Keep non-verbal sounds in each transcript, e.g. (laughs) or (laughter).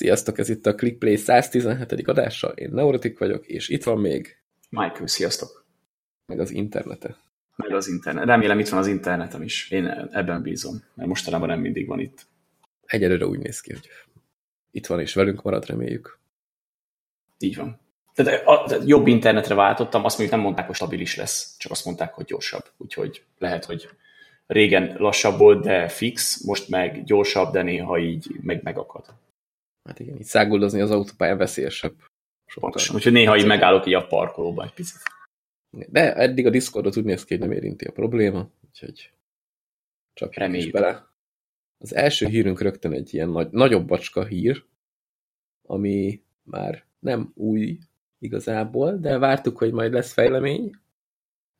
Sziasztok, ez itt a ClickPlay 117. adása, én Neurotik vagyok, és itt van még... Michael, sziasztok! Meg az internete. Meg az internet. Remélem itt van az internetem is. Én ebben bízom, mert mostanában nem mindig van itt. Egyelőre úgy néz ki, hogy itt van és velünk marad, reméljük. Így van. Tehát, a, tehát jobb internetre váltottam, azt mondjuk nem mondták, hogy stabilis lesz, csak azt mondták, hogy gyorsabb. Úgyhogy lehet, hogy régen lassabb volt, de fix, most meg gyorsabb, de néha így meg megakad. Hát igen, így száguldozni az autópályán veszélyesebb. Pontosan, úgyhogy néha így megállok így a parkolóban egy picit. De eddig a Discordot úgy néz ki, hogy nem érinti a probléma, úgyhogy csak Reméljük. bele. Az első hírünk rögtön egy ilyen nagy, nagyobb bacska hír, ami már nem új igazából, de vártuk, hogy majd lesz fejlemény.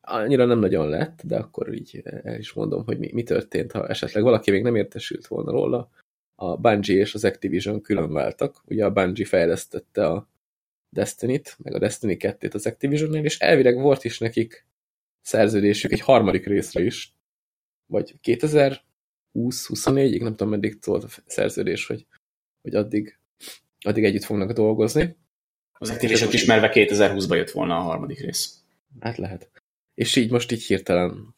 Annyira nem nagyon lett, de akkor így el is mondom, hogy mi, mi történt, ha esetleg valaki még nem értesült volna róla. A Bungie és az Activision külön váltak. Ugye a Bungie fejlesztette a Destiny-t, meg a Destiny 2-t az Activision-nél, és elvileg volt is nekik szerződésük egy harmadik részre is, vagy 2020-24-ig, nem tudom, meddig volt a szerződés, hogy, hogy addig, addig együtt fognak dolgozni. Az Activision ismerve 2020-ban jött volna a harmadik rész. Hát lehet. És így most így hirtelen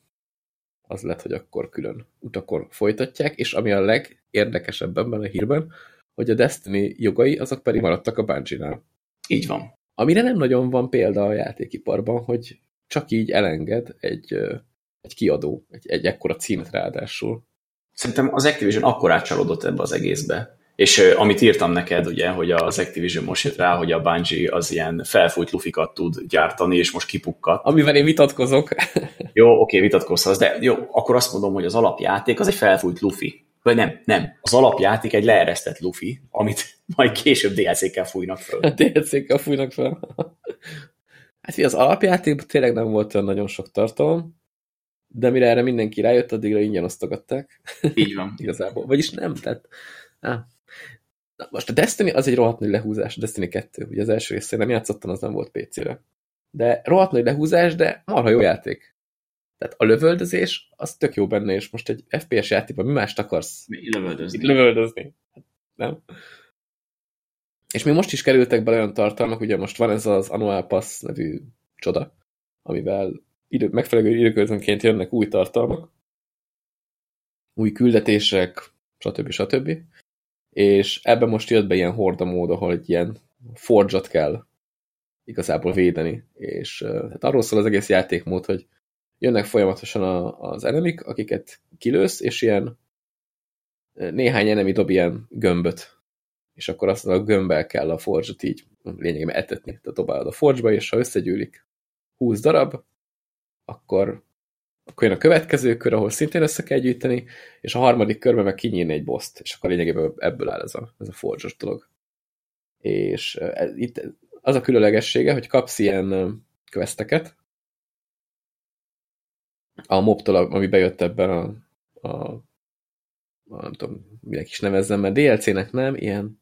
az lett, hogy akkor külön utakon folytatják, és ami a legérdekesebb ebben a hírben, hogy a Destiny jogai azok pedig maradtak a Bungie-nál. Így van. Amire nem nagyon van példa a játékiparban, hogy csak így elenged egy, egy kiadó, egy, egy ekkora címet ráadásul. Szerintem az Activision akkor átcsalódott ebbe az egészbe. És amit írtam neked, ugye, hogy az Activision most jött rá, hogy a Bungie az ilyen felfújt lufikat tud gyártani, és most kipukkat. Amivel én vitatkozok. (laughs) jó, oké, vitatkozhatsz, de jó, akkor azt mondom, hogy az alapjáték az egy felfújt lufi. Vagy nem, nem. Az alapjáték egy leeresztett lufi, amit (laughs) majd később DLC-kkel fújnak föl. (laughs) DLC-kkel fújnak föl. hát az alapjáték tényleg nem volt olyan nagyon sok tartalom, de mire erre mindenki rájött, addigra ingyen osztogatták. Így van. Igazából. Vagyis nem, tehát... Ah. Na, most a Destiny az egy rohadt nagy lehúzás, a Destiny 2. Ugye az első részén nem játszottam, az nem volt PC-re. De rohadt nagy lehúzás, de marha jó játék. Tehát a lövöldözés, az tök jó benne, és most egy FPS játékban mi mást akarsz? Mi lövöldözni. Lövöldözni. Nem? És még most is kerültek bele olyan tartalmak, ugye most van ez az Annual Pass nevű csoda, amivel idő, megfelelő időközönként jönnek új tartalmak, új küldetések, stb. stb. És ebben most jött be ilyen horda mód, ahol egy ilyen forge kell igazából védeni. És hát arról szól az egész játékmód, hogy jönnek folyamatosan a, az enemik, akiket kilősz, és ilyen néhány enemi dob ilyen gömböt. És akkor azt a gömbbel kell a forge így lényegében etetni. Tehát dobálod a forge és ha összegyűlik 20 darab, akkor, akkor jön a következő kör, ahol szintén össze kell gyűjteni, és a harmadik körben meg kinyírni egy boszt, és akkor lényegében ebből áll ez a, ez a forge dolog. És ez, itt az a különlegessége, hogy kapsz ilyen questeket, a mobtól, ami bejött ebben a, a, a nem tudom, minek is nevezzem, mert DLC-nek nem, ilyen,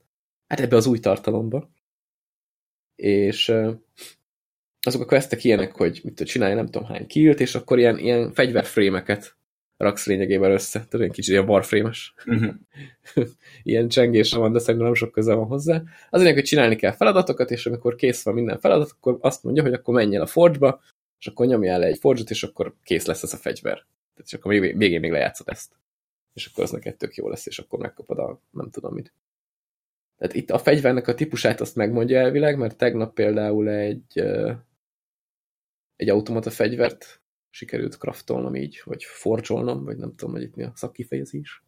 hát ebbe az új tartalomba. És azok a questek ilyenek, hogy mit tud csinálni, nem tudom hány killt, és akkor ilyen, ilyen fegyverfrémeket raksz lényegében össze. Tudod, egy kicsit ilyen warframe-es. Uh-huh. (laughs) ilyen csengésre van, de szerintem nem sok köze van hozzá. Az lényeg, hogy csinálni kell feladatokat, és amikor kész van minden feladat, akkor azt mondja, hogy akkor menj el a forge-ba, és akkor nyomjál le egy forge és akkor kész lesz ez a fegyver. Tehát, és akkor végén még lejátszod ezt. És akkor az neked tök jó lesz, és akkor megkapod a nem tudom mit. Tehát itt a fegyvernek a típusát azt megmondja elvileg, mert tegnap például egy egy automata fegyvert sikerült kraftolnom így, vagy forcsolnom, vagy nem tudom, hogy itt mi a szakkifejezés.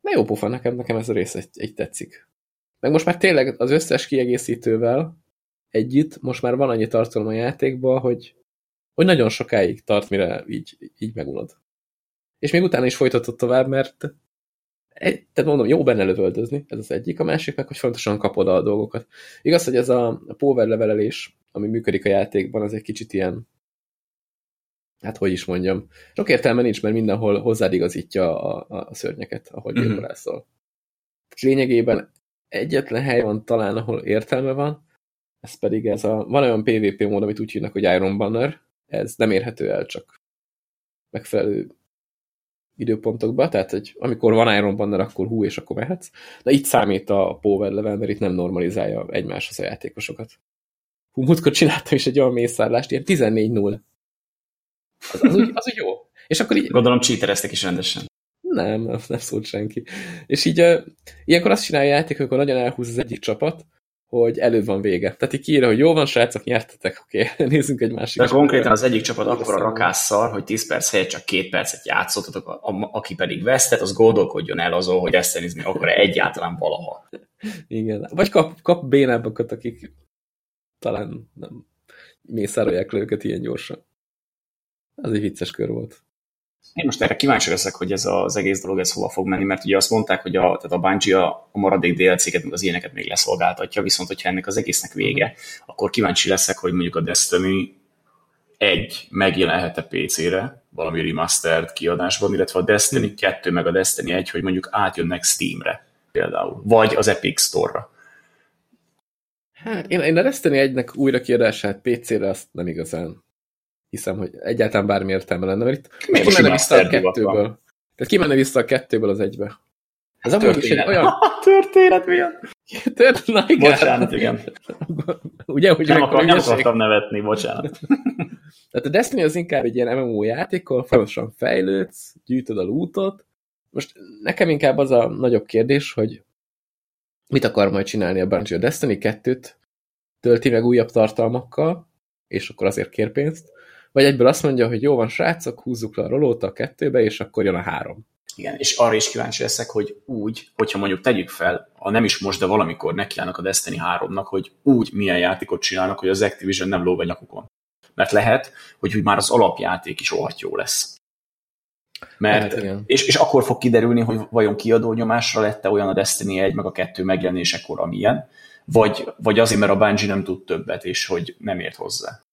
De jó pofa, nekem, nekem ez a rész egy, egy tetszik. Meg most már tényleg az összes kiegészítővel együtt, most már van annyi tartalom a játékban, hogy, hogy nagyon sokáig tart, mire így, így megunod. És még utána is folytatod tovább, mert tehát mondom, jó benne lövöldözni, ez az egyik, a másik meg, hogy fontosan kapod a dolgokat. Igaz, hogy ez a power levelelés, ami működik a játékban, az egy kicsit ilyen, hát hogy is mondjam, sok értelme nincs, mert mindenhol hozzád igazítja a, a, a szörnyeket, ahogy mm -hmm. gyilkolászol. Lényegében egyetlen hely van talán, ahol értelme van, ez pedig ez a, van olyan PvP mód, amit úgy hívnak, hogy Iron Banner, ez nem érhető el, csak megfelelő időpontokba, tehát hogy amikor van Iron Banner, akkor hú, és akkor mehetsz, de itt számít a power level, mert itt nem normalizálja egymáshoz a játékosokat. Hú, múltkor csináltam is egy olyan mészárlást, ilyen 14-0. Az, az, úgy, az úgy jó. És akkor így... Gondolom cheatereztek is rendesen. Nem, nem, nem szólt senki. És így uh, ilyenkor azt csinálja a játék, amikor nagyon elhúz az egyik csapat, hogy előbb van vége. Tehát így kiírja, hogy jó van, srácok, nyertetek, oké, okay. (laughs) nézzünk egy másik. De konkrétan az egyik csapat akkor a rakásszal, hogy 10 perc helyett csak két percet játszottatok, a, a, aki pedig vesztett, az gondolkodjon el azon, hogy ezt nézni akkor egyáltalán valaha. Igen, vagy kap, kap bénábbakat, akik talán nem mészárolják le őket ilyen gyorsan. Ez egy vicces kör volt. Én most erre kíváncsi leszek, hogy ez az egész dolog ez hova fog menni, mert ugye azt mondták, hogy a, tehát a Bungie a, a maradék DLC-ket, meg az ilyeneket még leszolgáltatja, viszont hogyha ennek az egésznek vége, akkor kíváncsi leszek, hogy mondjuk a Destiny egy megjelenhet-e PC-re, valami remastered kiadásban, illetve a Destiny 2 meg a Destiny 1, hogy mondjuk átjönnek Steamre például, vagy az Epic Store-ra. Hát, én, én a Destiny 1-nek újra kiadását PC-re azt nem igazán hiszem, hogy egyáltalán bármi értelme lenne, mert itt Miért kimenne vissza a kettőből. Tehát kimenne vissza a kettőből az egybe. Ez hát amúgy is egy olyan... (laughs) történet miatt. Történet, igen. Bocsánat, igen. (laughs) Ugye, hogy nem, akar, nem akartam nevetni, bocsánat. (laughs) Tehát a Destiny az inkább egy ilyen MMO játékkal, folyamatosan fejlődsz, gyűjtöd a lootot. Most nekem inkább az a nagyobb kérdés, hogy mit akar majd csinálni a Bungie a Destiny 2-t, tölti meg újabb tartalmakkal, és akkor azért kér pénzt, vagy egyből azt mondja, hogy jó van, srácok, húzzuk le a rolót a kettőbe, és akkor jön a három. Igen, és arra is kíváncsi leszek, hogy úgy, hogyha mondjuk tegyük fel, ha nem is most, de valamikor nekiállnak a Destiny 3-nak, hogy úgy milyen játékot csinálnak, hogy az Activision nem lóg a nyakukon. Mert lehet, hogy már az alapjáték is olyan jó lesz. Mert, hát, és, és akkor fog kiderülni, hogy vajon kiadó nyomásra lette olyan a Destiny 1 meg a 2 megjelenésekor, amilyen, vagy, vagy azért, mert a Bungie nem tud többet, és hogy nem ért hozzá.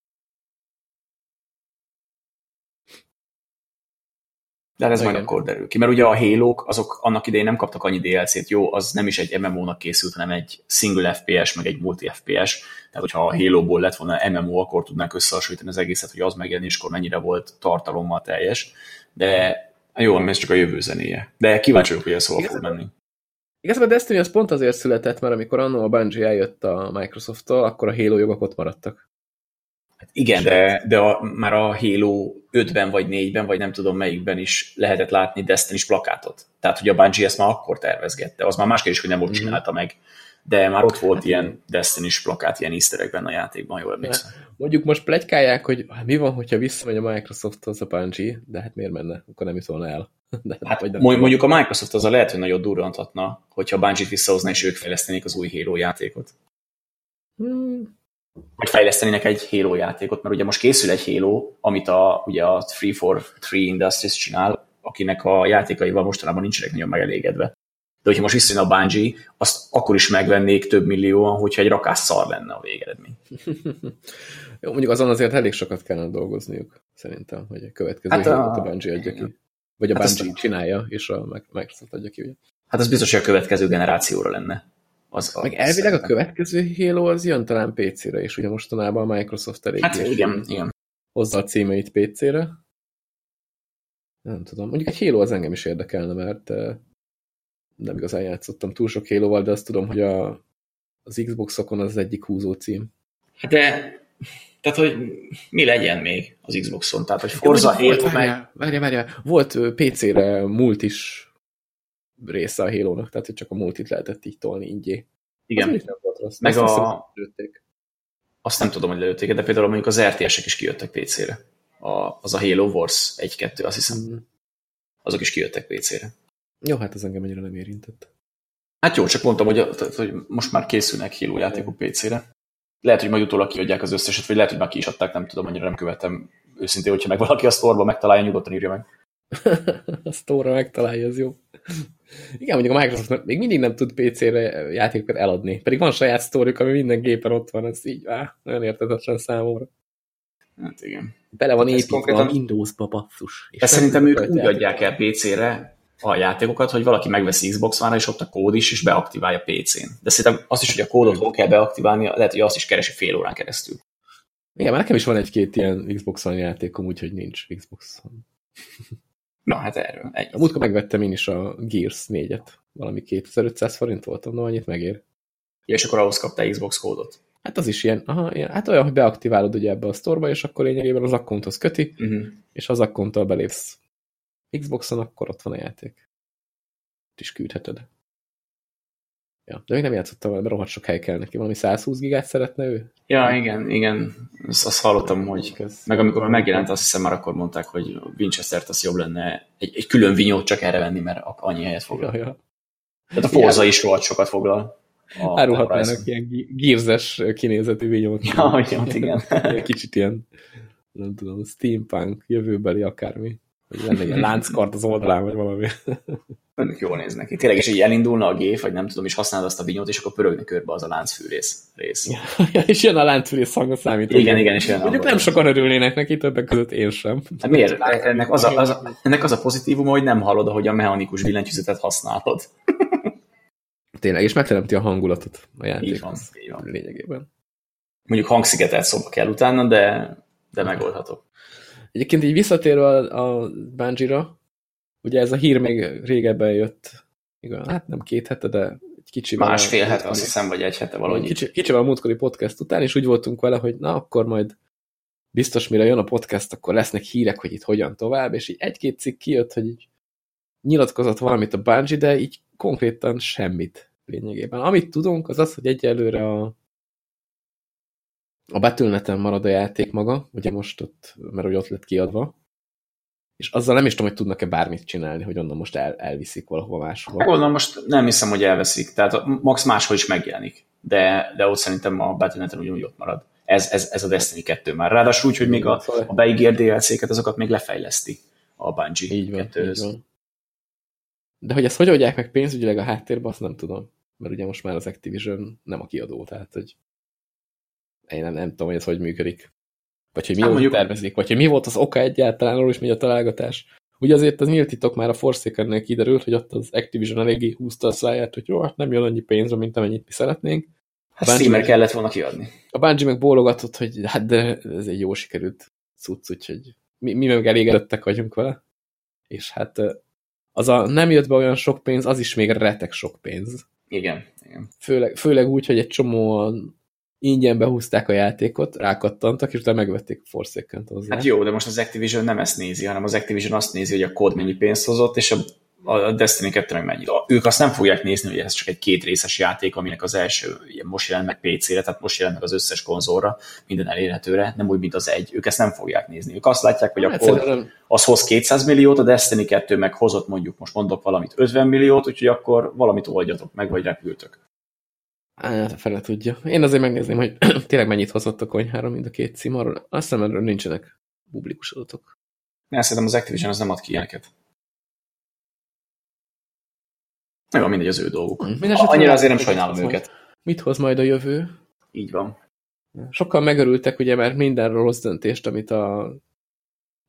De hát ez Igen. majd akkor derül ki. Mert ugye a halo azok annak idején nem kaptak annyi DLC-t, jó, az nem is egy MMO-nak készült, hanem egy single FPS, meg egy multi FPS. Tehát, hogyha a Halo-ból lett volna MMO, akkor tudnánk összehasonlítani az egészet, hogy az megjelenéskor mennyire volt tartalommal teljes. De jó, ez csak a jövő zenéje. De kíváncsi vagyok, hogy ez hol fog menni. Igazából a Destiny az pont azért született, mert amikor annó a Bungie eljött a Microsoft-tól, akkor a Halo jogok ott maradtak. Hát igen, de, de a, már a Halo 5-ben vagy 4-ben, vagy nem tudom melyikben is lehetett látni destiny plakátot. Tehát, hogy a Bungie ezt már akkor tervezgette. Az már más kérdés, hogy nem ott mhm. csinálta meg. De már ott volt hát, ilyen destiny plakát, ilyen easter a játékban, jól emlékszem. Mondjuk most plegykálják, hogy mi van, hogyha visszamegy a Microsofthoz a Bungie, de hát miért menne? Akkor nem is volna el. (laughs) De, hát vagy nem mondjuk a Microsoft az a lehet, hogy nagyon durrantatna, hogyha a Bungie-t visszahozna, és ők fejlesztenék az új Halo játékot. Hmm hogy fejlesztenének egy Halo játékot, mert ugye most készül egy Halo, amit a, ugye a 343 Industries csinál, akinek a játékaival mostanában nincsenek nagyon megelégedve. De hogyha most visszajön a Bungie, azt akkor is megvennék több millióan, hogyha egy rakás szar lenne a végeredmény. (laughs) Jó, mondjuk azon azért elég sokat kellene dolgozniuk, szerintem, hogy a következő hát a, a Bungie adja ki. Vagy a hát Bungie azt... csinálja, és a Microsoft adja ki, ugye? Hát az biztos, hogy a következő generációra lenne. Az, Meg elvileg a következő Halo az jön talán PC-re, és ugye mostanában a Microsoft elég hát, igen, igen. hozza a címeit PC-re. Nem tudom. Mondjuk egy Halo az engem is érdekelne, mert eh, nem igazán játszottam túl sok Halo-val, de azt tudom, hogy a, az Xbox-okon az egyik húzó cím. Hát de, tehát, hogy mi legyen még az Xbox-on? Tehát, hogy Forza Halo volt, meg... Várjál, várjál, várjál. Volt PC-re múlt is része a halo tehát hogy csak a multit lehetett így tolni ingyé. Igen. Az nem volt rossz. Meg azt a... Lőtték. Azt nem tudom, hogy lelőtték, de például mondjuk az RTS-ek is kijöttek PC-re. A, az a Halo Wars 1-2, azt hiszem. Mm. Azok is kijöttek PC-re. Jó, hát az engem annyira nem érintett. Hát jó, csak mondtam, hogy, hogy most már készülnek Halo játékok PC-re. Lehet, hogy majd utólag kiadják az összeset, vagy lehet, hogy már ki is adták, nem tudom, annyira nem követem őszintén, hogyha meg valaki a sztorba megtalálja, nyugodtan írja meg. (laughs) a sztorra megtalálja, az jó. Igen, mondjuk a Microsoft még mindig nem tud PC-re játékokat eladni. Pedig van saját sztorjuk, ami minden gépen ott van, ez így, á, nagyon értetetlen számomra. Hát igen. Bele van hát építve konkrétan... a Windows-ba, basszus. És szerintem ők úgy adják el PC-re a játékokat, hogy valaki megveszi Xbox One-ra, és ott a kód is, és beaktiválja PC-n. De szerintem azt is, hogy a kódot hol kell beaktiválni, lehet, hogy azt is keresi fél órán keresztül. Igen, mert nekem is van egy-két ilyen Xbox One játékom, úgyhogy nincs Xbox One. (laughs) Na, hát erről. Ennyi. A múltkor megvettem én is a Gears 4-et. Valami 2500 forint voltam, de annyit megér. Ja, és akkor ahhoz kaptál Xbox kódot. Hát az is ilyen, aha, ilyen, hát olyan, hogy beaktiválod ugye ebbe a sztorba, és akkor lényegében az akkonthoz köti, Uh-huh. és az akkonttal belépsz Xboxon, akkor ott van a játék. Itt is küldheted. Ja, de még nem játszottam vele, mert rohadt sok hely kell neki. Valami 120 gigát szeretne ő? Ja, igen, igen. Azt, azt hallottam, hogy Ez- meg amikor megjelent, azt hiszem már akkor mondták, hogy Winchester-t az jobb lenne egy, egy külön vinyót csak erre venni, mert annyi helyet foglal. Ja, ja. Tehát a Forza is rohadt sokat foglal. Árulhatnának ilyen gírzes kinézetű vinyót. Ja, igen, igen. Kicsit ilyen, nem tudom, steampunk, jövőbeli akármi. Hogy lenne ilyen lánckart az oldalán, vagy valami. Önök jól néznek ki. Tényleg, és így elindulna a gép, vagy nem tudom, és használod azt a vinyót, és akkor pörögne körbe az a láncfűrész rész. Ja, és jön a láncfűrész hang a számítógép. Igen, igen, és jön Mondjuk nem sokan örülnének neki, többek között én sem. Hát miért? Ennek az, a, az, a, ennek az a pozitívuma, hogy nem hallod, ahogy a mechanikus billentyűzetet használod. Tényleg, és megteremti a hangulatot a Így van, játékhoz. így van. Lényegében. Mondjuk hangszigetelt szoba kell utána, de, de megoldható. Egyébként így visszatérve a, a Bungie-ra, ugye ez a hír még régebben jött, igen, hát nem két hete, de egy kicsivel. Másfél hete, azt hiszem, vagy egy hete valahogy. Kicsi, kicsivel a múltkori podcast után, és úgy voltunk vele, hogy na, akkor majd biztos, mire jön a podcast, akkor lesznek hírek, hogy itt hogyan tovább, és így egy-két cikk kijött, hogy így nyilatkozott valamit a Bungie, de így konkrétan semmit lényegében. Amit tudunk, az az, hogy egyelőre a a Battle.net-en marad a játék maga, ugye most ott, mert hogy ott lett kiadva, és azzal nem is tudom, hogy tudnak-e bármit csinálni, hogy onnan most el, elviszik valahova máshova. Megmondom, most nem hiszem, hogy elveszik. Tehát Max máshol is megjelenik. De, de ott szerintem a Battle.net-en ugyanúgy ott marad. Ez, ez, ez a Destiny 2 már. Ráadásul úgy, hogy még a, a beígért DLC-ket, azokat még lefejleszti a Bungie Így van, így 2 van. De hogy ezt hogy oldják meg pénzügyileg a háttérben, azt nem tudom. Mert ugye most már az Activision nem a kiadó, tehát hogy én nem, nem tudom, hogy ez hogy működik. Vagy hogy mi Hát volt mondjuk- tervezik, vagy hogy mi volt az oka egyáltalán, arról is megy a találgatás. Ugye azért az nyílt titok már a Forsaken-nél kiderült, hogy ott az Activision eléggé húzta a száját, hogy jó, hát nem jön annyi pénzre, mint amennyit mi szeretnénk. Hát Bungie meg- kellett volna kiadni. A Bungie meg bólogatott, hogy hát de ez egy jó sikerült cucc, úgyhogy mi, mi meg elégedettek vagyunk vele. És hát az a nem jött be olyan sok pénz, az is még retek sok pénz. Igen, igen. Főleg, főleg úgy, hogy egy csomóan ingyen behúzták a játékot, rákattantak, és utána megvették a Forsaken-t hozzá. Hát jó, de most az Activision nem ezt nézi, hanem az Activision azt nézi, hogy a kód mennyi pénzt hozott, és a, a Destiny 2 meg mennyit. Ők azt nem fogják nézni, hogy ez csak egy két részes játék, aminek az első ilyen most jelent meg PC-re, tehát most jelent meg az összes konzolra, minden elérhetőre, nem úgy, mint az egy. Ők ezt nem fogják nézni. Ők azt látják, hogy a Hát kód szerintem- az hoz 200 milliót, a Destiny 2 meg hozott mondjuk, most mondok valamit, 50 milliót, úgyhogy akkor valamit oldjatok meg, vagy repültök. Hát, a fele tudja. Én azért megnézném, hogy (clears throat) tényleg mennyit hozott a konyhára mind a két cím. Arról, azt hiszem, erről nincsenek publikus adatok. Én szerintem az Activision az nem ad ki ilyeneket. Jó, mindegy az ő dolguk. Mindenesetre Annyira azért nem sajnálom őket. Mit hoz majd a jövő? Így van. Sokan megörültek, ugye, mert minden rossz döntést, amit a,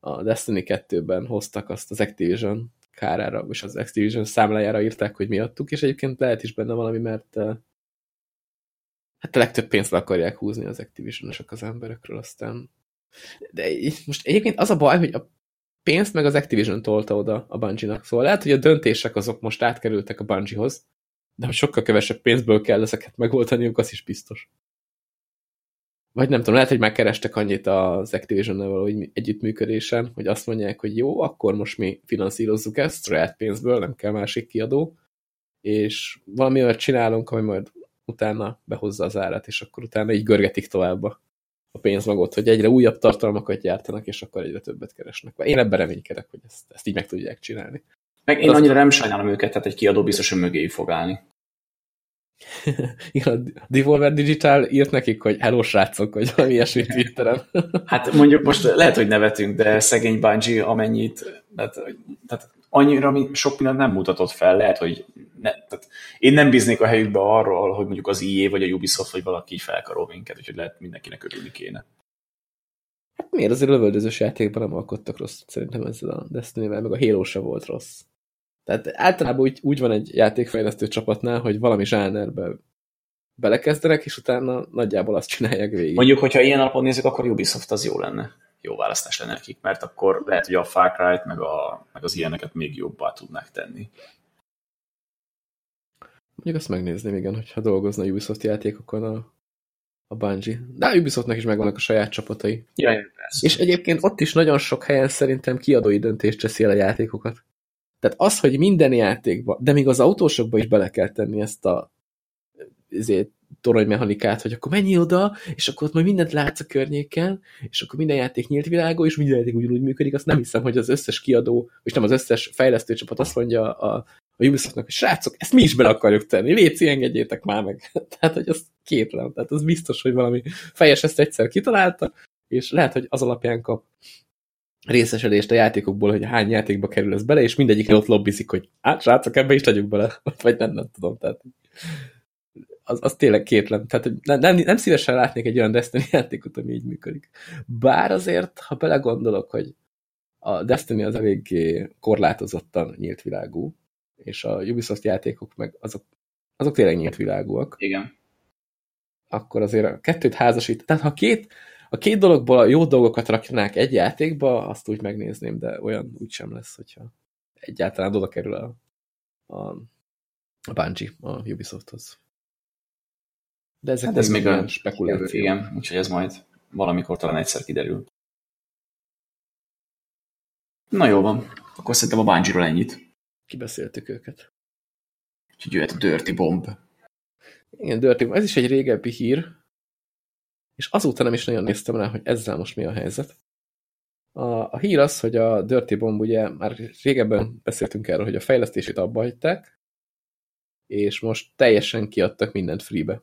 a Destiny 2-ben hoztak, azt az Activision kárára, és az Activision számlájára írták, hogy miattuk, és egyébként lehet is benne valami, mert eh, hát a legtöbb pénzt le akarják húzni az Activision-esek az emberekről, aztán de most egyébként az a baj, hogy a pénzt meg az Activision tolta oda a Bungie-nak, szóval lehet, hogy a döntések azok most átkerültek a Bungie-hoz, de hogy sokkal kevesebb pénzből kell ezeket megoldaniuk, az is biztos. Vagy nem tudom, lehet, hogy megkerestek annyit az Activision-nel valahogy együttműködésen, hogy azt mondják, hogy jó, akkor most mi finanszírozzuk ezt saját pénzből, nem kell másik kiadó, és valami olyat csinálunk, ami majd utána behozza az árat, és akkor utána így görgetik tovább a a pénzmagot, hogy egyre újabb tartalmakat gyártanak, és akkor egyre többet keresnek. Én ebben reménykedek, hogy ezt, ezt így meg tudják csinálni. Meg én Azt- annyira nem sajnálom őket, tehát egy kiadó biztos, hogy mögéjük fog állni. (laughs) Igen, a Devolver Digital írt nekik, hogy hello srácok, vagy valami ilyesmi (laughs) Twitteren. Hát mondjuk most lehet, hogy nevetünk, de szegény Bungie amennyit, tehát, tehát annyira mi sok mindent nem mutatott fel, lehet, hogy ne, tehát én nem bíznék a helyükbe arról, hogy mondjuk az EA vagy a Ubisoft vagy valaki így felkarol minket, úgyhogy lehet mindenkinek örülni kéne. Hát miért azért lövöldözős játékban nem alkottak rossz, szerintem ezzel a Destiny-vel, meg a Halo se volt rossz. Tehát általában úgy, úgy van egy játékfejlesztő csapatnál, hogy valami zsánerbe belekezdenek, és utána nagyjából azt csinálják végig. Mondjuk, hogyha ilyen alapon nézzük, akkor Ubisoft az jó lenne. Jó választás lenne nekik, mert akkor lehet, hogy a Far Cry-t, meg, a, meg az ilyeneket még jobbá tudnák tenni. Mondjuk azt megnézném, igen, hogyha dolgozna Ubisoft játékokon a, a Bungie. De a Ubisoftnak is megvannak a saját csapatai. Ja, persze. És egyébként ott is nagyon sok helyen szerintem kiadói döntést teszi el a játékokat. Tehát az, hogy minden játékba, de még az autósokba is bele kell tenni ezt a ezért, toronymechanikát, hogy akkor menj oda, és akkor ott majd mindent látsz a környéken, és akkor minden játék nyílt világú, és minden játék ugyanúgy működik, azt nem hiszem, hogy az összes kiadó, és nem az összes fejlesztőcsapat azt mondja a, a Ubisoftnak, hogy srácok, ezt mi is bele akarjuk tenni, léci, engedjétek már meg. (laughs) tehát, hogy az kétlen, tehát az biztos, hogy valami fejes ezt egyszer kitalálta, és lehet, hogy az alapján kap részesedést a játékokból, hogy hány játékba kerül ez bele, és mindegyik ott lobbizik, hogy hát srácok, ebbe is tegyük bele, (laughs) vagy nem, nem tudom, tehát az, az tényleg kétlen. Tehát nem, nem, nem szívesen látnék egy olyan Destiny játékot, ami így működik. Bár azért, ha belegondolok, hogy a Destiny az eléggé korlátozottan nyílt világú, és a Ubisoft játékok meg azok, azok tényleg nyílt világúak. Igen. Akkor azért a kettőt házasít. Tehát ha két, a két dologból a jó dolgokat raknák egy játékba, azt úgy megnézném, de olyan úgy sem lesz, hogyha egyáltalán oda kerül a, a, a Bungie a Ubisofthoz. De ezek hát ez még a spekuláció. Igen, úgyhogy ez majd valamikor talán egyszer kiderül. Na jó van, akkor szerintem a Bungie-ról ennyit. Kibeszéltük őket. Úgyhogy jöhet a Dirty Bomb. Igen, Dirty Bomb. Ez is egy régebbi hír, és azóta nem is nagyon néztem rá, hogy ezzel most mi a helyzet. A, a hír az, hogy a Dirty Bomb, ugye már régebben beszéltünk erről, hogy a fejlesztését abba hagyták, és most teljesen kiadtak mindent freebe.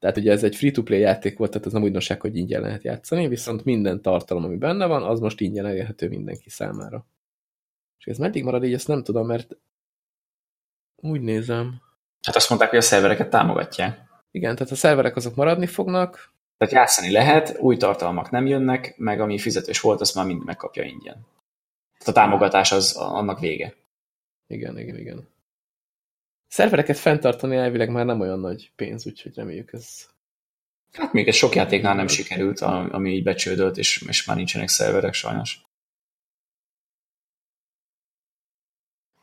Tehát ugye ez egy free-to-play játék volt, tehát ez nem újdonság, hogy ingyen lehet játszani, viszont minden tartalom, ami benne van, az most ingyen elérhető mindenki számára. És ez meddig marad így, ezt nem tudom, mert úgy nézem. Hát azt mondták, hogy a szervereket támogatják. Igen, tehát a szerverek azok maradni fognak. Tehát játszani lehet, új tartalmak nem jönnek, meg ami fizetős volt, azt már mind megkapja ingyen. Tehát a támogatás az annak vége. Igen, igen, igen szervereket fenntartani elvileg már nem olyan nagy pénz, úgyhogy reméljük ez... Hát még egy sok játéknál nem sikerült, ami így becsődölt, és, és már nincsenek szerverek sajnos.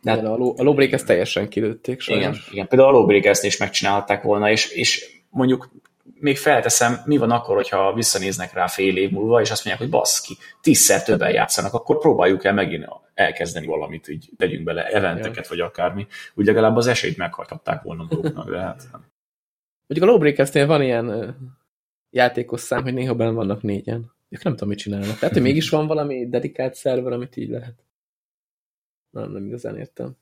De hát, a, a Lawbreak ezt teljesen kilőtték sajnos. Igen, igen. például a Lawbreak ezt is megcsinálták volna, és, és mondjuk még felteszem, mi van akkor, hogyha visszanéznek rá fél év múlva, és azt mondják, hogy baszki, tízszer többen játszanak, akkor próbáljuk el megint elkezdeni valamit, így tegyünk bele eventeket, vagy akármi. Úgy legalább az esélyt meghagyhatták volna maguknak, de hát nem. Mondjuk a Lawbreakers-nél van ilyen játékos szám, hogy néha benne vannak négyen. Ők nem tudom, mit csinálnak. Tehát, hogy (laughs) mégis van valami dedikált szerver, amit így lehet. Nem, nem igazán értem.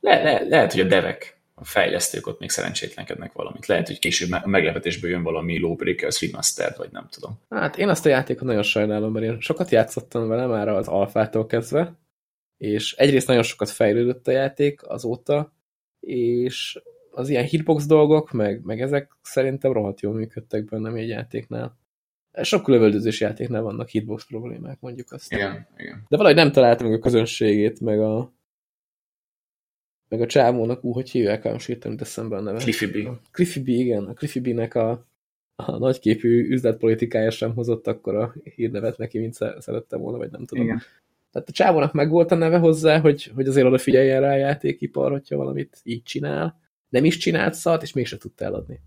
Le, le, lehet, hogy a devek a fejlesztők ott még szerencsétlenkednek valamit. Lehet, hogy később a meglepetésből jön valami Lawbreakers Remastered, vagy nem tudom. Hát én azt a játékot nagyon sajnálom, mert én sokat játszottam vele már az alfától kezdve, és egyrészt nagyon sokat fejlődött a játék azóta, és az ilyen hitbox dolgok, meg, meg ezek szerintem rohadt jól működtek bennem egy játéknál. Sok lövöldözés játéknál vannak hitbox problémák, mondjuk azt. Igen, igen. De valahogy nem találtam meg a közönségét, meg a, meg a csávónak, ú, hogy hívják, most írtam, de eszembe a neve. Cliffy B. A Cliffy B, igen. A Cliffy B-nek a, a nagyképű üzletpolitikája sem hozott akkor a hírnevet neki, mint szerette volna, vagy nem tudom. Igen. Tehát a csávónak meg volt a neve hozzá, hogy, hogy azért odafigyeljen rá a játékipar, hogyha valamit így csinál. Nem is csinált szart, és mégse tudta eladni.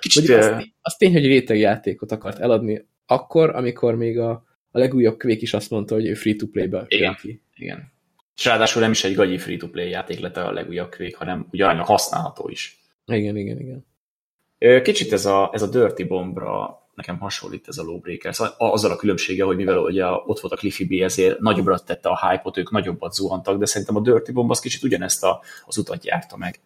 Kicsit, az, az tény, hogy réteg játékot akart eladni akkor, amikor még a, a legújabb kvék is azt mondta, hogy ő free-to-play-be igen, ki. Igen. És ráadásul nem is egy gagyi free-to-play játék lett a legújabb kvék, hanem ugyanannak használható is. Igen, igen, igen. Kicsit ez a, ez a Dirty Bombra nekem hasonlít ez a Lawbreaker. Szóval azzal a különbsége, hogy mivel ugye ott volt a Cliffy B, ezért nagyobbra tette a hype-ot, ők nagyobbat zuhantak, de szerintem a Dirty Bomb az kicsit ugyanezt a, az utat járta meg.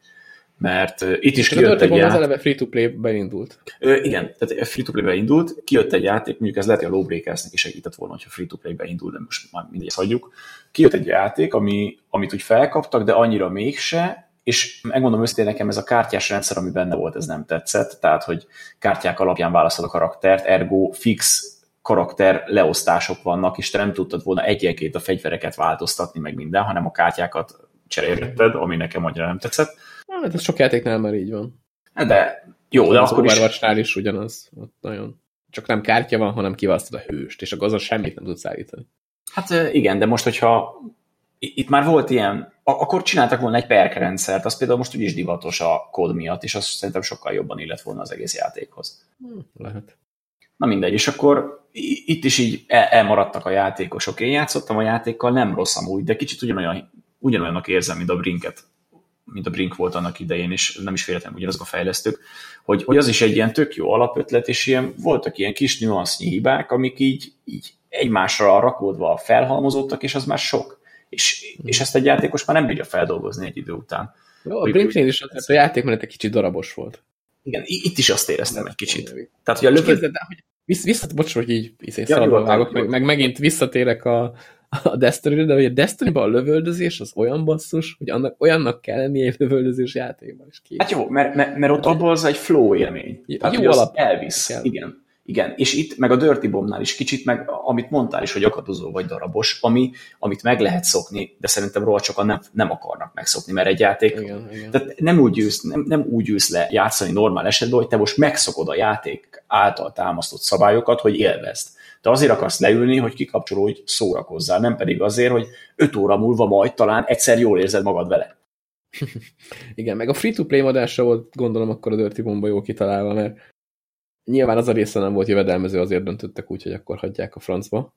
Mert itt is kijött egy játék. az eleve free-to-play beindult. Uh, igen, tehát free-to-play beindult, kijött egy játék, mondjuk ez lehet, hogy a Lawbreakersnek is segített volna, hogyha free-to-play beindul, de most már mindegy, hagyjuk. Kijött egy játék, ami, amit úgy felkaptak, de annyira mégse, és megmondom őszintén, nekem ez a kártyás rendszer, ami benne volt, ez nem tetszett, tehát, hogy kártyák alapján válaszol a karaktert, ergo fix karakter leosztások vannak, és te nem tudtad volna egyenként a fegyvereket változtatni, meg minden, hanem a kártyákat cserélgetted, ami nekem annyira nem tetszett. Hát ez sok játéknál már így van. De jó, de az akkor is... is ugyanaz. Ott nagyon csak nem kártya van, hanem kiválasztod a hőst, és akkor azon semmit nem tudsz állítani. Hát igen, de most, hogyha itt már volt ilyen, akkor csináltak volna egy perkrendszert, az például most úgyis divatos a kód miatt, és az szerintem sokkal jobban illet volna az egész játékhoz. Hm, lehet. Na mindegy, és akkor itt is így elmaradtak a játékosok. Én játszottam a játékkal, nem rossz amúgy, de kicsit ugyanolyan, ugyanolyannak érzem, mint a Brinket mint a Brink volt annak idején, és nem is véletlenül ugyanazok a fejlesztők, hogy, hogy az is egy ilyen tök jó alapötlet, és ilyen, voltak ilyen kis nüansznyi hibák, amik így, így egymásra rakódva felhalmozottak, és az már sok. És, és ezt egy játékos már nem bírja feldolgozni egy idő után. Jó, a Brinknél is az, a játékmenet egy kicsit darabos volt. Igen, itt is azt éreztem egy kicsit. Tehát, hogy a lövő... Vissza, vissza, bocs, hogy így izé, ja, vágok, meg, meg, megint visszatérek a, a Destiny-re, de hogy a destiny a lövöldözés az olyan basszus, hogy annak olyannak kell lennie egy lövöldözés játékban is két. Hát jó, mert, mert, mert ott abból az egy flow élmény. Tehát, jó alap. Elvisz, kell. igen. Igen, és itt meg a Dirty Bombnál is kicsit, meg amit mondtál is, hogy akadozó vagy darabos, ami, amit meg lehet szokni, de szerintem róla sokan nem, nem akarnak megszokni, mert egy játék, igen, igen. tehát nem úgy, ülsz, nem, nem úgy ülsz le játszani normál esetben, hogy te most megszokod a játék által támasztott szabályokat, hogy élvezd. Te azért akarsz leülni, hogy kikapcsolódj, szórakozzál, nem pedig azért, hogy öt óra múlva majd talán egyszer jól érzed magad vele. (laughs) Igen, meg a free-to-play modásra volt gondolom akkor a Dirty Bomba jó kitalálva, mert nyilván az a része nem volt jövedelmező, azért döntöttek úgy, hogy akkor hagyják a francba.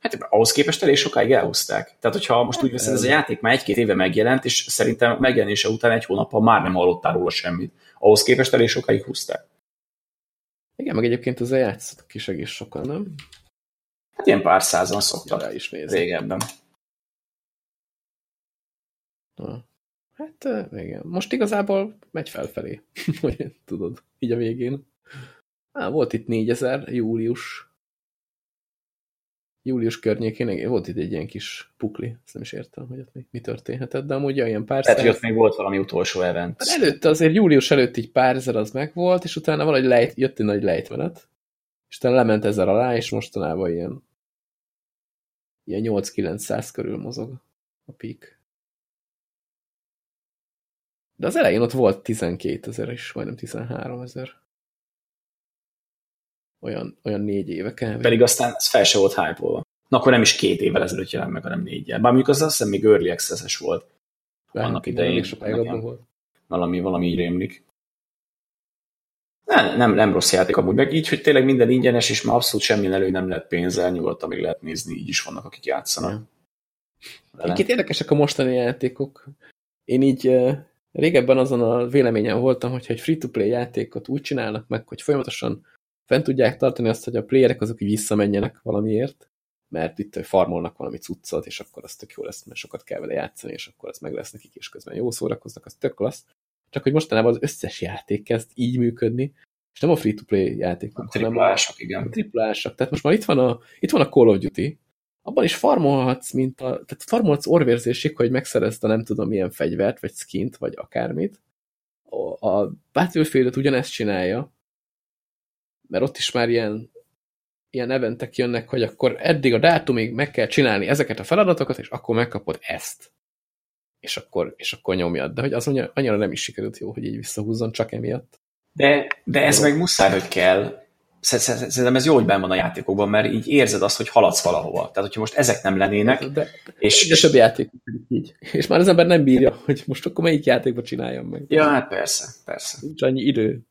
Hát ahhoz képest elég sokáig elhúzták. Tehát, hogyha most úgy veszed, ez a játék már egy-két éve megjelent, és szerintem megjelenése után egy hónappal már nem hallottál róla semmit. Ahhoz képest elég sokáig húzták. Igen, meg egyébként ezzel játszottak is egész sokan, nem? Hát ilyen pár százan szoktak rá is nézni. régebben. Ha. Hát igen. Most igazából megy felfelé, (laughs) hogy tudod, így a végén. Á, volt itt 4000 július július környékén volt itt egy ilyen kis pukli, ezt nem is értem, hogy ott mi, történhetett, de amúgy olyan pár Lehet, hogy ott még volt valami utolsó event. Hát előtte azért július előtt így pár ezer az megvolt, és utána valahogy lejt, jött egy nagy lejtmenet, és utána lement ezer alá, és mostanában ilyen ilyen 8-900 körül mozog a peak. De az elején ott volt 12 ezer is, majdnem 13 ezer. Olyan, olyan négy éve kell. Pedig aztán ez fel se volt hype -olva. Na akkor nem is két évvel ezelőtt jelent meg, hanem négyel. Bár mondjuk az azt hiszem még Early Access-es volt. Lehet, annak idején. volt. Valami, valami így rémlik. Nem, nem, nem rossz játék amúgy, meg így, hogy tényleg minden ingyenes, és már abszolút semmi elő nem lehet pénzzel, nyugodtan még lehet nézni, így is vannak, akik játszanak. Ja. Egyébként érdekesek a mostani játékok. Én így régebben azon a véleményen voltam, hogyha egy free-to-play játékot úgy csinálnak meg, hogy folyamatosan fent tudják tartani azt, hogy a playerek azok így visszamenjenek valamiért, mert itt farmolnak valami cuccot, és akkor az tök jó lesz, mert sokat kell vele játszani, és akkor az meg lesz nekik, és közben jó szórakoznak, az tök klassz. Csak hogy mostanában az összes játék kezd így működni, és nem a free-to-play játékok, a triplások, igen. A triplások. Tehát most már itt van, a, itt van a Call of Duty, abban is farmolhatsz, mint a, tehát farmolhatsz orvérzésig, hogy megszerezd a nem tudom milyen fegyvert, vagy skint, vagy akármit. A, a Battlefield-et ugyanezt csinálja, mert ott is már ilyen, ilyen eventek jönnek, hogy akkor eddig a dátumig meg kell csinálni ezeket a feladatokat, és akkor megkapod ezt és akkor, és akkor nyomjad. De hogy az annyira nem is sikerült jó, hogy így visszahúzzon csak emiatt. De, de ez meg muszáj, hogy kell. Szerintem ez jó, hogy benn van a játékokban, mert így érzed azt, hogy haladsz valahova. Tehát, hogyha most ezek nem lennének... De, és, de több játék így. És már az ember nem bírja, hogy most akkor melyik játékba csináljam meg. Ja, hát persze, persze. Nincs annyi idő.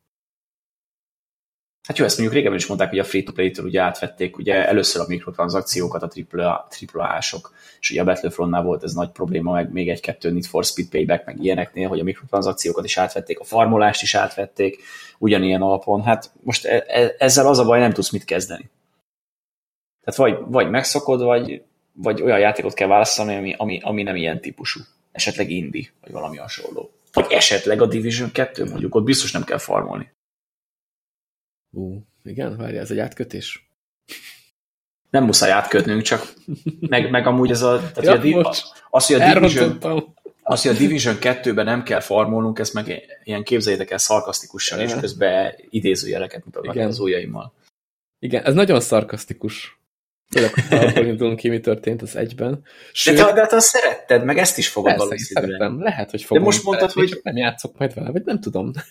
Hát jó, ezt mondjuk régebben is mondták, hogy a free-to-play-től ugye átvették ugye először a mikrotranszakciókat a AAA-sok, és ugye a Battlefrontnál volt ez nagy probléma, meg még egy-kettő Need for Speed Payback, meg ilyeneknél, hogy a mikrotranszakciókat is átvették, a farmolást is átvették, ugyanilyen alapon. Hát most e- e- ezzel az a baj, nem tudsz mit kezdeni. Tehát vagy, vagy megszokod, vagy, vagy olyan játékot kell választani, ami, ami, ami nem ilyen típusú. Esetleg indie, vagy valami hasonló. Vagy esetleg a Division 2, mondjuk, ott biztos nem kell farmolni. Ú, igen, várja, ez egy átkötés? Nem muszáj átkötnünk, csak meg, meg amúgy ez a... Tehát ja, a, az, hogy a Division, az, hogy a Division 2-ben nem kell farmolnunk, ezt meg ilyen képzeljétek el szarkasztikusan, és közben idézőjeleket mutatnak az ujjaimmal. Igen, ez nagyon szarkasztikus. Ha abból indulunk ki, mi történt az egyben. Sőt, de, te, de te azt szeretted, meg ezt is fogod szeretem. Lehet, hogy fogom. De most mondtad, hogy... nem játszok majd vele, vagy nem tudom. (laughs)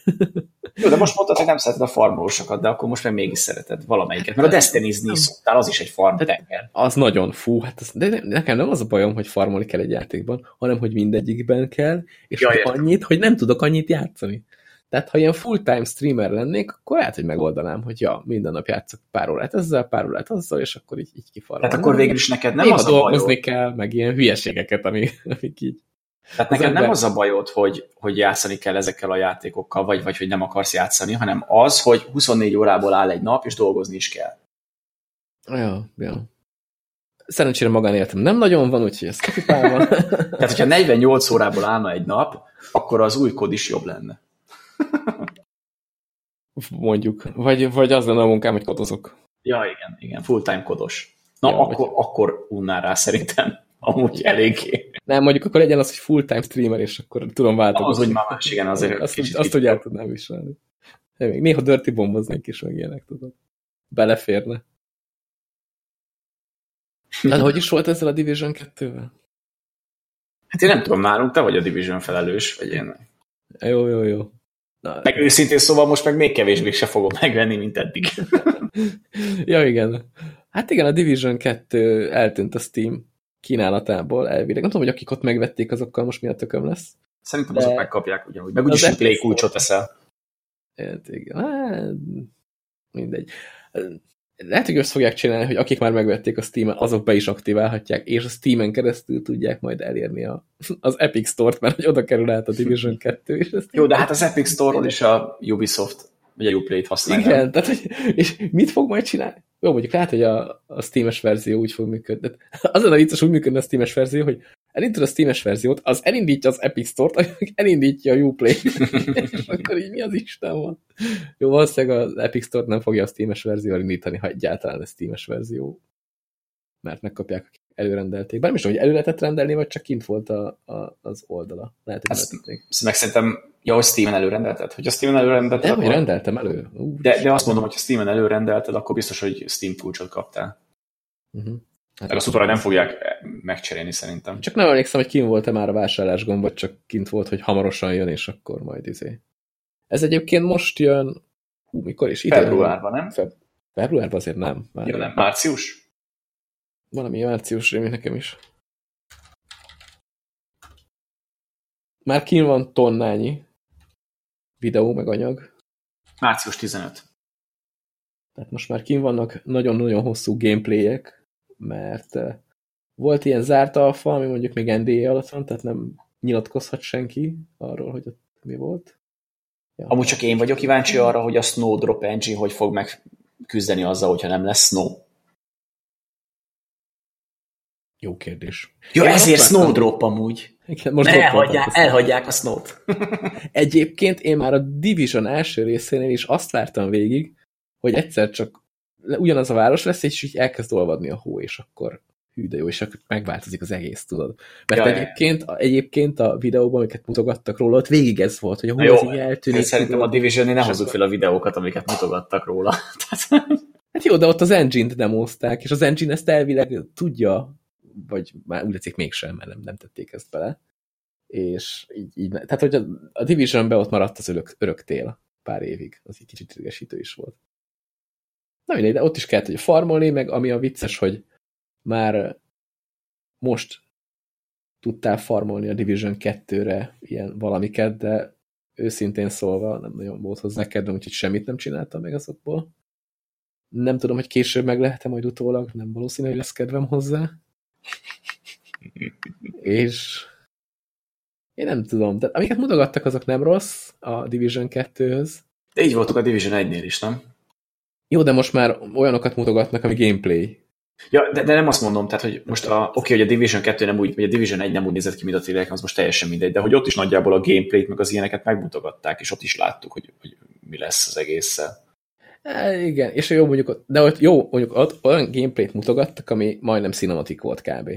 Jó, de most mondtad, hogy nem szereted a farmolósokat, de akkor most meg mégis szereted valamelyiket. Mert a Destiny-zni szoktál, az is egy farm tenger. Az nagyon fú, hát az, de nekem nem az a bajom, hogy farmolni kell egy játékban, hanem hogy mindegyikben kell, és ja, annyit, hogy nem tudok annyit játszani. Tehát, ha ilyen full-time streamer lennék, akkor lehet, hogy megoldanám, hogy ja, minden nap játszok pár órát ezzel, pár órát azzal, és akkor így, így kifarolom. Tehát akkor végül is neked nem Néha az a dolgozni bajod. kell, meg ilyen hülyeségeket, ami, amik így. Tehát neked ember... nem az a bajod, hogy, hogy játszani kell ezekkel a játékokkal, vagy, vagy hogy nem akarsz játszani, hanem az, hogy 24 órából áll egy nap, és dolgozni is kell. Ja, ja. Szerencsére magánéletem nem nagyon van, úgyhogy ez kapipálva. (laughs) Tehát, hogyha 48 órából állna egy nap, akkor az új kod is jobb lenne. Mondjuk. Vagy, vagy az lenne a munkám, hogy kodozok. Ja, igen, igen, full-time kodos. Na, ja, akkor, vagy... akkor unnál rá szerintem. Amúgy eléggé. Nem, mondjuk akkor legyen az, hogy full-time streamer, és akkor tudom változni. Az, hogy már más, igen, azért azt, kicsit azt, hogy el tudnám viselni. Még néha dirty bomboznék is, meg ilyenek, tudod. Beleférne. De (laughs) hogy is volt ezzel a Division 2-vel? Hát én nem tudom, nálunk te vagy a Division felelős, vagy én. Jó, jó, jó. Na, meg őszintén szóval most meg még kevésbé se fogom megvenni, mint eddig. (laughs) ja, igen. Hát igen, a Division 2 eltűnt a Steam kínálatából elvileg. Nem tudom, hogy akik ott megvették, azokkal most mi a tököm lesz. Szerintem De... azok megkapják ugyanúgy. Meg úgyis egy play kulcsot eszel. Hát igen. Hát, mindegy lehet, hogy össze fogják csinálni, hogy akik már megvették a Steam-en, azok be is aktiválhatják, és a Steam-en keresztül tudják majd elérni a, az Epic Store-t, mert hogy oda kerül át a Division (laughs) 2. És ezt Jó, de hát az Epic Store-ról is a Ubisoft, vagy a Uplay-t használja. Igen, tehát, hogy, és mit fog majd csinálni? Jó, mondjuk lehet, hogy a, a Steam-es verzió úgy fog működni. Azon a vicces úgy működne a Steam-es verzió, hogy elindítod a Steam-es verziót, az elindítja az Epic Store-t, (laughs) elindítja a Uplay. és (laughs) akkor így mi az Isten van? Jó, valószínűleg az Epic Store nem fogja a Steam-es verzió elindítani, ha egyáltalán a Steam-es verzió. Mert megkapják, előrendelték. Bár nem is hogy elő lehetett rendelni, vagy csak kint volt a, a, az oldala. Lehet, hogy ezt, meg szerintem, ja, hogy Steam-en előrendelted? Hogy a Steam-en előrendelted? Nem, akkor... rendeltem elő. Ú, de, de azt mondom, hogy ha Steam-en előrendelted, akkor biztos, hogy Steam kulcsot kaptál. Uh mhm. -huh. Hát Meg azt utána nem fogják megcserélni szerintem. Csak nem emlékszem, hogy kim volt-e már a vásárlás gomb, vagy csak kint volt, hogy hamarosan jön, és akkor majd izé. Ez egyébként most jön, hú, mikor is? Februárban, nem? Feb Februárban azért nem. Már Jó, nem. Március? Valami március rémi nekem is. Már kín van tonnányi videó meg anyag. Március 15. Tehát most már kín vannak nagyon-nagyon hosszú gameplayek, mert eh, volt ilyen zárt alfa, ami mondjuk még NDA alatt van, tehát nem nyilatkozhat senki arról, hogy ott mi volt. Ja. Amúgy csak én vagyok kíváncsi arra, hogy a Snowdrop Engine hogy fog megküzdeni azzal, hogyha nem lesz Snow. Jó kérdés. Jó, én ezért Snowdrop amúgy. Igen, most ne elhagyják, elhagyják a Snow-t. Egyébként én már a Division első részénél is azt vártam végig, hogy egyszer csak ugyanaz a város lesz, és így elkezd olvadni a hó, és akkor hű, de jó, és akkor megváltozik az egész, tudod. Mert ja, egyébként, a, egyébként a videóban, amiket mutogattak róla, ott végig ez volt, hogy a hó jó, az így eltűnik. Szerintem a division nem hozzuk fel a videókat, amiket mutogattak róla. (laughs) hát jó, de ott az engine-t demozták, és az engine ezt elvileg tudja, vagy már úgy látszik mégsem, mert nem, nem tették ezt bele. És így, így tehát, hogy a, a Division-be ott maradt az örök, örök tél pár évig. Az egy kicsit idegesítő is volt. Na mindegy, de ott is kellett, hogy farmolni, meg ami a vicces, hogy már most tudtál farmolni a Division 2-re ilyen valamiket, de őszintén szólva nem nagyon volt hozzá kedvem, úgyhogy semmit nem csináltam meg azokból. Nem tudom, hogy később meg lehet-e majd utólag, nem valószínű, hogy lesz kedvem hozzá. És én nem tudom, de amiket mutogattak, azok nem rossz a Division 2-höz. De így voltunk a Division 1-nél is, nem? Jó, de most már olyanokat mutogatnak, ami gameplay. Ja, de, de nem azt mondom, tehát, hogy most a, oké, okay, hogy a Division 2 nem úgy, vagy a Division 1 nem úgy nézett ki, mint a tényleg, az most teljesen mindegy, de hogy ott is nagyjából a gameplayt, meg az ilyeneket megmutogatták, és ott is láttuk, hogy, hogy mi lesz az egésszel. É, igen, és jó mondjuk, de ott jó, mondjuk ott olyan gameplayt mutogattak, ami majdnem cinematik volt kb.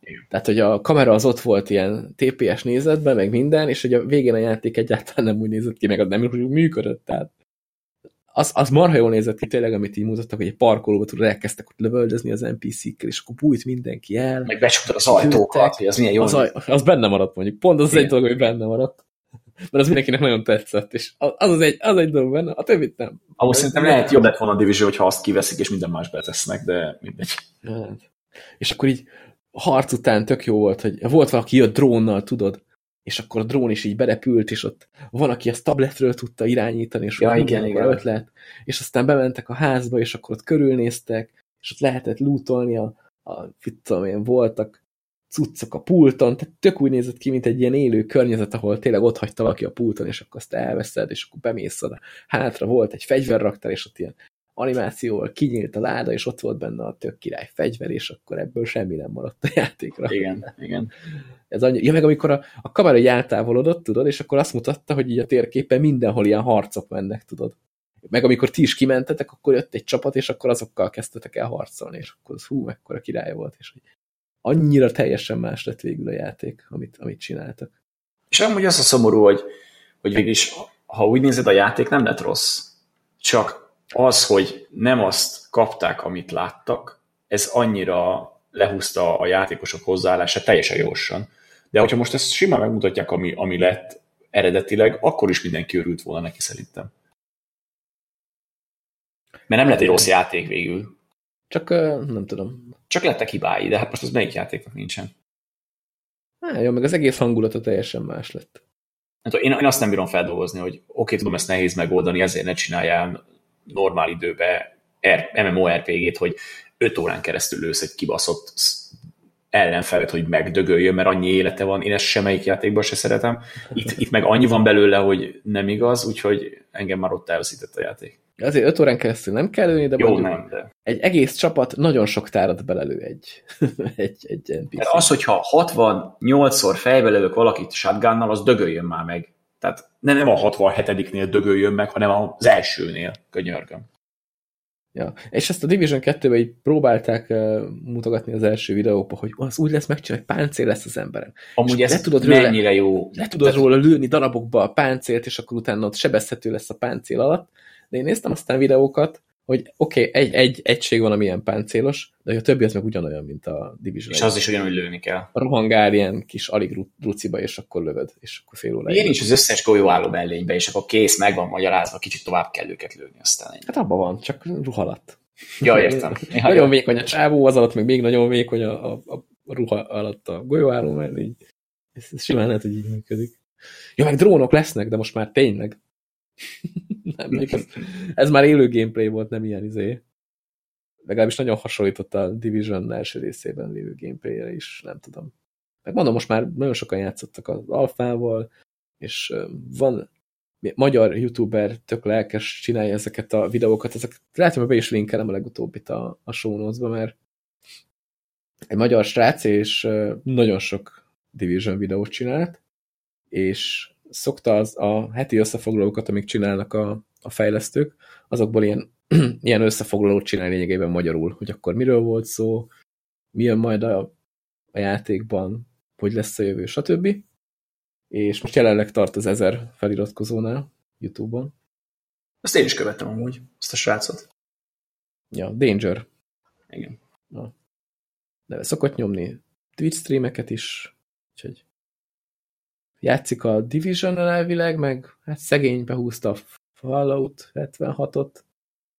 Igen. Tehát, hogy a kamera az ott volt ilyen TPS nézetben, meg minden, és hogy a végén a játék egyáltalán nem úgy nézett ki, meg az nem úgy működött, tehát az, az marha jól nézett ki tényleg, amit így mutattak, hogy egy parkolóba tudod, elkezdtek ott lövöldözni az NPC-kkel, és akkor bújt mindenki el. Meg becsukta az ajtókat, hogy az milyen jó. Az, aj, az benne maradt mondjuk. Pont az, az egy dolog, hogy benne maradt. (laughs) Mert az mindenkinek nagyon tetszett, és az az egy, az egy dolog benne, a többit nem. Ahhoz szerintem lehet jobb lett volna a Division, hogyha azt kiveszik, és minden más betesznek, de mindegy. Hát. És akkor így harc után tök jó volt, hogy volt valaki jött drónnal, tudod, és akkor a drón is így berepült, és ott van, aki ezt tabletről tudta irányítani, és ja, igen, igen. ötlet, és aztán bementek a házba, és akkor ott körülnéztek, és ott lehetett lootolni a, a mit tudom én, voltak cuccok a pulton, tehát tök úgy nézett ki, mint egy ilyen élő környezet, ahol tényleg ott hagyta valaki a pulton, és akkor azt elveszed, és akkor bemész oda. Hátra volt egy fegyverraktár, és ott ilyen animációval kinyílt a láda, és ott volt benne a tök király fegyver, és akkor ebből semmi nem maradt a játékra. Igen, igen. Ez annyi... Ja, meg amikor a, a kamera így eltávolodott, tudod, és akkor azt mutatta, hogy így a térképen mindenhol ilyen harcok mennek, tudod. Meg amikor ti is kimentetek, akkor jött egy csapat, és akkor azokkal kezdtetek el harcolni, és akkor az hú, mekkora király volt, és hogy annyira teljesen más lett végül a játék, amit, amit csináltak. És amúgy az a szomorú, hogy, hogy végülis, ha úgy nézed, a játék nem lett rossz, csak az, hogy nem azt kapták, amit láttak, ez annyira lehúzta a játékosok hozzáállását teljesen gyorsan. De hogyha most ezt simán megmutatják, ami, ami lett eredetileg, akkor is mindenki örült volna neki szerintem. Mert nem lett egy rossz játék végül. Csak nem tudom. Csak lettek hibái, de hát most az melyik játéknak nincsen? Há, jó, meg az egész hangulata teljesen más lett. Hát, én, én azt nem bírom feldolgozni, hogy oké, okay, tudom, ezt nehéz megoldani, ezért ne csináljál normál időben MMORPG-t, hogy 5 órán keresztül lősz egy kibaszott ellenfelet, hogy megdögöljön, mert annyi élete van, én ezt semmelyik játékban se szeretem. Itt, itt meg annyi van belőle, hogy nem igaz, úgyhogy engem már ott elveszített a játék. Azért 5 órán keresztül nem kell lőni, de Jó, nem, de... egy egész csapat nagyon sok tárat belelő egy, (laughs) egy, egy NPC. Tehát az, hogyha 68-szor fejbe lövök valakit shotgunnal, az dögöljön már meg. Tehát nem a 67-nél dögöljön meg, hanem az elsőnél, könyörgöm. Ja, és ezt a Division 2-ben így próbálták uh, mutogatni az első videóba, hogy az úgy lesz megcsinálni, hogy páncél lesz az emberen. Amúgy ez tudod mennyire róla, jó. Le tudod Tehát... róla lőni darabokba a páncélt, és akkor utána ott sebezhető lesz a páncél alatt. De én néztem aztán videókat, hogy oké, okay, egy, egy egység van, ami ilyen páncélos, de a többi az meg ugyanolyan, mint a Division. És az is ugyanúgy lőni kell. Rohangál ilyen kis alig ruciba, és akkor lövöd, és akkor fél óra. Én is az összes golyóálló mellénybe, és akkor kész, meg van magyarázva, kicsit tovább kell őket lőni aztán. Ennyi. Hát abban van, csak ruha alatt. Ja, értem. (laughs) Nagyon vékony a csávó, az alatt meg még nagyon vékony a, a, a ruha alatt a golyóálló mellény. Ez, ez simán lehet, hogy így működik. Ja, meg drónok lesznek, de most már tényleg. Nem, ez, ez már élő gameplay volt, nem ilyen izé. Legalábbis nagyon hasonlított a Division első részében lévő gameplayre is, nem tudom. Meg mondom, most már nagyon sokan játszottak az alfával, és van magyar youtuber tök lelkes csinálja ezeket a videókat, ezeket lehet, hogy be is linkelem a legutóbbit a, a show mert egy magyar srác, és nagyon sok Division videót csinált, és szokta az a heti összefoglalókat, amik csinálnak a, a fejlesztők, azokból ilyen, (clears throat) ilyen összefoglalót csinál lényegében magyarul, hogy akkor miről volt szó, mi jön majd a, a játékban, hogy lesz a jövő, stb. És most jelenleg tart az ezer feliratkozónál YouTube-on. Ezt én is követtem amúgy, ezt a srácot. Ja, Danger. Igen. Na. De szokott nyomni Twitch streameket is, úgyhogy játszik a division elvileg, meg hát szegény behúzta a Fallout 76-ot,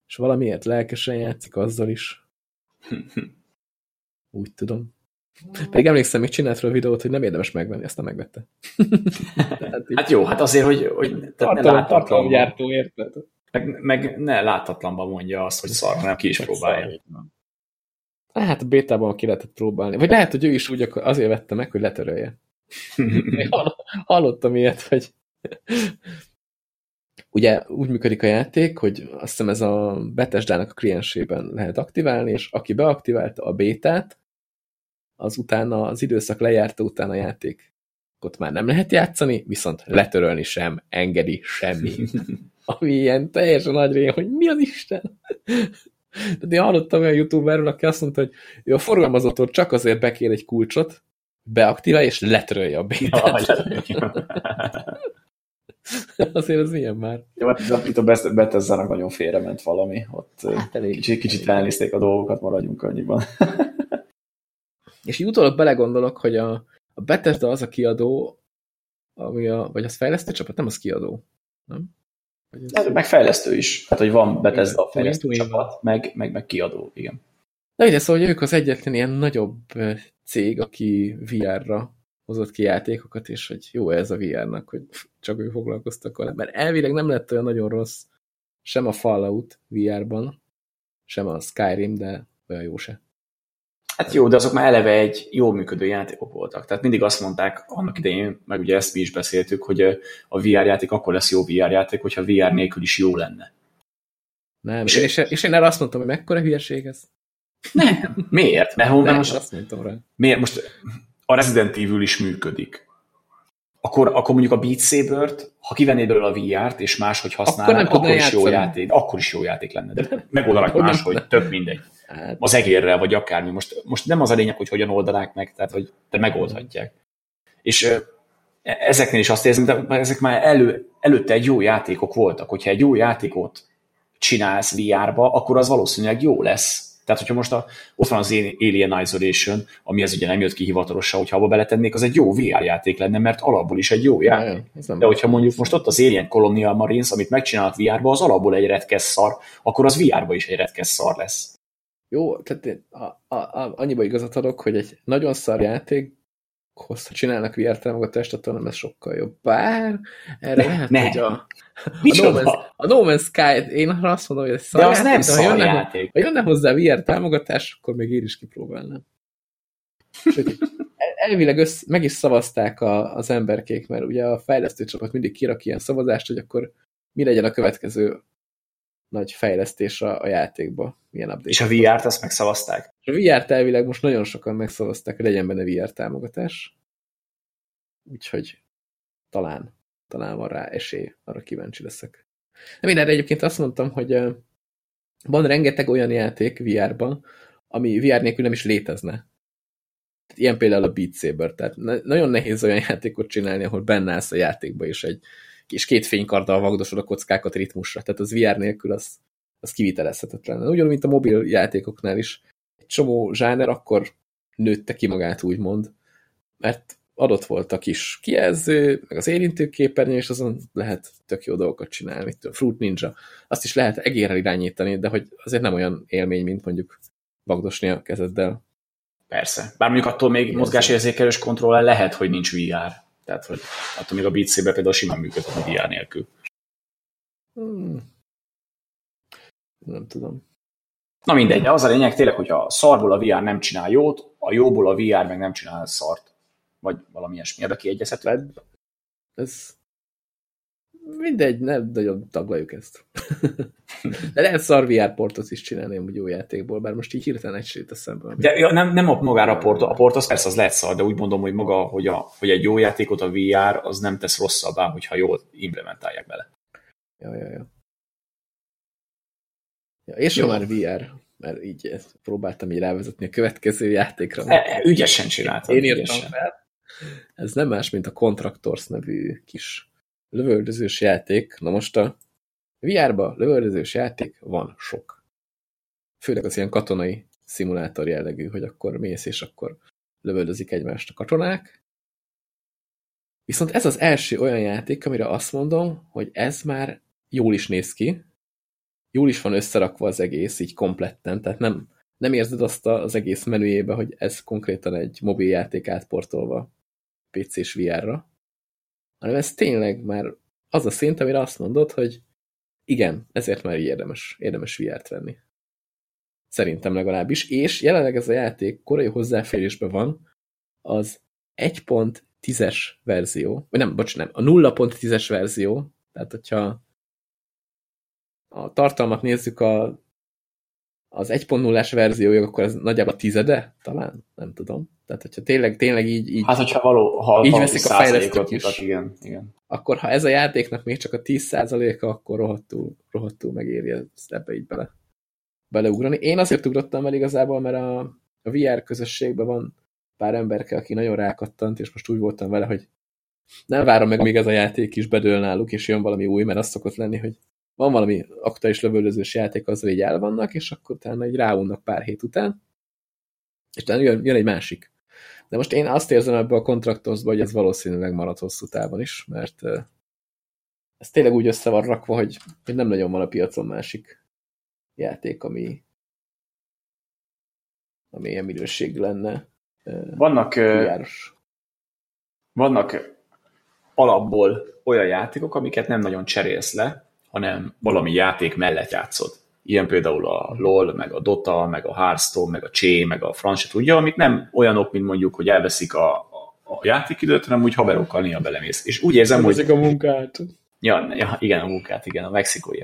és valamiért lelkesen játszik azzal is. (laughs) Úgy tudom. Pedig emlékszem, még csinált fel a videót, hogy nem érdemes megvenni, ezt nem megvette. hát, (laughs) hát jó, hát azért, hogy, hogy tartalom, tartalom gyártó, érted? Meg, meg ne láthatatlanban mondja azt, hogy szar, hanem ki is próbálja. Hát a bétában ki lehetett próbálni. Vagy lehet, hogy ő is úgy azért vette meg, hogy letörölje. Hallottam ilyet, hogy ugye úgy működik a játék, hogy azt hiszem ez a Bethesda-nak a kliensében lehet aktiválni, és aki beaktiválta a bétát, az utána, az időszak lejárta után a játék ott már nem lehet játszani, viszont letörölni sem engedi semmi. (laughs) Ami ilyen teljesen nagy rém, hogy mi az Isten? De én hallottam olyan youtuberről, aki azt mondta, hogy ő a forgalmazottól csak azért bekér egy kulcsot, beaktiválja, és letörölje a bétát. (laughs) Azért az ilyen már. Jó, hát itt a Bethesda-nak nagyon félrement valami. Ott hát elég, kicsit, kicsit elnézték a dolgokat, maradjunk annyiban. (laughs) És így utólag belegondolok, hogy a, a Bethesda az a kiadó, ami a, vagy az fejlesztő csapat, nem az kiadó, nem? Ez... Meg fejlesztő is. Tehát, hogy van Bethesda a fejlesztő csapat, meg, meg, meg kiadó, igen. Na ide, szóval, hogy ők az egyetlen ilyen nagyobb cég, aki VR-ra hozott ki játékokat, és hogy jó ez a VR-nak, hogy csak ők foglalkoztak vele. Mert elvileg nem lett olyan nagyon rossz sem a Fallout VR-ban, sem a Skyrim, de olyan jó se. Hát jó, de azok már eleve egy jól működő játékok voltak. Tehát mindig azt mondták annak idején, meg ugye ezt mi is beszéltük, hogy a VR játék akkor lesz jó VR játék, hogyha VR nélkül is jó lenne. Nem, és, és, és én erre azt mondtam, hogy mekkora hülyeség ez. Nem. Miért? Mert, mert most, azt mondtam rá. Miért? Most a Resident Evil is működik. Akkor, akkor mondjuk a Beat Saber-t, ha kivennéd belőle a VR-t, és máshogy használnád, akkor, akkor is jó játék. Akkor is jó játék lenne. De megoldanak máshogy, több mindegy. Hát. Az egérrel, vagy akármi. Most, most nem az a lényeg, hogy hogyan oldanák meg, tehát hogy te megoldhatják. És e, ezeknél is azt érzem, de ezek már elő, előtte egy jó játékok voltak. Hogyha egy jó játékot csinálsz VR-ba, akkor az valószínűleg jó lesz. Tehát, hogyha most a, ott van az Alien Isolation, ami ez ugye nem jött ki hivatalosan, hogyha abba beletennék, az egy jó VR játék lenne, mert alapból is egy jó játék. Ja, De hogyha mondjuk most ott az Alien Colonial Marines, amit megcsinálnak VR-ba, az alapból egy retkes szar, akkor az VR-ba is egy retkes szar lesz. Jó, tehát a, a, a, annyiba igazat adok, hogy egy nagyon szar játék, ha csinálnak VR támogatást, attól nem ez sokkal jobb. Bár erre ne, lehet, ne. hogy a, a, no Man's, a No Man's Sky, én azt mondom, hogy ez szar De az játék, nem szar ha jönne, játék. Ha jönne hozzá VR támogatás, akkor még én is kipróbálnám. Sőt, elvileg össz, meg is szavazták a, az emberkék, mert ugye a fejlesztő csapat mindig kirak ilyen szavazást, hogy akkor mi legyen a következő nagy fejlesztés a, a játékba. Milyen update és a VR-t azt megszavazták? A VR-t elvileg most nagyon sokan megszavazták, hogy legyen benne VR támogatás. Úgyhogy talán, talán van rá esély, arra kíváncsi leszek. De mindenre egyébként azt mondtam, hogy van rengeteg olyan játék VR-ban, ami VR nélkül nem is létezne. Ilyen például a Beat Saber, tehát nagyon nehéz olyan játékot csinálni, ahol benne állsz a játékba, és egy és két fénykarddal vagdosod a kockákat ritmusra. Tehát az VR nélkül az, az kivitelezhetetlen. Ugyanúgy, mint a mobil játékoknál is. Egy csomó zsáner akkor nőtte ki magát, úgymond, mert adott volt a kis kijelző, meg az érintőképernyő, és azon lehet tök jó dolgokat csinálni, mint a Fruit Ninja. Azt is lehet egérrel irányítani, de hogy azért nem olyan élmény, mint mondjuk vagdosni a kezeddel. Persze. Bár mondjuk attól még mozgásérzékelős kontroller lehet, hogy nincs VR. Tehát, hogy attól még a Beat Saber például simán működhet VR nélkül. Hmm. Nem tudom. Na mindegy, de az a lényeg tényleg, hogyha a szarból a VR nem csinál jót, a jóból a VR meg nem csinál szart. Vagy valami ilyesmi, ebbe kiegyezhető. Ez mindegy, nem nagyon taglaljuk ezt. (laughs) De lehet szar VR portot is csinálni hogy jó játékból, bár most így hirtelen egy sét eszembe. De ja, nem, nem a magára a port, a port az persze az lehet szar, de úgy mondom, hogy maga, hogy, a, hogy egy jó játékot a VR az nem tesz rosszabbá, hogyha jól implementálják bele. Ja, ja, ja. ja és jó. már VR, mert így ezt próbáltam így rávezetni a következő játékra. E, ügyesen csináltam. Én írtam ügyesen. fel. Ez nem más, mint a Contractors nevű kis lövöldözős játék. Na most a VR-ba lövöldözős játék van sok. Főleg az ilyen katonai szimulátor jellegű, hogy akkor mész, és akkor lövöldözik egymást a katonák. Viszont ez az első olyan játék, amire azt mondom, hogy ez már jól is néz ki, jól is van összerakva az egész, így kompletten, tehát nem, nem érzed azt az egész menüjébe, hogy ez konkrétan egy mobiljáték átportolva PC-s VR-ra, hanem ez tényleg már az a szint, amire azt mondod, hogy igen, ezért már így érdemes, érdemes VR-t venni. Szerintem legalábbis. És jelenleg ez a játék korai hozzáférésben van az 1.10-es verzió, vagy nem, bocs, nem, a 0.10-es verzió, tehát hogyha a tartalmat nézzük a, az 1.0-as verziója, akkor ez nagyjából tizede, talán? Nem tudom. Tehát, hogyha tényleg, tényleg így, így, hát, hogyha való, ha így veszik a fejlesztők is, mutat, igen, igen. akkor ha ez a játéknak még csak a 10%-a, akkor rohadtul, rohadtul megéri ezt ebbe így bele, beleugrani. Én azért ugrottam el igazából, mert a, a VR közösségben van pár emberke, aki nagyon rákattant, és most úgy voltam vele, hogy nem várom meg, még ez a játék is bedől náluk, és jön valami új, mert az szokott lenni, hogy van valami aktuális lövöldözős játék, azzal így el vannak, és akkor utána egy ráunnak pár hét után, és utána jön, jön egy másik. De most én azt érzem ebbe a kontraktorzba, hogy ez valószínűleg marad hosszú távon is, mert ez tényleg úgy össze van rakva, hogy, hogy nem nagyon van a piacon másik játék, ami, ami ilyen minőség lenne. Vannak, járos. vannak alapból olyan játékok, amiket nem nagyon cserélsz le, hanem valami játék mellett játszod. Ilyen például a LOL, meg a Dota, meg a Hearthstone, meg a Ché, meg a Franc, tudja, amik nem olyanok, mint mondjuk, hogy elveszik a, a játékidőt, hanem úgy haverokkal néha belemész. És úgy érzem, hogy... a munkát. Ja, ja, igen, a munkát, igen, a mexikói.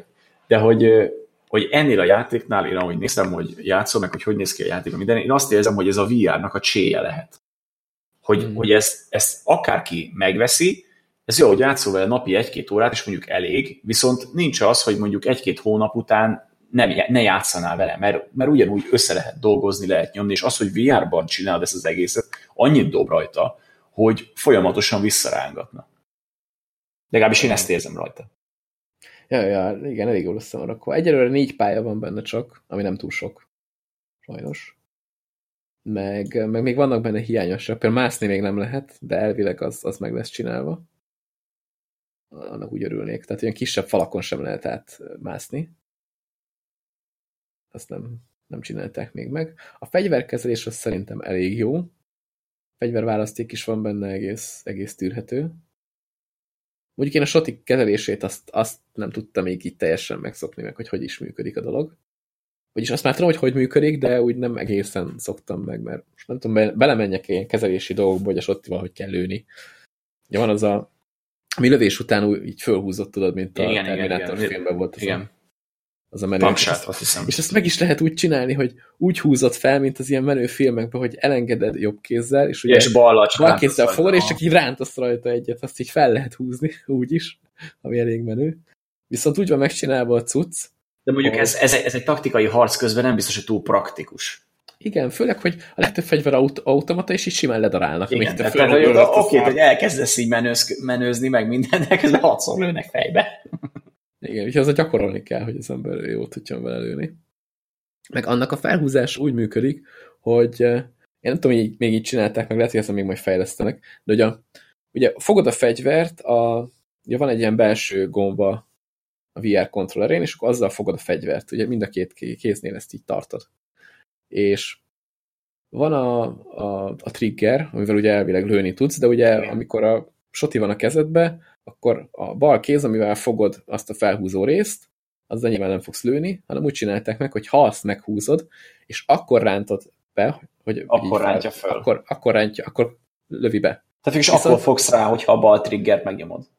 De hogy, hogy ennél a játéknál, én ahogy néztem, hogy játszom, meg hogy hogy néz ki a játék, minden, én azt érzem, hogy ez a VR-nak a cséje lehet. Hogy, mm. hogy ezt, ezt akárki megveszi, ez jó, hogy játszol vele napi egy-két órát, és mondjuk elég, viszont nincs az, hogy mondjuk egy-két hónap után nem, ne játszanál vele, mert, mert ugyanúgy össze lehet dolgozni, lehet nyomni, és az, hogy VR-ban csinálod ezt az egészet, annyit dob rajta, hogy folyamatosan visszarángatna. Legalábbis én ezt érzem rajta. Ja, ja, igen, elég jól össze van rakva. Egyelőre négy pálya van benne csak, ami nem túl sok. Sajnos. Meg, meg még vannak benne hiányosság. Például mászni még nem lehet, de elvileg az, az meg lesz csinálva. Annak úgy örülnék. Tehát ilyen kisebb falakon sem lehet átmászni. Azt nem, nem csinálták még meg. A fegyverkezelés az szerintem elég jó. A fegyverválaszték is van benne egész, egész tűrhető. Mondjuk én a sotik kezelését azt, azt nem tudtam még így teljesen megszokni meg, hogy hogy is működik a dolog. Vagyis azt már tudom, hogy hogy működik, de úgy nem egészen szoktam meg, mert most nem tudom, be, belemenjek ilyen kezelési dolgokba, hogy a sottival hogy kell lőni. Ugye van az a ami lövés után úgy így fölhúzott, tudod, mint a igen, Terminator igen, filmben volt. Az igen. A, az a menő. Pampsát, azt hiszem. És ezt meg is lehet úgy csinálni, hogy úgy húzott fel, mint az ilyen menő filmekben, hogy elengeded jobb kézzel, és ugye és bal, bal kézzel fogod, és csak így rántasz rajta egyet, azt így fel lehet húzni, (laughs) úgy is, ami elég menő. Viszont úgy van megcsinálva a cucc. De mondjuk ez, ez, ez egy taktikai harc közben nem biztos, hogy túl praktikus. Igen, főleg, hogy a legtöbb fegyver aut automata, és így simán ledarálnak. Igen, tehát, tehát hogy oké, hogy elkezdesz így menőz, menőzni, meg mindennek, ez hatszor lőnek fejbe. Igen, úgyhogy az a gyakorolni kell, hogy az ember jót tudjon vele lőni. Meg annak a felhúzás úgy működik, hogy eh, én nem tudom, hogy még így csinálták, meg lehet, hogy ezt még majd fejlesztenek, de ugye, ugye fogod a fegyvert, a, ugye van egy ilyen belső gomba a VR kontrollerén, és akkor azzal fogod a fegyvert. Ugye mind a két kéznél ezt így tartod. És van a, a, a trigger, amivel ugye elvileg lőni tudsz, de ugye amikor a soti van a kezedbe, akkor a bal kéz, amivel fogod azt a felhúzó részt, azzal nyilván nem fogsz lőni, hanem úgy csinálták meg, hogy ha azt meghúzod, és akkor rántod be, hogy akkor fel, rántja fel. Akkor, akkor rántja, akkor lövi be. Tehát is akkor fogsz rá, hogyha a bal triggert megnyomod.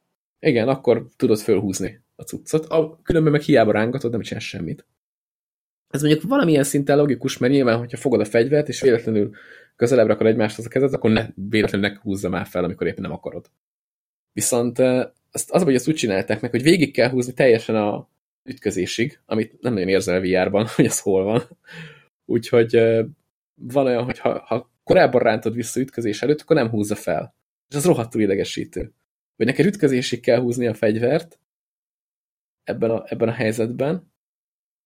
Igen, akkor tudod fölhúzni a cuccot. A, különben meg hiába rángatod, nem csinálsz semmit. Ez mondjuk valamilyen szinten logikus, mert nyilván, hogyha fogod a fegyvert, és véletlenül közelebb rakod egymáshoz a kezed, akkor ne, véletlenül ne húzza már fel, amikor éppen nem akarod. Viszont azt, az, hogy ezt úgy csinálták meg, hogy végig kell húzni teljesen a ütközésig, amit nem nagyon érzel VR-ban, (laughs) hogy az hol van. Úgyhogy van olyan, hogy ha, ha korábban rántod vissza ütközés előtt, akkor nem húzza fel. És az rohadtul idegesítő. Hogy neked ütközésig kell húzni a fegyvert ebben a, ebben a helyzetben,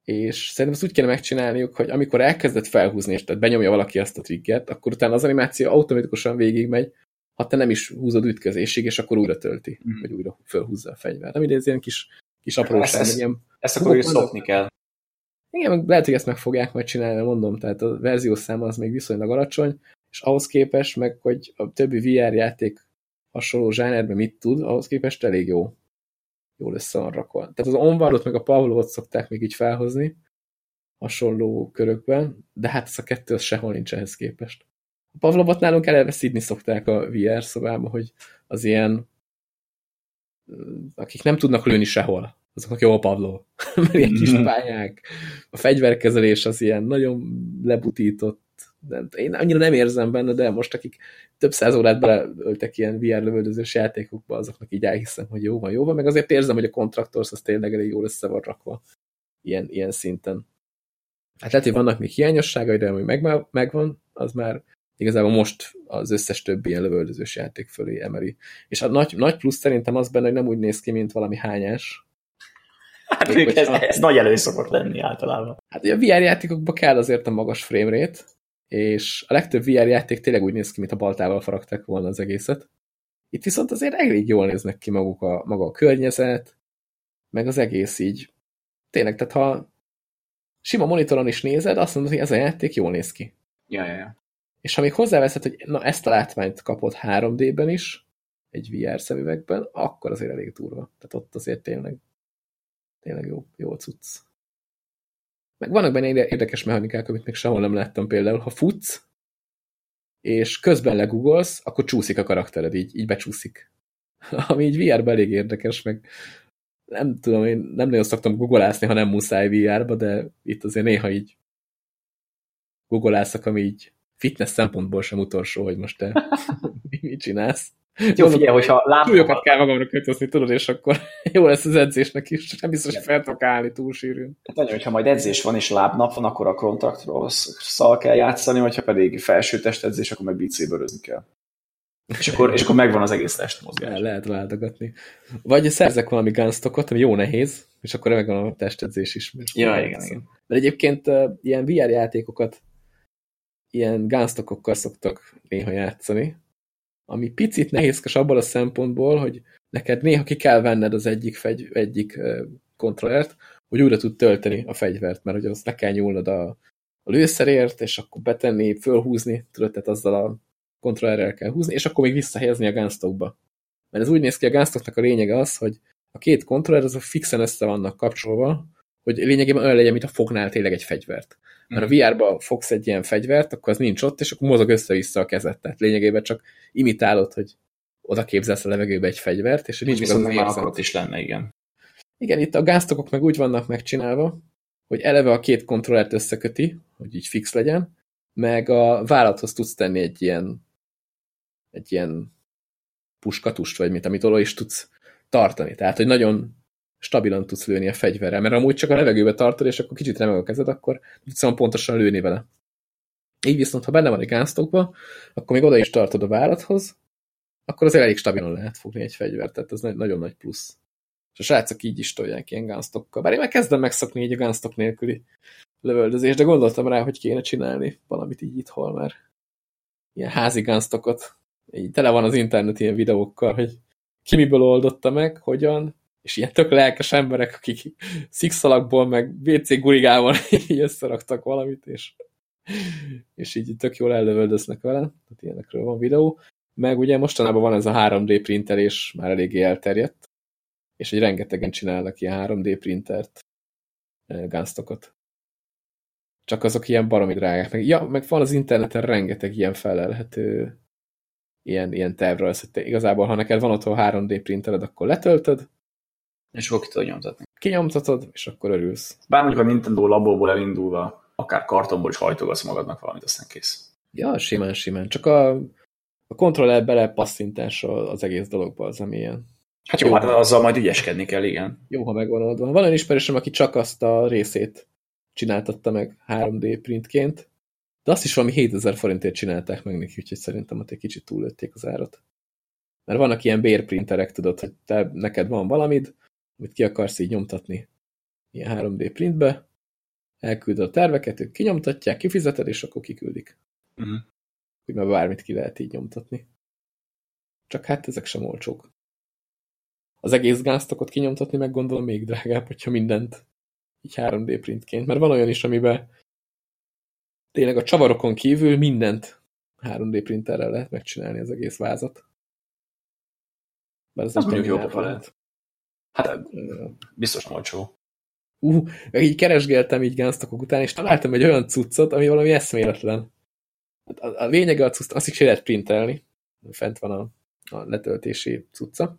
és szerintem ezt úgy kéne megcsinálniuk, hogy amikor elkezdett felhúzni, és tehát benyomja valaki azt a triggert, akkor utána az animáció automatikusan végigmegy, ha te nem is húzod ütközésig, és akkor újra tölti, mm. vagy újra felhúzza a fegyvert. Nem ez ilyen kis, kis apróság. Ezt, ilyen, ezt akkor is szokni kell. Igen, lehet, hogy ezt meg fogják majd csinálni, mondom, tehát a verziószám az még viszonylag alacsony, és ahhoz képest, meg hogy a többi VR játék hasonló zsánerben mit tud, ahhoz képest elég jó jól össze van rakva. Tehát az Onwardot meg a Pavlovot szokták még így felhozni hasonló körökben, de hát ez a kettő az sehol nincs ehhez képest. A Pavlovot nálunk eleve szídni szokták a VR szobába, hogy az ilyen akik nem tudnak lőni sehol, azoknak jó a Pavlov. (laughs) Mert ilyen kis mhm. pályák. A fegyverkezelés az ilyen nagyon lebutított nem, én annyira nem érzem benne, de most akik több száz órát beleöltek ilyen VR lövöldözős játékokba, azoknak így elhiszem, hogy jó van, jó van, meg azért érzem, hogy a Contractors az tényleg elég jól össze van rakva ilyen, ilyen szinten. Hát lehet, hogy vannak még hiányosságai, de ami meg, megvan, az már igazából most az összes többi ilyen lövöldözős játék fölé emeli. És a nagy, nagy plusz szerintem az benne, hogy nem úgy néz ki, mint valami hányás. Hát Még, ez, ez nagy elő szokott lenni általában. Hát ugye a VR játékokban kell azért a magas framerate, és a legtöbb VR játék tényleg úgy néz ki, mint a baltával faragták volna az egészet. Itt viszont azért elég jól néznek ki maguk a, maga a környezet, meg az egész így. Tényleg, tehát ha sima monitoron is nézed, azt mondod, hogy ez a játék jól néz ki. Ja, ja, ja. És ha még hozzáveszed, hogy na, ezt a látványt kapott 3D-ben is, egy VR szemüvegben, akkor azért elég durva. Tehát ott azért tényleg, tényleg jó, jó cucc. Meg vannak benne érdekes mechanikák, amit még sehol nem láttam például. Ha futsz, és közben legugolsz, akkor csúszik a karaktered, így, így becsúszik. (laughs) Ami így VR-ben elég érdekes, meg nem tudom, én nem nagyon szoktam googolászni, ha nem muszáj VR-ba, de itt azért néha így googolászok, ami így fitness szempontból sem utolsó, hogy most te (laughs) mit csinálsz. Jó, figyelj, hogyha látom... Súlyokat kell magamra kötözni, tudod, és akkor (laughs) jó lesz az edzésnek is. Nem biztos, hogy fel tudok állni túl sűrűn. Hát nagyon, hogyha majd edzés van és lábnap van, akkor a kontraktról szal kell játszani, vagy ha pedig felső testedzés, akkor meg bicébörözni kell. És akkor, és akkor megvan az egész testmozgás. El lehet váltogatni. Vagy szerzek valami gunstockot, ami jó nehéz, és akkor megvan a testedzés is. Ja, igen, igen. Mert egyébként uh, ilyen VR játékokat ilyen gunstockokkal szoktak néha játszani, ami picit nehézkes abban a szempontból, hogy neked néha ki kell venned az egyik, fegy, egyik kontrollert, hogy újra tud tölteni a fegyvert, mert hogy azt le kell nyúlnod a, a lőszerért, és akkor betenni, fölhúzni, tudod, tehát azzal a kontrollerrel kell húzni, és akkor még visszahelyezni a gunstockba. Mert ez úgy néz ki, a gunstocknak a lényege az, hogy a két kontroller azok fixen össze vannak kapcsolva, hogy lényegében olyan legyen, a fognál tényleg egy fegyvert. Mert a mhm. VR-ba fogsz egy ilyen fegyvert, akkor az nincs ott, és akkor mozog össze-vissza a kezed. Tehát lényegében csak imitálod, hogy oda képzelsz a levegőbe egy fegyvert, és nincs viszont az ott is lenne, igen. Igen, itt a gáztokok meg úgy vannak megcsinálva, hogy eleve a két kontrollert összeköti, hogy így fix legyen, meg a vállathoz tudsz tenni egy ilyen egy ilyen puskatust, vagy mit, amit oda is tudsz tartani. Tehát, hogy nagyon stabilan tudsz lőni a fegyverrel, mert amúgy csak a levegőbe tartod, és akkor kicsit remeg a kezed, akkor tudsz pontosan lőni vele. Így viszont, ha benne van egy gánztokba, akkor még oda is tartod a várathoz, akkor az elég stabilan lehet fogni egy fegyvert, tehát ez nagyon nagy plusz. És a srácok így is tolják ilyen gánztokkal. Bár én már kezdem megszokni így a gánztok nélküli lövöldözést, de gondoltam rá, hogy kéne csinálni valamit így itthol, mert ilyen házi gánztokot. Így tele van az internet ilyen videókkal, hogy ki miből oldotta meg, hogyan, és ilyen tök lelkes emberek, akik szikszalakból, meg WC gurigával így (laughs) összeraktak valamit, és, és így tök jól ellövöldöznek vele, tehát ilyenekről van videó. Meg ugye mostanában van ez a 3D printelés, már eléggé elterjedt, és egy rengetegen csinálnak ilyen 3D printert, eh, gunstockot. Csak azok ilyen baromi drágák. Meg, ja, meg van az interneten rengeteg ilyen felelhető ilyen, ilyen tervrajz, hogy igazából, ha neked van otthon 3D printered, akkor letöltöd, és tudod nyomtatni. Kinyomtatod, és akkor örülsz. Bár mondjuk a Nintendo labóból elindulva, akár kartonból is hajtogatsz magadnak valamit, aztán kész. Ja, simán, simán. Csak a, a kontroller belepasszintása az egész dologba az, ami ilyen. Hát jó, jó hát azzal majd ügyeskedni kell, igen. Jó, ha megvan oldva. Van olyan ismerősöm, aki csak azt a részét csináltatta meg 3D printként, de azt is valami 7000 forintért csinálták meg neki, úgyhogy szerintem ott egy kicsit túllőtték az árat. Mert vannak ilyen bérprinterek, tudod, hogy te, neked van valamid, amit ki akarsz így nyomtatni ilyen 3D printbe, elküldöd a terveket, ők kinyomtatják, kifizeted, és akkor kiküldik. Uh -huh. Úgy már bármit ki lehet így nyomtatni. Csak hát ezek sem olcsók. Az egész gáztokot kinyomtatni meg gondolom még drágább, hogyha mindent így 3D printként. Mert van olyan is, amiben tényleg a csavarokon kívül mindent 3D printerrel lehet megcsinálni az egész vázat. Bár ez az mondjuk jó lehet. Hát biztos olcsó. Uh, meg így keresgéltem így gánztakok után, és találtam egy olyan cuccot, ami valami eszméletlen. Hát a, a lényege a cucc, azt is lehet printelni. Fent van a, a letöltési cucca.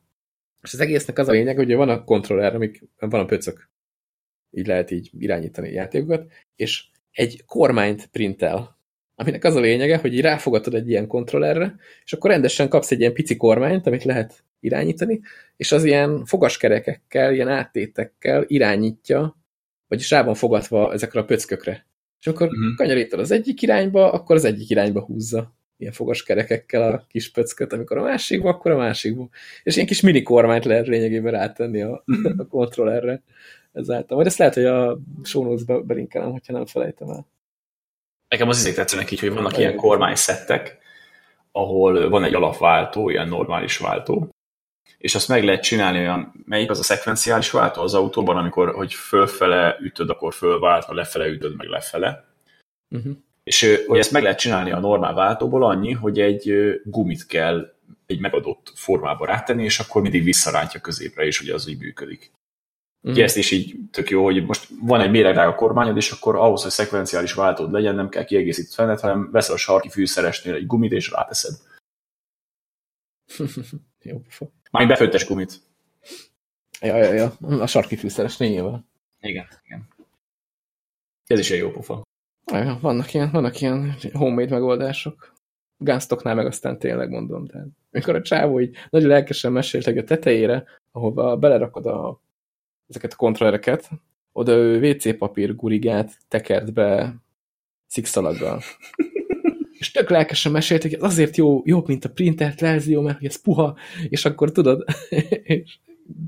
És az egésznek az a lényeg, hogy van a kontroller, amik van a pöcök. Így lehet így irányítani a játékokat, és egy kormányt printel aminek az a lényege, hogy így ráfogatod egy ilyen kontrollerre, és akkor rendesen kapsz egy ilyen pici kormányt, amit lehet irányítani, és az ilyen fogaskerekekkel, ilyen áttétekkel irányítja, vagyis rá van fogatva ezekre a pöckökre. És akkor uh mhm. -huh. kanyarítod az egyik irányba, akkor az egyik irányba húzza. ilyen fogaskerekekkel a kis pöcköt, amikor a másikba, akkor a másikba. És ilyen kis mini kormányt lehet lényegében rátenni a, a kontrollerre ezáltal. Vagy ezt lehet, hogy a show notes-be belinkelem, hogyha nem felejtem el. Nekem az izék tetszenek így, hogy vannak ilyen kormányszettek, ahol van egy alapváltó, ilyen normális váltó, és azt meg lehet csinálni olyan, melyik az a szekvenciális váltó az autóban, amikor hogy fölfele ütöd, akkor fölvált, ha lefele ütöd, meg lefele. Uh-huh. És hogy ezt meg lehet csinálni a normál váltóból annyi, hogy egy gumit kell egy megadott formába rátenni, és akkor mindig visszarántja középre, és ugye az így működik. Mm. Ugye ezt is így tök jó, hogy most van egy méregdrága kormányod, és akkor ahhoz, hogy szekvenciális váltód legyen, nem kell kiegészíteni fenet, hanem veszel a sarki fűszeresnél egy gumit, és ráteszed. (laughs) jó pofa. Már befőttes gumit. Ja, ja, ja. A sarki fűszeres nyilván. Igen, igen. Ez is egy jó pofa. Ja, vannak ilyen, vannak ilyen homemade megoldások. Gáztoknál meg aztán tényleg mondom. Tehát, mikor a csávó így nagyon lelkesen mesélte a tetejére, ahova belerakod a, ezeket a kontrollereket, oda ő WC papír gurigát tekert be szikszalaggal. (laughs) és tök lelkesen mesélt, hogy ez azért jó, jobb, mint a printert verzió, mert hogy ez puha, és akkor tudod, (laughs) és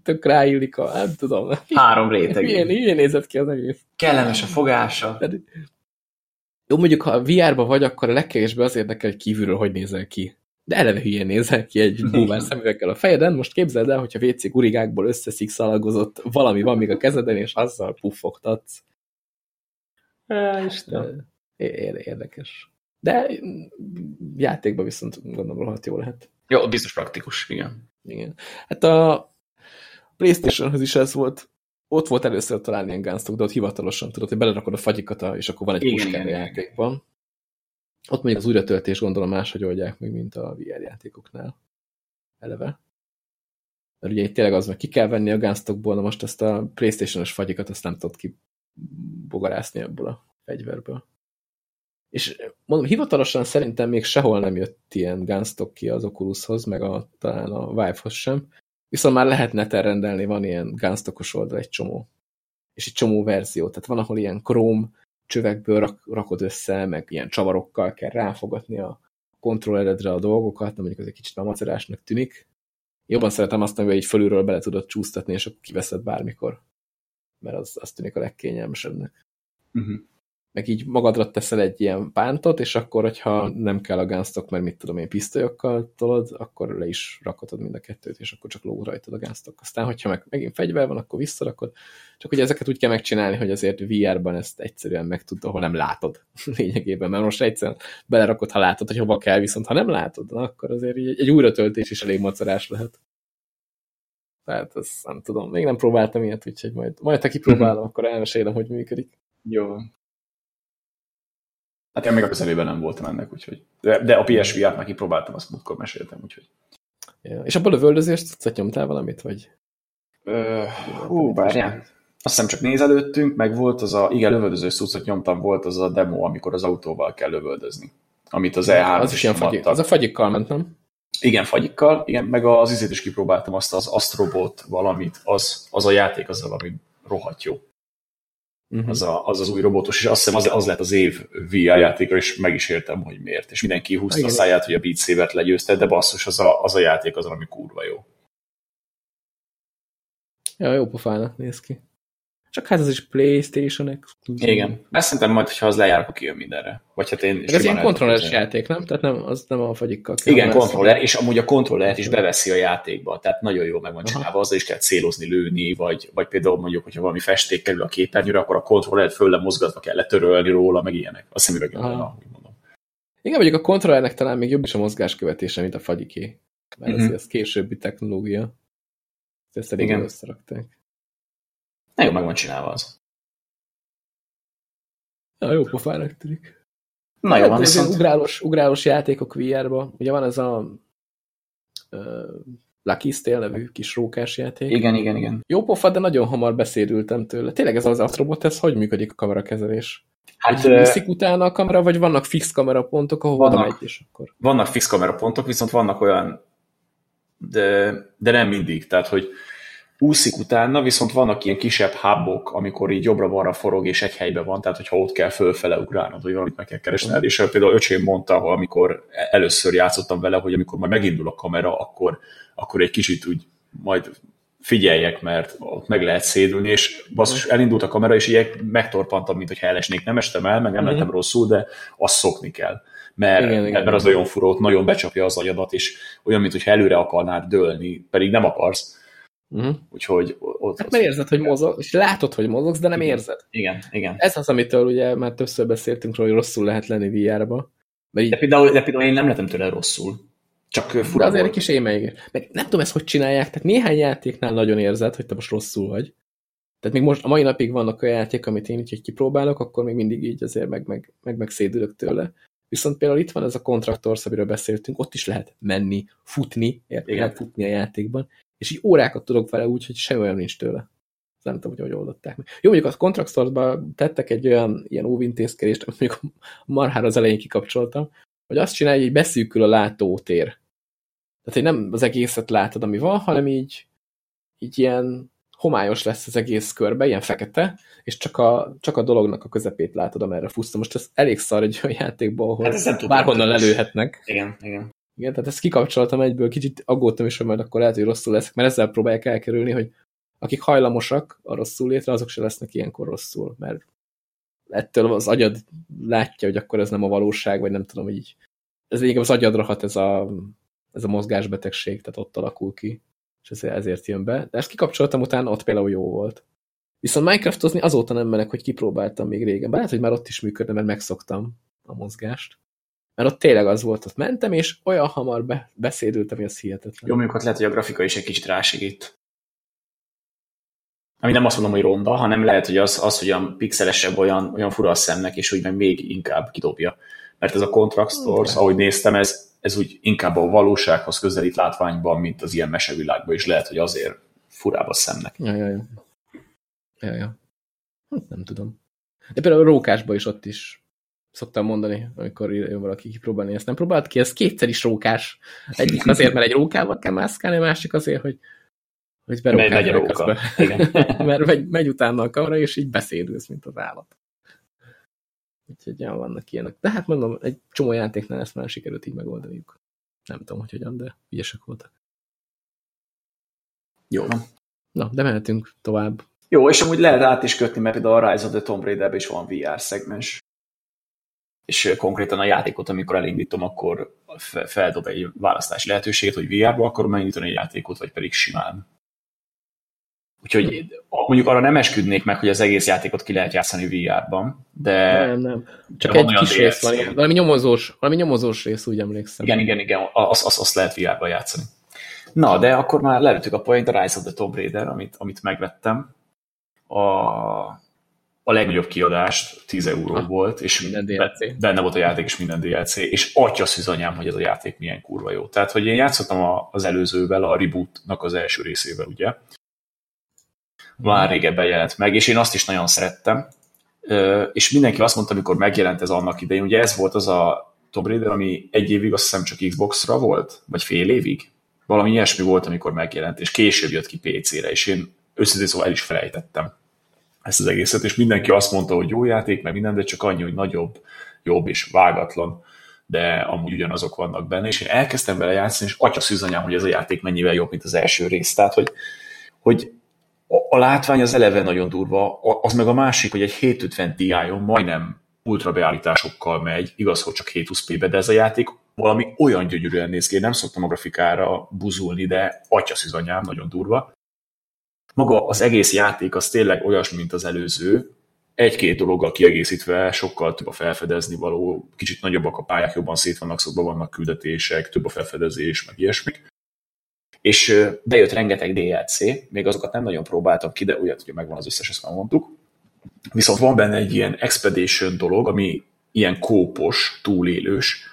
tök ráillik a, nem tudom. Három réteg. Milyen, ilyen nézett ki az egész. Kellemes a fogása. Jó, mondjuk, ha VR-ba vagy, akkor a legkevésbé az érdekel, hogy kívülről hogy nézel ki. De eleve hülyén nézel ki egy (laughs) búvár szemüvekkel a fejedben. Most képzeld el, hogyha WC gurigákból összeszikszalagozott valami van még a kezeden, és azzal puffogtatsz. Isten. Érdekes. De játékban viszont gondolom, hogy jó lehet. Jó, biztos praktikus, igen. Igen. Hát a Playstation-hoz is ez volt. Ott volt először talán ilyen gánztok, de ott hivatalosan tudod, hogy belerakod a fagyikat, és akkor van egy puskár játékban. Ott még az újratöltés gondolom máshogy oldják meg, mint a VR játékoknál. Eleve. Mert ugye itt tényleg az, hogy ki kell venni a gánztokból, na most ezt a Playstation-os fagyikat azt nem tudod kibogarászni ebből a fegyverből. És mondom, hivatalosan szerintem még sehol nem jött ilyen Gunstock ki az Oculushoz, meg a, talán a Vive-hoz sem. Viszont már lehet neten rendelni, van ilyen Gunstockos oldal egy csomó. És egy csomó verzió. Tehát van, ahol ilyen Chrome csövekből rak, rakod össze, meg ilyen csavarokkal kell ráfogatni a kontrolleredre a dolgokat, de mondjuk ez egy kicsit a tűnik. Jobban szeretem azt, hogy egy fölülről bele tudod csúsztatni, és akkor kiveszed bármikor. Mert az, az tűnik a legkényelmesebbnek. Uh mhm. -huh meg így magadra teszel egy ilyen pántot, és akkor, hogyha nem kell a gánztok, mert mit tudom én, pisztolyokkal tolod, akkor le is rakhatod mind a kettőt, és akkor csak lóg rajtad a gánztok. Aztán, hogyha meg megint fegyver van, akkor visszarakod. Csak ugye ezeket úgy kell megcsinálni, hogy azért VR-ban ezt egyszerűen meg tud, ahol nem látod (laughs) lényegében, mert most egyszerűen belerakod, ha látod, hogy hova kell, viszont ha nem látod, akkor azért egy, egy újratöltés is elég macerás lehet. Tehát ezt nem tudom, még nem próbáltam ilyet, úgyhogy majd, majd ha kipróbálom, akkor elmesélem, hogy működik. Jó, Hát én még a közelében nem voltam ennek, úgyhogy. De, de a PSVR-t már kipróbáltam, azt múltkor meséltem, úgyhogy. Ja. És abból a lövöldözést tudsz nyomtál valamit, vagy? hú, várjál. Azt hiszem csak nézelődtünk, meg volt az a, igen, lövöldöző szucot nyomtam, volt az a demo, amikor az autóval kell lövöldözni. Amit az E3 az is ilyen fagyik, az a fagyikkal ment, nem? Igen, fagyikkal, igen, meg az izét is kipróbáltam, azt az Astrobot valamit, az, az a játék, az valami rohadt jó uh-huh. az, a, az az új robotos, és azt hiszem az, az lett az év VR játékra, és meg is értem, hogy miért. És mindenki húzta a száját, hogy a Beat Saber-t legyőzte, de basszus, az a, az a játék az, ami kurva jó. Ja, jó pofának néz ki. Csak hát ez is Playstation exclusive. Igen. Ezt szerintem majd, ha az lejár, akkor kijön mindenre. Vagy hát én ez ilyen kontrolleres játék, nem? Tehát nem, az nem a fagyikkal kell. Igen, kontroller, és amúgy a kontrollert is beveszi a játékba, tehát nagyon jó meg van csinálva, azzal is kell célozni, lőni, vagy, vagy például mondjuk, hogyha valami festék kerül a képernyőre, akkor a kontrollert föl mozgatva kell letörölni róla, meg ilyenek. A szemüveg ahogy mondom. Igen, mondjuk a kontrollernek talán még jobb is a mozgáskövetése, mint a fagyiké. Mert uh-huh. ez, ez későbbi technológia. Ezt elég összerakták. Nagyon meg van csinálva az. Ja, jó pofának tűnik. Na jó, hát, van, viszont... Ugrálós, ugrálós játékok VR-ba. Ugye van ez a uh, Lucky Stale nevű kis rókás játék. Igen, igen, igen. Jó pofa, de nagyon hamar beszédültem tőle. Tényleg ez az Astrobot, ez hogy működik a kamerakezelés? Hát, Viszik utána a kamera, vagy vannak fix kamerapontok, ahol vannak, megy, és akkor... Vannak fix kamerapontok, viszont vannak olyan, de, de nem mindig. Tehát, hogy úszik utána, viszont vannak ilyen kisebb hubok, amikor így jobbra-balra forog és egy helyben van, tehát hogyha ott kell fölfele ugrálnod, vagy valamit meg kell keresned. És például öcsém mondta, amikor először játszottam vele, hogy amikor majd megindul a kamera, akkor, akkor egy kicsit úgy majd figyeljek, mert ott meg lehet szédülni, és basszus, elindult a kamera, és így megtorpantam, mint hogy elesnék. Nem estem el, meg nem lettem uh-huh. rosszul, de azt szokni kell. Mert, igen, igen, mert az olyan furó, nagyon becsapja az agyadat, és olyan, mint hogyha előre akarnád dőlni, pedig nem akarsz. Uh-huh. Úgyhogy ott... Hát mert érzed, hogy mozog, és látod, hogy mozogsz, de nem igen. érzed. Igen, igen. Ez az, amitől ugye már többször beszéltünk róla, hogy rosszul lehet lenni VR-ba. Így... De, például, de például én nem lettem tőle rosszul. Csak fura De azért egy kis émeig. Meg nem tudom ezt, hogy csinálják, tehát néhány játéknál nagyon érzed, hogy te most rosszul vagy. Tehát még most a mai napig vannak olyan játék, amit én így hogy kipróbálok, akkor még mindig így azért meg, meg, meg, meg szédülök tőle. Viszont például itt van ez a Contractors, amiről beszéltünk, ott is lehet menni, futni, lehet futni a játékban, és így órákat tudok vele úgy, hogy semmi olyan nincs tőle. Nem tudom, hogy hogy oldották meg. Jó, mondjuk a Contractors-ban tettek egy olyan ilyen óvintézkedést, amit mondjuk marhára az elején kikapcsoltam, hogy azt csinálja, hogy beszűkül a látótér. Tehát, hogy nem az egészet látod, ami van, hanem így, így ilyen homályos lesz az egész körbe, ilyen fekete, és csak a, csak a dolognak a közepét látod, amerre fuszta. Most ez elég szar egy olyan játékból, hogy hát bárhonnan lelőhetnek. Igen, igen. Igen, tehát ezt kikapcsoltam egyből, kicsit aggódtam is, hogy majd akkor lehet, hogy rosszul leszek, mert ezzel próbálják elkerülni, hogy akik hajlamosak a rosszul létre, azok se lesznek ilyenkor rosszul, mert ettől az agyad látja, hogy akkor ez nem a valóság, vagy nem tudom, így. Ez inkább az agyadra hat ez a, ez a mozgásbetegség, tehát ott alakul ki, és ezért, ezért jön be. De ezt kikapcsoltam, utána ott például jó volt. Viszont Minecraftozni azóta nem menek, hogy kipróbáltam még régen. Bár lehet, hogy már ott is működne, mert megszoktam a mozgást. Mert ott tényleg az volt, ott mentem, és olyan hamar be, beszédültem, hogy az hihetetlen. Jó, mondjuk ott lehet, hogy a grafika is egy kicsit rásegít. Ami nem azt mondom, hogy ronda, hanem lehet, hogy az, az hogy olyan pixelesebb, olyan, olyan fura a szemnek, és úgy meg még inkább kidobja. Mert ez a Contract Stores, ahogy néztem, ez, ez úgy inkább a valósághoz közelít látványban, mint az ilyen mesevilágban, és lehet, hogy azért furább a szemnek. Ja, ja, ja. Ja, ja. Hát nem tudom. De például a rókásban is ott is szoktam mondani, amikor jön valaki kipróbálni, ezt nem próbált ki, ez kétszer is rókás. Egyik azért, mert egy rókával kell mászkálni, a másik azért, hogy hogy megy, megy a róka. (laughs) mert megy, megy utána a kamera, és így beszédülsz, mint az állat. Úgyhogy ja, vannak ilyenek. De hát mondom, egy csomó játéknál ezt már sikerült így megoldaniuk. Nem tudom, hogy hogyan, de ügyesek voltak. Jó. Na, de mehetünk tovább. Jó, és amúgy lehet át is kötni, mert például a Rise of the Tomb raider is van VR szegmens. És konkrétan a játékot, amikor elindítom, akkor feldob egy választási lehetőséget, hogy VR-ba akarom elindítani egy játékot, vagy pedig simán. Úgyhogy mondjuk arra nem esküdnék meg, hogy az egész játékot ki lehet játszani VR-ban, de... Nem, nem. Csak egy kis rész van, valami nyomozós, valami nyomozós rész, úgy emlékszem. Igen, igen, igen, azt, azt, azt lehet VR-ban játszani. Na, de akkor már lelőttük a point, a Rise of the Tomb Raider, amit, amit megvettem. A, a legnagyobb kiadást 10 euró ha, volt, és minden DLC. benne volt a játék és minden DLC, és atya szüzanyám, hogy ez a játék milyen kurva jó. Tehát, hogy én játszottam az előzővel, a rebootnak az első részével, ugye, már régebben jelent meg, és én azt is nagyon szerettem. És mindenki azt mondta, amikor megjelent ez annak idején, ugye ez volt az a Tomb Raider, ami egy évig azt hiszem csak Xbox-ra volt, vagy fél évig. Valami ilyesmi volt, amikor megjelent, és később jött ki PC-re, és én őszintén szóval el is felejtettem ezt az egészet, és mindenki azt mondta, hogy jó játék, meg minden, de csak annyi, hogy nagyobb, jobb és vágatlan, de amúgy ugyanazok vannak benne, és én elkezdtem vele játszani, és atya szűzanyám, hogy ez a játék mennyivel jobb, mint az első rész. Tehát, hogy, hogy a, a látvány az eleve nagyon durva, az meg a másik, hogy egy 750 Ti-on majdnem ultra beállításokkal megy, igaz, hogy csak 720p-be, de ez a játék valami olyan gyönyörűen néz ki, nem szoktam a grafikára buzulni, de atyaszüzanyám, nagyon durva. Maga az egész játék az tényleg olyasmi, mint az előző, egy-két dologgal kiegészítve sokkal több a felfedezni való, kicsit nagyobbak a pályák, jobban szét vannak szokva, vannak küldetések, több a felfedezés, meg ilyesmik. És bejött rengeteg DLC, még azokat nem nagyon próbáltam ki, de ugye, hogy megvan az összes, ezt már mondtuk. Viszont van benne egy ilyen expedition dolog, ami ilyen kópos, túlélős.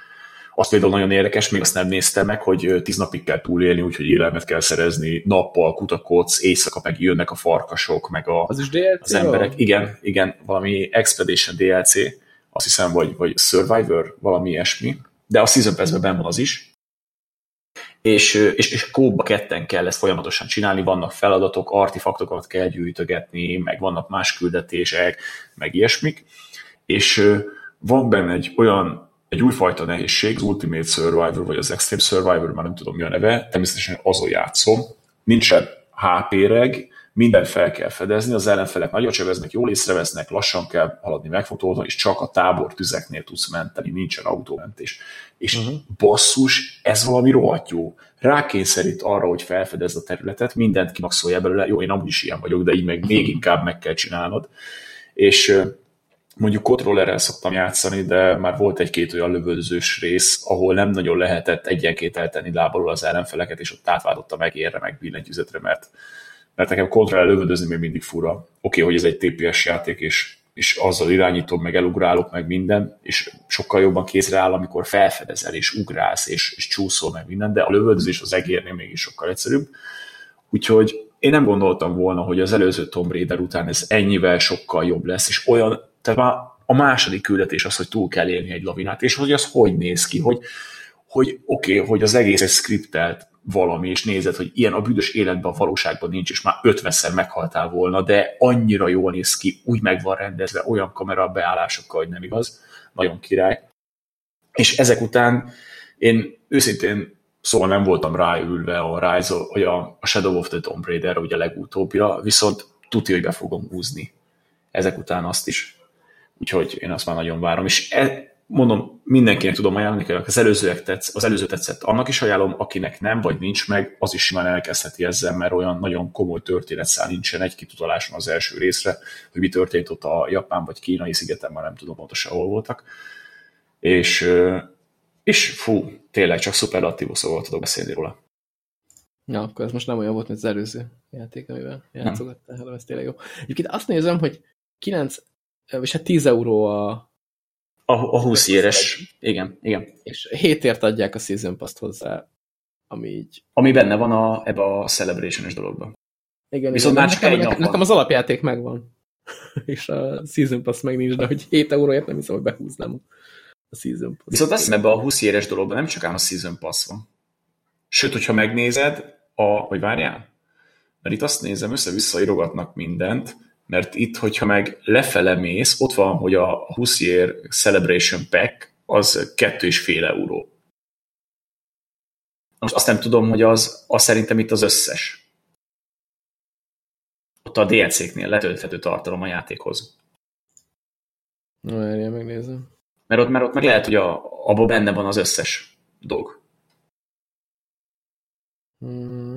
Azt például nagyon érdekes, még azt nem néztem meg, hogy tíz napig kell túlélni, úgyhogy élelmet kell szerezni, nappal kutakodsz, éjszaka meg jönnek a farkasok, meg a, az, is DLC az emberek. Igen, igen, valami Expedition DLC, azt hiszem, vagy, vagy Survivor, valami ilyesmi, de a Season Pass-ben van az is. És, és, és kóba ketten kell ezt folyamatosan csinálni, vannak feladatok, artifaktokat kell gyűjtögetni, meg vannak más küldetések, meg ilyesmik, és van benne egy olyan, egy újfajta nehézség, az Ultimate Survivor, vagy az Extreme Survivor, már nem tudom mi a neve, természetesen azon játszom, nincsen HP reg, mindent fel kell fedezni, az ellenfelek nagyon csöveznek, jól észrevesznek, lassan kell haladni megfotódva, és csak a tábor tüzeknél tudsz menteni, nincsen autómentés. És uh-huh. basszus, ez valami rohadt jó. Rákényszerít arra, hogy felfedezd a területet, mindent kimaxolja belőle, jó, én amúgy is ilyen vagyok, de így meg még (laughs) inkább meg kell csinálnod. És mondjuk kontrollerrel szoktam játszani, de már volt egy-két olyan lövöldözős rész, ahol nem nagyon lehetett egyenként eltenni lábalul az ellenfeleket, és ott átváltotta meg érre, meg billentyűzetre, mert mert nekem kontra lövöldözni még mindig fura. Oké, okay, hogy ez egy TPS játék, és, és azzal irányítom, meg elugrálok, meg minden, és sokkal jobban kézre áll, amikor felfedezel, és ugrálsz, és, és csúszol, meg minden, de a lövöldözés az egérnél mégis sokkal egyszerűbb. Úgyhogy én nem gondoltam volna, hogy az előző Tomb Raider után ez ennyivel sokkal jobb lesz, és olyan, tehát már a második küldetés az, hogy túl kell élni egy lavinát, és hogy az hogy néz ki, hogy, hogy oké, okay, hogy az egész egy skriptelt, valami, és nézed, hogy ilyen a büdös életben, a valóságban nincs, és már ötvenszer meghaltál volna, de annyira jól néz ki, úgy meg van rendezve, olyan kamera beállásokkal, hogy nem igaz, nagyon király. És ezek után én őszintén szóval nem voltam ráülve a Rise, vagy a Shadow of the Tomb Raider, ugye a legutóbbira, viszont tudja, hogy be fogom húzni ezek után azt is. Úgyhogy én azt már nagyon várom. És e, mondom, mindenkinek tudom ajánlani, hogy az, előzőek tetsz, az előző tetszett, annak is ajánlom, akinek nem, vagy nincs meg, az is simán elkezdheti ezzel, mert olyan nagyon komoly történetszál nincsen egy kitutaláson az első részre, hogy mi történt ott a japán vagy kínai szigeten, már nem tudom pontosan hol voltak. És, és fú, tényleg csak szuperlatívus tudok beszélni róla. Ja, akkor ez most nem olyan volt, mint az előző játék, amivel játszogattál, hanem ez tényleg jó. Egyébként azt nézem, hogy 9, és hát 10 euró a, a, a 20 éres. Igen, igen. És hétért adják a Season Pass-t hozzá, ami így... Ami benne van a, ebbe a celebration dologban. Igen, Viszont igen. már csak nekem, nekem, nekem az alapjáték megvan. (laughs) és a Season Pass meg nincs, de hogy 7 euróért nem hiszem, hogy behúznám a Season Pass. Viszont azt ebbe a 20 éres dologban nem csak ám a Season Pass van. Sőt, hogyha megnézed, a, vagy várjál, mert itt azt nézem, össze-vissza írogatnak mindent, mert itt, hogyha meg lefele mész, ott van, hogy a 20 year celebration pack az kettő és fél euró. Most azt nem tudom, hogy az, az szerintem itt az összes. Ott a DLC-knél letölthető tartalom a játékhoz. Na, erre megnézem. Mert ott, mert ott meg lehet, hogy a, abban benne van az összes dolg. Hmm.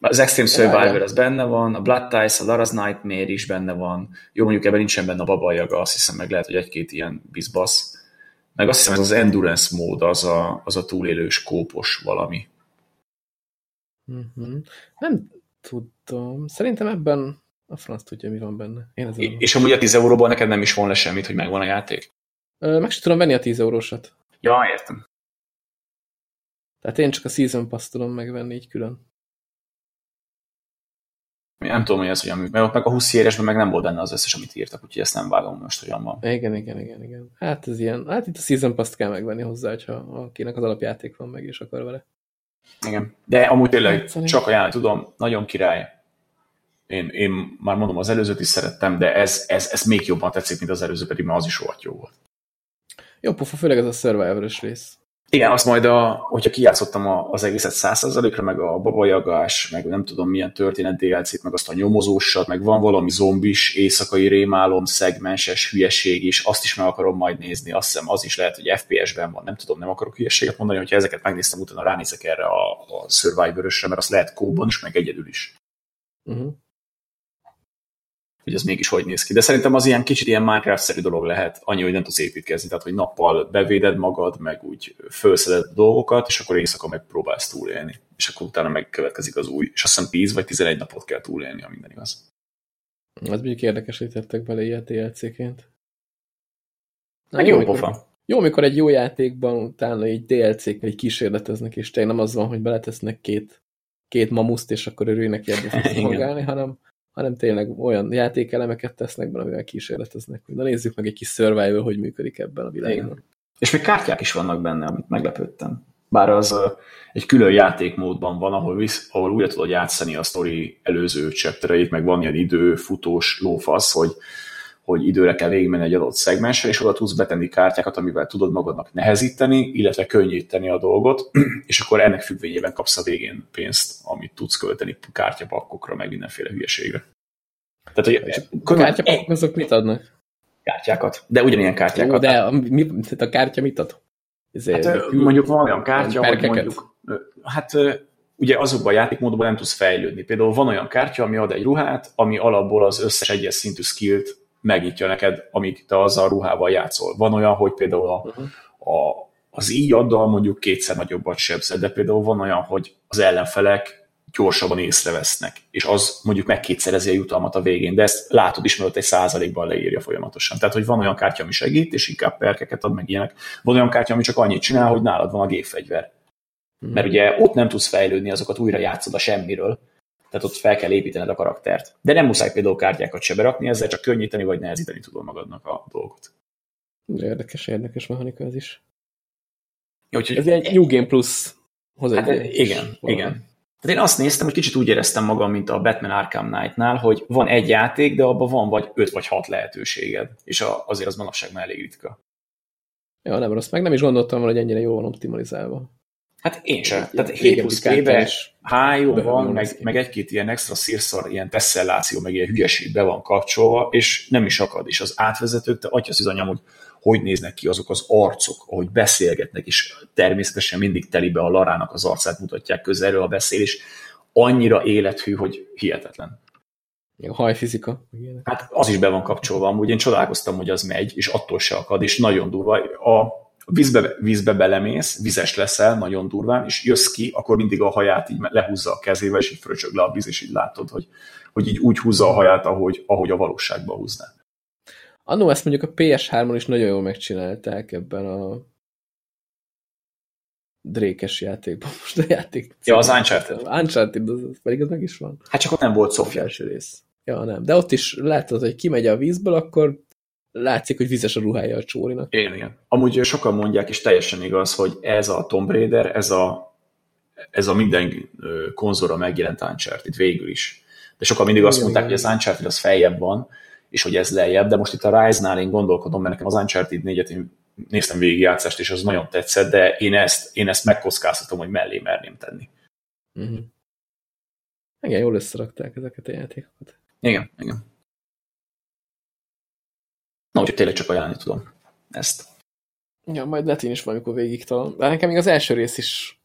Az Extreme Survivor az benne van, a Blood Ties, a Lara's Nightmare is benne van. Jó, mondjuk ebben nincsen benne a babajaga, azt hiszem meg lehet, hogy egy-két ilyen bizbasz. Meg azt hiszem, ez az Endurance mód, az a, az a túlélős kópos valami. Mm-hmm. Nem tudom. Szerintem ebben a franc tudja, mi van benne. Én és, és amúgy a 10 euróból neked nem is volna semmit, hogy megvan a játék? Ö, meg sem tudom venni a 10 eurósat. Ja, értem. Tehát én csak a Season Pass tudom megvenni így külön nem tudom, hogy ez hogyan működik, mert ott meg a 20 éresben meg nem volt benne az összes, amit írtak, úgyhogy ezt nem vágom most, hogyan van. Igen, igen, igen, igen. Hát ez ilyen, hát itt a Season Pass-t kell megvenni hozzá, hogyha akinek az alapjáték van meg, és akar vele. Igen, de amúgy tényleg hát, csak ajánlani tudom, nagyon király. Én, én már mondom, az előzőt is szerettem, de ez, ez, ez még jobban tetszik, mint az előző, pedig már az is volt jó volt. Jó pofa, főleg ez a survivor rész. Igen, azt majd, a, hogyha kijátszottam az egészet százszerzalékra, meg a babajagás, meg nem tudom milyen történet DLC-t, meg azt a nyomozósat, meg van valami zombis, éjszakai rémálom, szegmenses hülyeség is, azt is meg akarom majd nézni, azt hiszem az is lehet, hogy FPS-ben van, nem tudom, nem akarok hülyeséget mondani, hogyha ezeket megnéztem, utána ránézek erre a, a Survivor-ösre, mert azt lehet kóban is, meg egyedül is. Uh-huh hogy ez mégis hogy néz ki. De szerintem az ilyen kicsit ilyen Minecraft-szerű dolog lehet, annyi, hogy nem tudsz építkezni, tehát hogy nappal bevéded magad, meg úgy felszeded dolgokat, és akkor éjszaka meg próbálsz túlélni. És akkor utána megkövetkezik az új. És azt hiszem 10 vagy 11 napot kell túlélni, a minden igaz. Az mondjuk érdekes, hogy tettek bele ilyet DLC-ként. Meg jó, jó pofa. Jó, amikor egy jó játékban utána egy DLC-k egy kísérleteznek, és tényleg nem az van, hogy beletesznek két, két mamuszt, és akkor örülnek ki ebbe magálni, (laughs) hanem hanem tényleg olyan játékelemeket tesznek be, amivel kísérleteznek. Na nézzük meg egy kis survival, hogy működik ebben a világban. Igen. És még kártyák is vannak benne, amit meglepődtem. Bár az egy külön játékmódban van, ahol, visz, ahol újra tudod játszani a sztori előző chaptereit, meg van ilyen idő, futós, lófasz, hogy, hogy időre kell végigmenni egy adott szegmensre, és oda tudsz betenni kártyákat, amivel tudod magadnak nehezíteni, illetve könnyíteni a dolgot, (clears throat) és akkor ennek függvényében kapsz a végén pénzt, amit tudsz költeni kártyapakkokra, meg mindenféle hülyeségre. Tehát, hogy A kártyapakkok azok mit adnak? kártyákat, de ugyanilyen Jó, kártyákat. de a, mi, tehát a kártya mit ad? Ezért, Hát mondjuk van olyan kártya, hogy mondjuk, hát ugye azokban a játékmódokban nem tudsz fejlődni. Például van olyan kártya, ami ad egy ruhát, ami alapból az összes egyes szintű skillt megnyitja neked, amíg te azzal a ruhával játszol. Van olyan, hogy például a, Uh-huh. a, az íjaddal mondjuk kétszer nagyobbat sebzed, de például van olyan, hogy az ellenfelek gyorsabban észrevesznek, és az mondjuk megkétszerezi a jutalmat a végén, de ezt látod is, mert egy százalékban leírja folyamatosan. Tehát, hogy van olyan kártya, ami segít, és inkább perkeket ad, meg ilyenek. Van olyan kártya, ami csak annyit csinál, hogy nálad van a gépfegyver. Mhm. Mert ugye ott nem tudsz fejlődni, azokat újra játszod a semmiről, tehát ott fel kell építened a karaktert. De nem muszáj például kártyákat se berakni, ezzel csak könnyíteni vagy nehezíteni tudod magadnak a dolgot. Érdekes, érdekes mechanika ez is. Úgyhogy Ez egy New Game Plus hoz egy Hát igen, valami. igen. Tehát én azt néztem, hogy kicsit úgy éreztem magam, mint a Batman Arkham Knight-nál, hogy van egy játék, de abban van vagy öt vagy hat lehetőséged. És a, azért az manapság már elég ritka. Ja, nem rossz. Meg nem is gondoltam volna, hogy ennyire jól van optimalizálva. Hát én sem. Tehát egy 7 régebbi plusz. Hájó Be- van, meg, meg egy-két ilyen extra szírszar, ilyen tesszelláció, meg ilyen hülyeség be van kapcsolva, és nem is akad. És az átvezetők, te atyasz az anyám, hogy hogy néznek ki azok az arcok, ahogy beszélgetnek, és természetesen mindig telibe a Larának az arcát mutatják közelről a beszélés. Annyira élethű, hogy hihetetlen. A hajfizika. Hát az is be van kapcsolva, amúgy én csodálkoztam, hogy az megy, és attól se akad, és nagyon durva. A vízbe, vízbe belemész, vizes leszel nagyon durván, és jössz ki, akkor mindig a haját így lehúzza a kezével, és így fröcsög le a víz, és így látod, hogy, hogy így úgy húzza a haját, ahogy, ahogy a valóságban húzná. Annó ezt mondjuk a PS3-on is nagyon jól megcsinálták ebben a drékes játékban. (laughs) Most a játék... Ja, az Uncharted. Uncharted, az, az pedig az meg is van. Hát csak ott nem volt Sofia. első rész. Ja, nem. De ott is látod, hogy kimegy a vízből, akkor látszik, hogy vizes a ruhája a csórinak. Igen, igen. Amúgy sokan mondják, és teljesen igaz, hogy ez a Tomb Raider, ez a, ez a minden konzolra megjelent Uncharted végül is. De sokan mindig azt Igen, mondták, igen. hogy az Uncharted az feljebb van, és hogy ez lejjebb, de most itt a Rise-nál én gondolkodom, mert nekem az Uncharted 4-et én néztem végig játszást, és az nagyon tetszett, de én ezt, én ezt megkockáztatom, hogy mellé merném tenni. Uh-huh. Igen, jól összerakták ezeket a játékokat. Igen, igen. Na, úgyhogy tényleg csak ajánlani tudom ezt. Ja, majd lehet én is valamikor végig talán. De nekem még az első rész is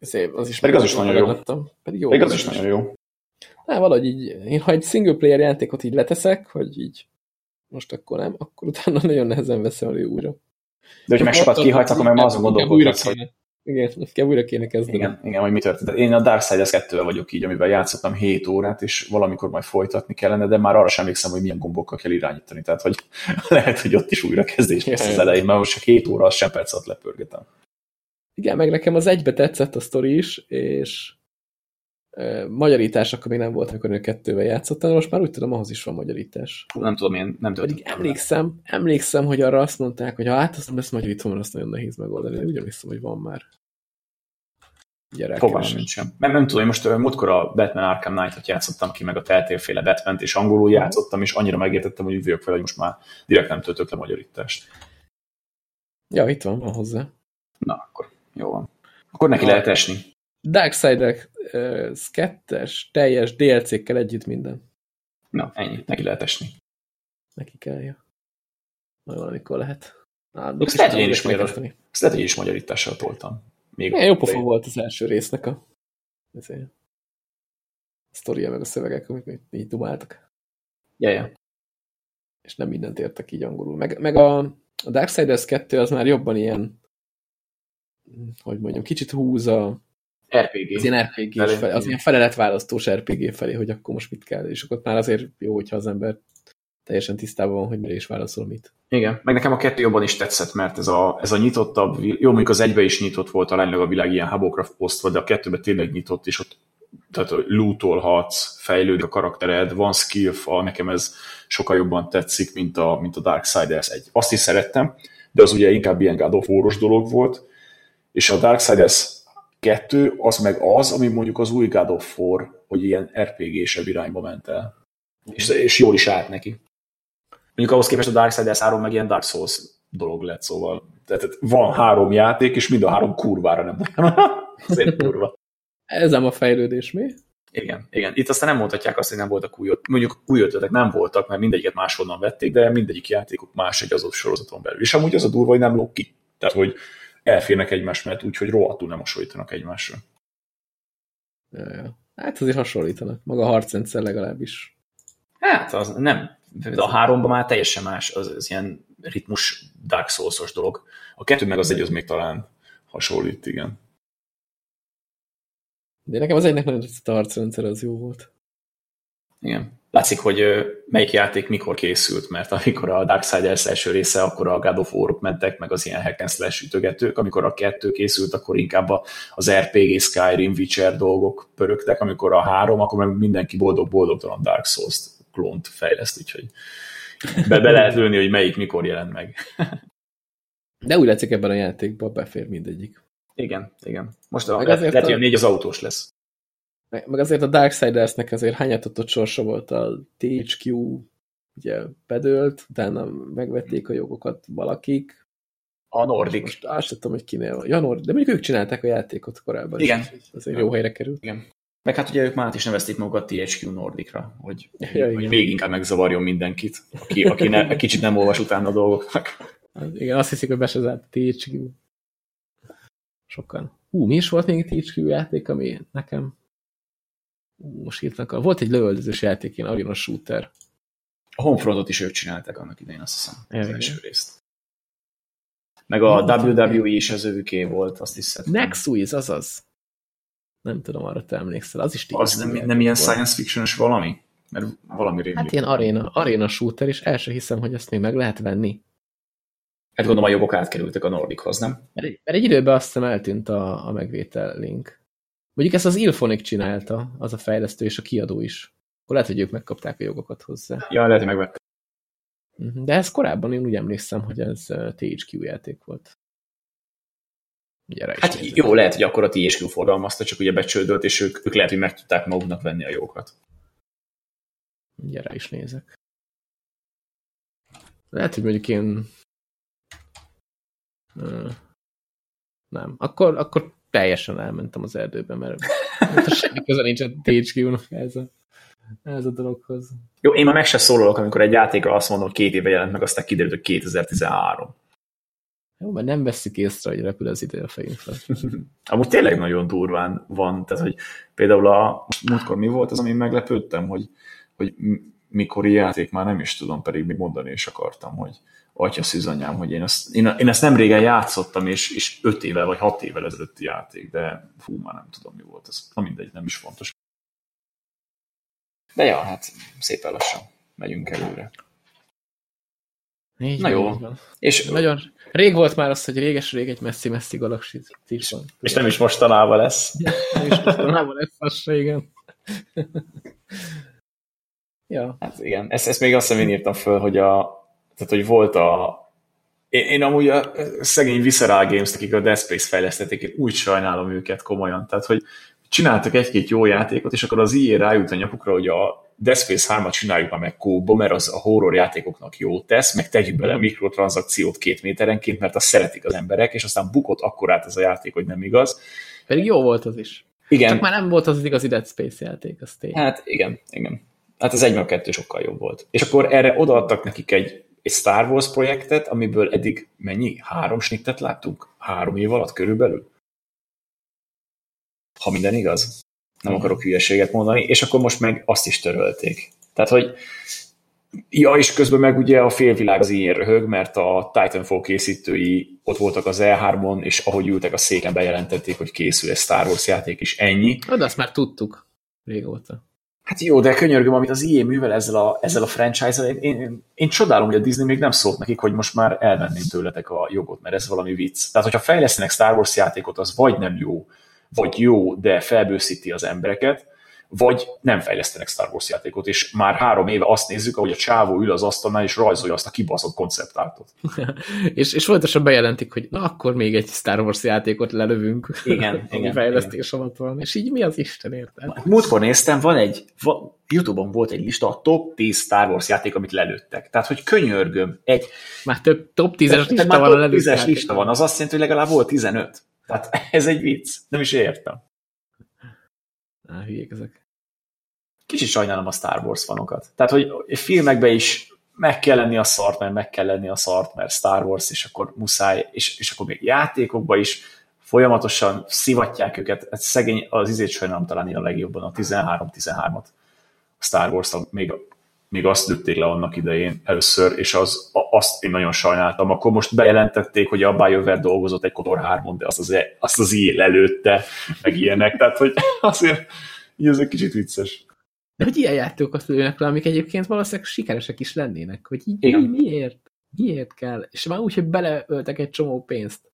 azért az is Pedig az is nagyon jó. Pedig jó. Még az volt is nagyon jó. Nem, valahogy így, én ha egy single player játékot így leteszek, hogy így most akkor nem, akkor utána (laughs) nagyon nehezen veszem elő újra. De hogyha meg sokat kihagysz, akkor meg gondolkodhatsz, újra hogy. Igen, inkább újra kéne kezdeni. Igen, igen, hogy mi történt. Én a Darksiders 2 vagyok így, amivel játszottam 7 órát, és valamikor majd folytatni kellene, de már arra sem emlékszem, hogy milyen gombokkal kell irányítani. Tehát, hogy (laughs) lehet, hogy ott is újra kezdés lesz az elején, mert most csak 7 óra, az sem perc alatt lepörgetem. Igen, meg nekem az egybe tetszett a sztori is, és e, magyarítások, még nem volt, amikor a kettővel játszottam, de most már úgy tudom, ahhoz is van magyarítás. Nem tudom, én nem Pedig töltöttem. emlékszem, emlékszem, hogy arra azt mondták, hogy ha hát azt nem lesz magyarítva, mert azt nagyon nehéz megoldani. De úgy emlékszem, hogy van már. Fogalmam nincs sem. Nem, nem tudom, én most múltkor a Batman Arkham Knight-ot játszottam ki, meg a Telltale-féle batman és angolul játszottam, és annyira megértettem, hogy úgy vagyok fel, hogy most már direkt nem töltök le magyarítást. Ja, itt van, van hozzá. Na, akkor jó van. Akkor neki Ha- lehet esni. Darksider uh, kettes, teljes DLC-kkel együtt minden. Na, ennyi, neki lehet esni. Neki kell, ja. Majd valamikor lehet. Á, Ezt lehet, hogy én is magyarul- Ezt lehet, hogy is magyarítással toltam. Még Igen, jó pofa volt az első résznek a, ezért, a sztoria meg a szövegek, amik még így dumáltak. Ja, ja. És nem mindent értek így angolul. Meg, meg a, a Darksiders 2 az már jobban ilyen hogy mondjam, kicsit húz a, RPG. az ilyen RPG Felé, felé, az ilyen feleletválasztós RPG felé, hogy akkor most mit kell, és akkor már azért jó, hogyha az ember teljesen tisztában van, hogy mire is válaszol mit. Igen, meg nekem a kettő jobban is tetszett, mert ez a, ez a nyitottabb, jó, mondjuk az egybe is nyitott volt aránylag a világ ilyen hubokra osztva, de a kettőben tényleg nyitott, és ott tehát lootolhatsz, fejlődik a karaktered, van skill fa, nekem ez sokkal jobban tetszik, mint a, mint a Darksiders 1. Azt is szerettem, de az ugye inkább ilyen God dolog volt, És a Darksiders 2 az meg az, ami mondjuk az új God of War, hogy ilyen RPG-sebb irányba ment el. És, és jól is állt neki. Mondjuk ahhoz képest a Darksiders 3 meg ilyen Dark Souls dolog lett, szóval tehát van három játék, és mind a három kurvára nem. (laughs) Azért kurva. Ez nem a fejlődés, mi? Igen, igen. Itt aztán nem mondhatják azt, hogy nem voltak új. Mondjuk új ötletek nem voltak, mert mindegyiket máshonnan vették, de mindegyik játékuk más egy azok sorozaton belül. És amúgy az a durva, hogy nem lók ki. Tehát, hogy elférnek egymás mellett úgy, hogy rohadtul nem hasonlítanak egymásra. Ja, ja. Hát azért hasonlítanak. Maga a harcrendszer legalábbis. Hát, az nem. A háromban már teljesen más, az, az ilyen ritmus Dark Souls-os dolog. A kettő meg az egy, az még talán hasonlít, igen. De nekem az egynek nagyon tetszett a harcrendszer, az jó volt. Igen. Látszik, hogy melyik játék mikor készült, mert amikor a Darksiders első része, akkor a God of war mentek, meg az ilyen hack and slash ütögetők, amikor a kettő készült, akkor inkább az RPG, Skyrim, Witcher dolgok pörögtek, amikor a három, akkor meg mindenki boldog-boldogtalan Dark Souls klónt fejleszt, úgyhogy be, be lehet lőni, hogy melyik mikor jelent meg. (laughs) De úgy látszik ebben a játékban befér mindegyik. Igen, igen. Most a, lehet, lehet, hogy a négy az autós lesz. Meg, meg azért a Darksidersnek azért hányatatott sorsa volt a THQ, ugye bedőlt, utána megvették a jogokat valakik. A Nordic. Most azt tudom, hogy kinél van. Ja, Nordic. De mondjuk ők csinálták a játékot korábban. Igen. Is, azért jó helyre került. Igen. Meg hát ugye ők már is nevezték magukat THQ Nordicra, hogy, ja, hogy még inkább megzavarjon mindenkit, aki, aki ne, kicsit nem olvas utána a dolgoknak. Igen, azt hiszik, hogy be se zárt THQ. Sokan. Hú, mi is volt még THQ játék, ami nekem most írtak, volt egy lövöldözős játék, ilyen Arena Shooter. A Homefrontot is ők csinálták annak idején, azt hiszem, az első részt. Meg a WWE is az őké volt, azt hiszem. Nexus, azaz. Nem tudom, arra te emlékszel. Az is Az nem, nem ilyen science fiction valami? Mert valami rémlik. Hát ilyen arena, arena shooter, és el sem hiszem, hogy ezt még meg lehet venni. Hát gondolom a jogok átkerültek a Nordichoz, nem? Mert egy, mert egy időben azt hiszem eltűnt a, a megvétel link. Mondjuk ezt az Ilphonic csinálta, az a fejlesztő és a kiadó is. Akkor lehet, hogy ők megkapták a jogokat hozzá. Ja, lehet, hogy megvették. Mhm, de ez korábban én úgy emlékszem, hogy ez THQ játék volt. Ugye hát nézett. jó, lehet, hogy akkor a THQ forgalmazta, csak ugye becsődölt, és ők, ők lehet, hogy meg tudták maguknak venni a jogokat. Gyere is nézek. Lehet, hogy mondjuk én... Nem. Akkor, akkor teljesen elmentem az erdőbe, mert, semmi köze nincs a THQ-nak ez a, ez a dologhoz. Jó, én már meg se szólalok, amikor egy játékra azt mondom, két éve jelent meg, aztán kiderült, hogy 2013. Jó, mert nem veszik észre, hogy repül az idő a fejünk fel. (laughs) Amúgy tényleg nagyon durván van, tehát hogy például a múltkor mi volt az, ami meglepődtem, hogy, hogy mikor játék már nem is tudom, pedig még mondani is akartam, hogy atya szűzanyám, hogy én ezt, én, én ezt nem régen játszottam, és, és öt éve vagy hat évvel ezelőtti játék, de fú, már nem tudom, mi volt ez. Na mindegy, nem is fontos. De ja, hát szépen lassan megyünk előre. Így Na jó. Van. És nagyon rég volt már az, hogy réges-rég egy messzi-messzi galaxis van. És nem is mostanában lesz. (laughs) nem is mostanában lesz, az régen. (laughs) ja. Hát igen, ezt, ezt még azt hiszem én írtam föl, hogy a, tehát, hogy volt a... Én, én amúgy a szegény Visceral games akik a Death Space fejlesztették, én úgy sajnálom őket komolyan. Tehát, hogy csináltak egy-két jó játékot, és akkor az IE rájut a nyakukra, hogy a Death Space 3-at csináljuk már meg kóba, mert az a horror játékoknak jó tesz, meg tegyük bele a mikrotranszakciót két méterenként, mert azt szeretik az emberek, és aztán bukott akkorát ez a játék, hogy nem igaz. Pedig jó volt az is. Igen. Csak már nem volt az, az igazi Dead Space játék, az tény. Hát igen, igen. Hát az egy meg kettő sokkal jobb volt. És akkor erre odaadtak nekik egy egy Star Wars projektet, amiből eddig mennyi? Három snittet láttunk? Három év alatt körülbelül? Ha minden igaz. Nem mm. akarok hülyeséget mondani. És akkor most meg azt is törölték. Tehát, hogy Ja, és közben meg ugye a félvilág az ilyen röhög, mert a Titanfall készítői ott voltak az E3-on, és ahogy ültek a széken, bejelentették, hogy készül egy Star Wars játék, és ennyi. De azt már tudtuk régóta. Hát jó, de könyörgöm, amit az IE művel ezzel a, ezzel a franchise-el, én, én, én csodálom, hogy a Disney még nem szólt nekik, hogy most már elvenném tőletek a jogot, mert ez valami vicc. Tehát, hogyha fejlesztenek Star Wars játékot, az vagy nem jó, vagy jó, de felbőszíti az embereket, vagy nem fejlesztenek Star Wars játékot, és már három éve azt nézzük, ahogy a csávó ül az asztalnál, és rajzolja azt a kibaszott konceptártot. (laughs) és, és folyamatosan bejelentik, hogy na akkor még egy Star Wars játékot lelövünk. Igen, (laughs) igen. fejlesztés igen. alatt van. És így mi az Isten érted? Múltkor néztem, van egy, va, Youtube-on volt egy lista, a top 10 Star Wars játék, amit lelőttek. Tehát, hogy könyörgöm, egy... Már több top 10-es lista van a 10-es lista van, az azt jelenti, hogy legalább volt 15. Tehát ez egy vicc. Nem is értem. Á, hülyék ezek kicsit sajnálom a Star Wars fanokat. Tehát, hogy filmekben is meg kell lenni a szart, mert meg kell lenni a szart, mert Star Wars, és akkor muszáj, és, és akkor még játékokban is folyamatosan szivatják őket. Ez szegény, az izét sajnálom talán a legjobban, a 13-13-at. A Star wars még, még azt lőtték le annak idején először, és az, azt én nagyon sajnáltam. Akkor most bejelentették, hogy a BioWare dolgozott egy Kotor 3 de azt az, azt az él előtte, meg ilyenek. Tehát, hogy (laughs) azért így ez egy kicsit vicces. De hogy ilyen játékokat lőnek le, amik egyébként valószínűleg sikeresek is lennének, hogy így Igen. miért? Miért kell? És már úgy, hogy beleöltek egy csomó pénzt.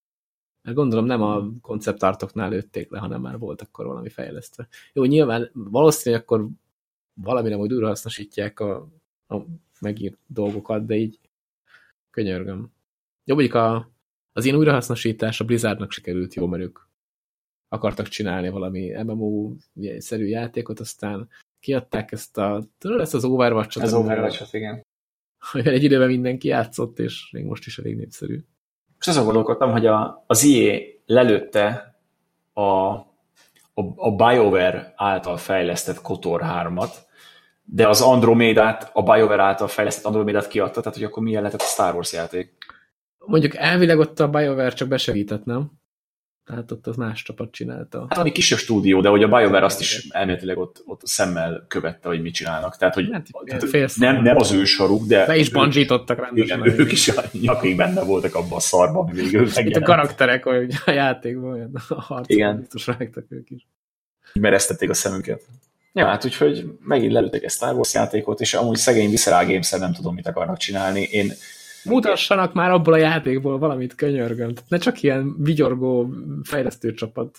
Mert gondolom nem a konceptartoknál lőtték le, hanem már volt akkor valami fejlesztve. Jó, nyilván valószínűleg akkor valamire majd újrahasznosítják a, a megírt dolgokat, de így könyörgöm. Jó, mondjuk a, az én újrahasznosítás a Blizzardnak sikerült jó, mert ők akartak csinálni valami MMO-szerű játékot, aztán kiadták ezt a, tudod, ezt az Overwatch-ot? Ez Overwatch-ot, igen. Amivel egy időben mindenki játszott, és még most is elég népszerű. És azon gondolkodtam, hogy a, az IE lelőtte a, a, a BioWare által fejlesztett Kotor 3-at, de az Andromedát, a BioWare által fejlesztett Andromedát kiadta, tehát hogy akkor milyen lehetett a Star Wars játék? Mondjuk elvileg ott a BioWare csak besegített, nem? Tehát ott az más csapat csinálta. Hát ami kisebb stúdió, de hogy a BioWare azt is elméletileg ott, ott szemmel követte, hogy mit csinálnak. Tehát, hogy hát, tehát, nem, nem az ő soruk, de... Be is banzsítottak rendesen. Igen, ők is a nyakig benne voltak abban a szarban, végül Itt a karakterek, hogy a játékban olyan a harcban Igen. biztos rágtak ők is. Mereztették a szemüket. Ja, hát úgyhogy megint lelőttek egy Star Wars játékot, és amúgy szegény Visceral games nem tudom, mit akarnak csinálni. Én Mutassanak már abból a játékból valamit, könyörgöm. Ne csak ilyen vigyorgó fejlesztőcsapat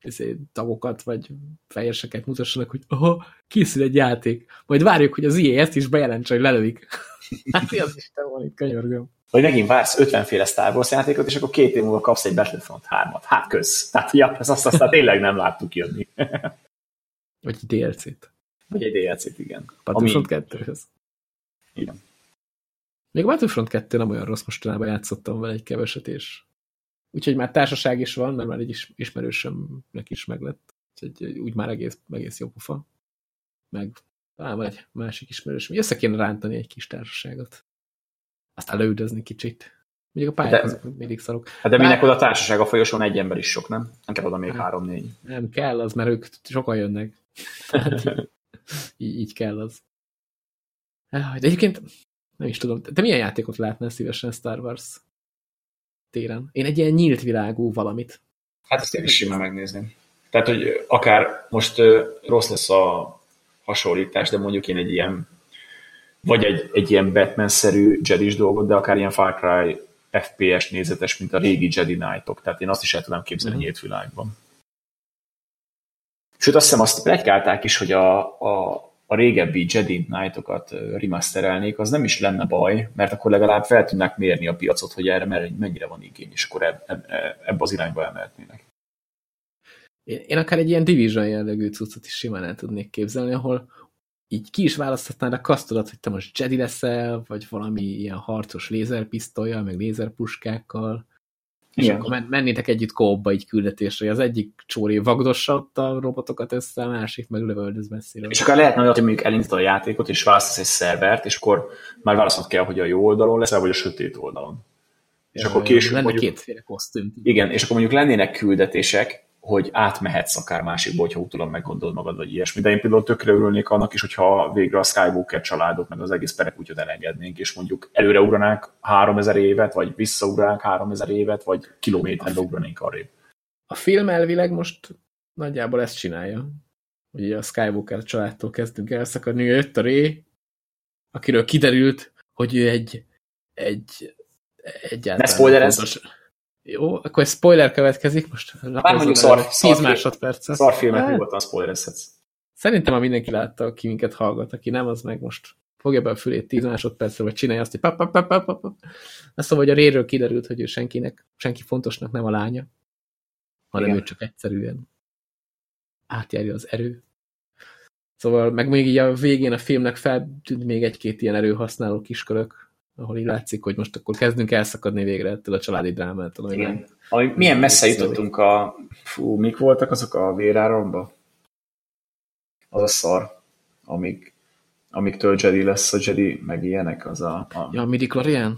izé, tagokat, vagy fejeseket mutassanak, hogy aha, készül egy játék. Majd várjuk, hogy az IE ezt is bejelentse, hogy lelőik. (laughs) hát mi az Isten van itt, könyörgöm. Vagy megint vársz 50 féle Star Wars játékot, és akkor két év múlva kapsz egy Battlefront 3-at. Hát köz. Tehát ja, ezt azt aztán tényleg nem láttuk jönni. vagy egy DLC-t. Vagy egy DLC-t, igen. Battlefront Ami... 2-höz. Igen. Még a Battlefront 2 nem olyan rossz, mostanában játszottam vele egy keveset, és úgyhogy már társaság is van, mert már egy is, ismerősömnek is meglett. Úgyhogy úgy már egész, egész jó pofa. Meg talán van egy másik ismerősöm. Össze kéne rántani egy kis társaságot. Aztán leüldözni kicsit. Mondjuk a pályák azok mindig szarok. Hát de minek oda társaság a folyosón egy ember is sok, nem? Nem kell oda még három-négy. Nem kell az, mert ők sokan jönnek. (laughs) (laughs) így, így kell az. De egyébként nem is tudom. Te milyen játékot látnál szívesen Star Wars téren? Én egy ilyen nyílt világú valamit. Hát ezt én is simán megnézném. Tehát, hogy akár most rossz lesz a hasonlítás, de mondjuk én egy ilyen vagy egy, egy ilyen Batman-szerű jedi dolgot, de akár ilyen Far Cry FPS nézetes, mint a régi Jedi Knight-ok. Tehát én azt is el tudom képzelni uh-huh. nyílt világban. Sőt, azt hiszem azt plegykálták is, hogy a, a, a régebbi Jedi Knight-okat remasterelnék, az nem is lenne baj, mert akkor legalább fel tudnák mérni a piacot, hogy erre mennyire van igény, és akkor eb, eb, ebbe az irányba emelhetnének. Én akár egy ilyen Division jellegű cuccot is simán el tudnék képzelni, ahol így ki is választhatnád a kasztodat, hogy te most Jedi leszel, vagy valami ilyen harcos lézerpisztolyjal, meg lézerpuskákkal, és Igen. akkor mennétek együtt kóba egy küldetésre. Az egyik csóri vagdossa a robotokat össze, a másik meg lövöldöz messziről. És akkor lehetne hogy mondjuk elindítod a játékot, és választasz egy szervert, és akkor már választod kell, hogy a jó oldalon leszel, vagy a sötét oldalon. És ja, akkor később lenne mondjuk, kétféle kosztüm. Igen, és akkor mondjuk lennének küldetések, hogy átmehetsz akár másikba, hogyha utólag meggondolod magad, vagy ilyesmi. De én például tökre örülnék annak is, hogyha végre a Skywalker családot, meg az egész perekútyot elengednénk, és mondjuk előre ugranánk 3000 évet, vagy visszaugranánk 3000 évet, vagy kilométerbe ugranénk arrébb. A film elvileg most nagyjából ezt csinálja. Ugye a Skywalker családtól kezdünk elszakadni, jött a Ré, akiről kiderült, hogy ő egy, egy egyáltalán... Ne spoilerezz! Jó, akkor spoiler következik, most Már mondjuk szar, 10 másodpercet. Szarfilmet hát, nyugodtan spoilerezhetsz. Szerintem már mindenki látta, aki minket hallgat, aki nem, az meg most fogja be a fülét 10 másodpercre, vagy csinálja azt, hogy pap, pap, pap, pap, pap. Szóval, hogy a réről kiderült, hogy ő senkinek, senki fontosnak nem a lánya, hanem Igen. ő csak egyszerűen átjárja az erő. Szóval meg még így a végén a filmnek feltűnt még egy-két ilyen erőhasználó kiskörök, ahol így látszik, hogy most akkor kezdünk elszakadni végre ettől a családi drámától. Igen. Ami milyen messze jutottunk a... Fú, mik voltak azok a véráromba? Az a szar, amíg, amíg Jedi lesz a Jedi, meg ilyenek, az a... a... Ja, a midi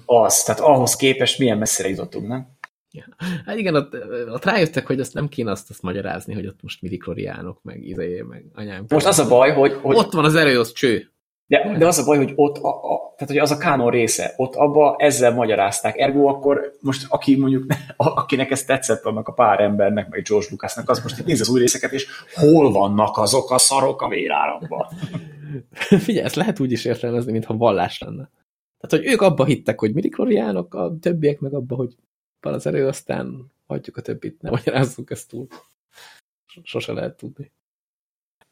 Az, tehát ahhoz képest milyen messzire jutottunk, nem? Ja. Hát igen, ott, ott rájöttek, hogy azt nem kéne azt, azt magyarázni, hogy ott most midikloriánok, meg izé, meg anyám. Most az a baj, hogy... hogy... Ott van az erő, az cső. De, de az a baj, hogy ott, a, a, tehát hogy az a kánon része, ott abba ezzel magyarázták. Ergo akkor most, aki mondjuk, (laughs) akinek ez tetszett annak a pár embernek, meg George Lucasnak, az most néz az új részeket, és hol vannak azok a szarok a véráramban? (laughs) Figyelj, ezt lehet úgy is értelmezni, mintha vallás lenne. Tehát, hogy ők abba hittek, hogy midikloriánok, a többiek meg abba, hogy van az erő, aztán hagyjuk a többit, nem magyarázzuk ezt túl. Sose lehet tudni.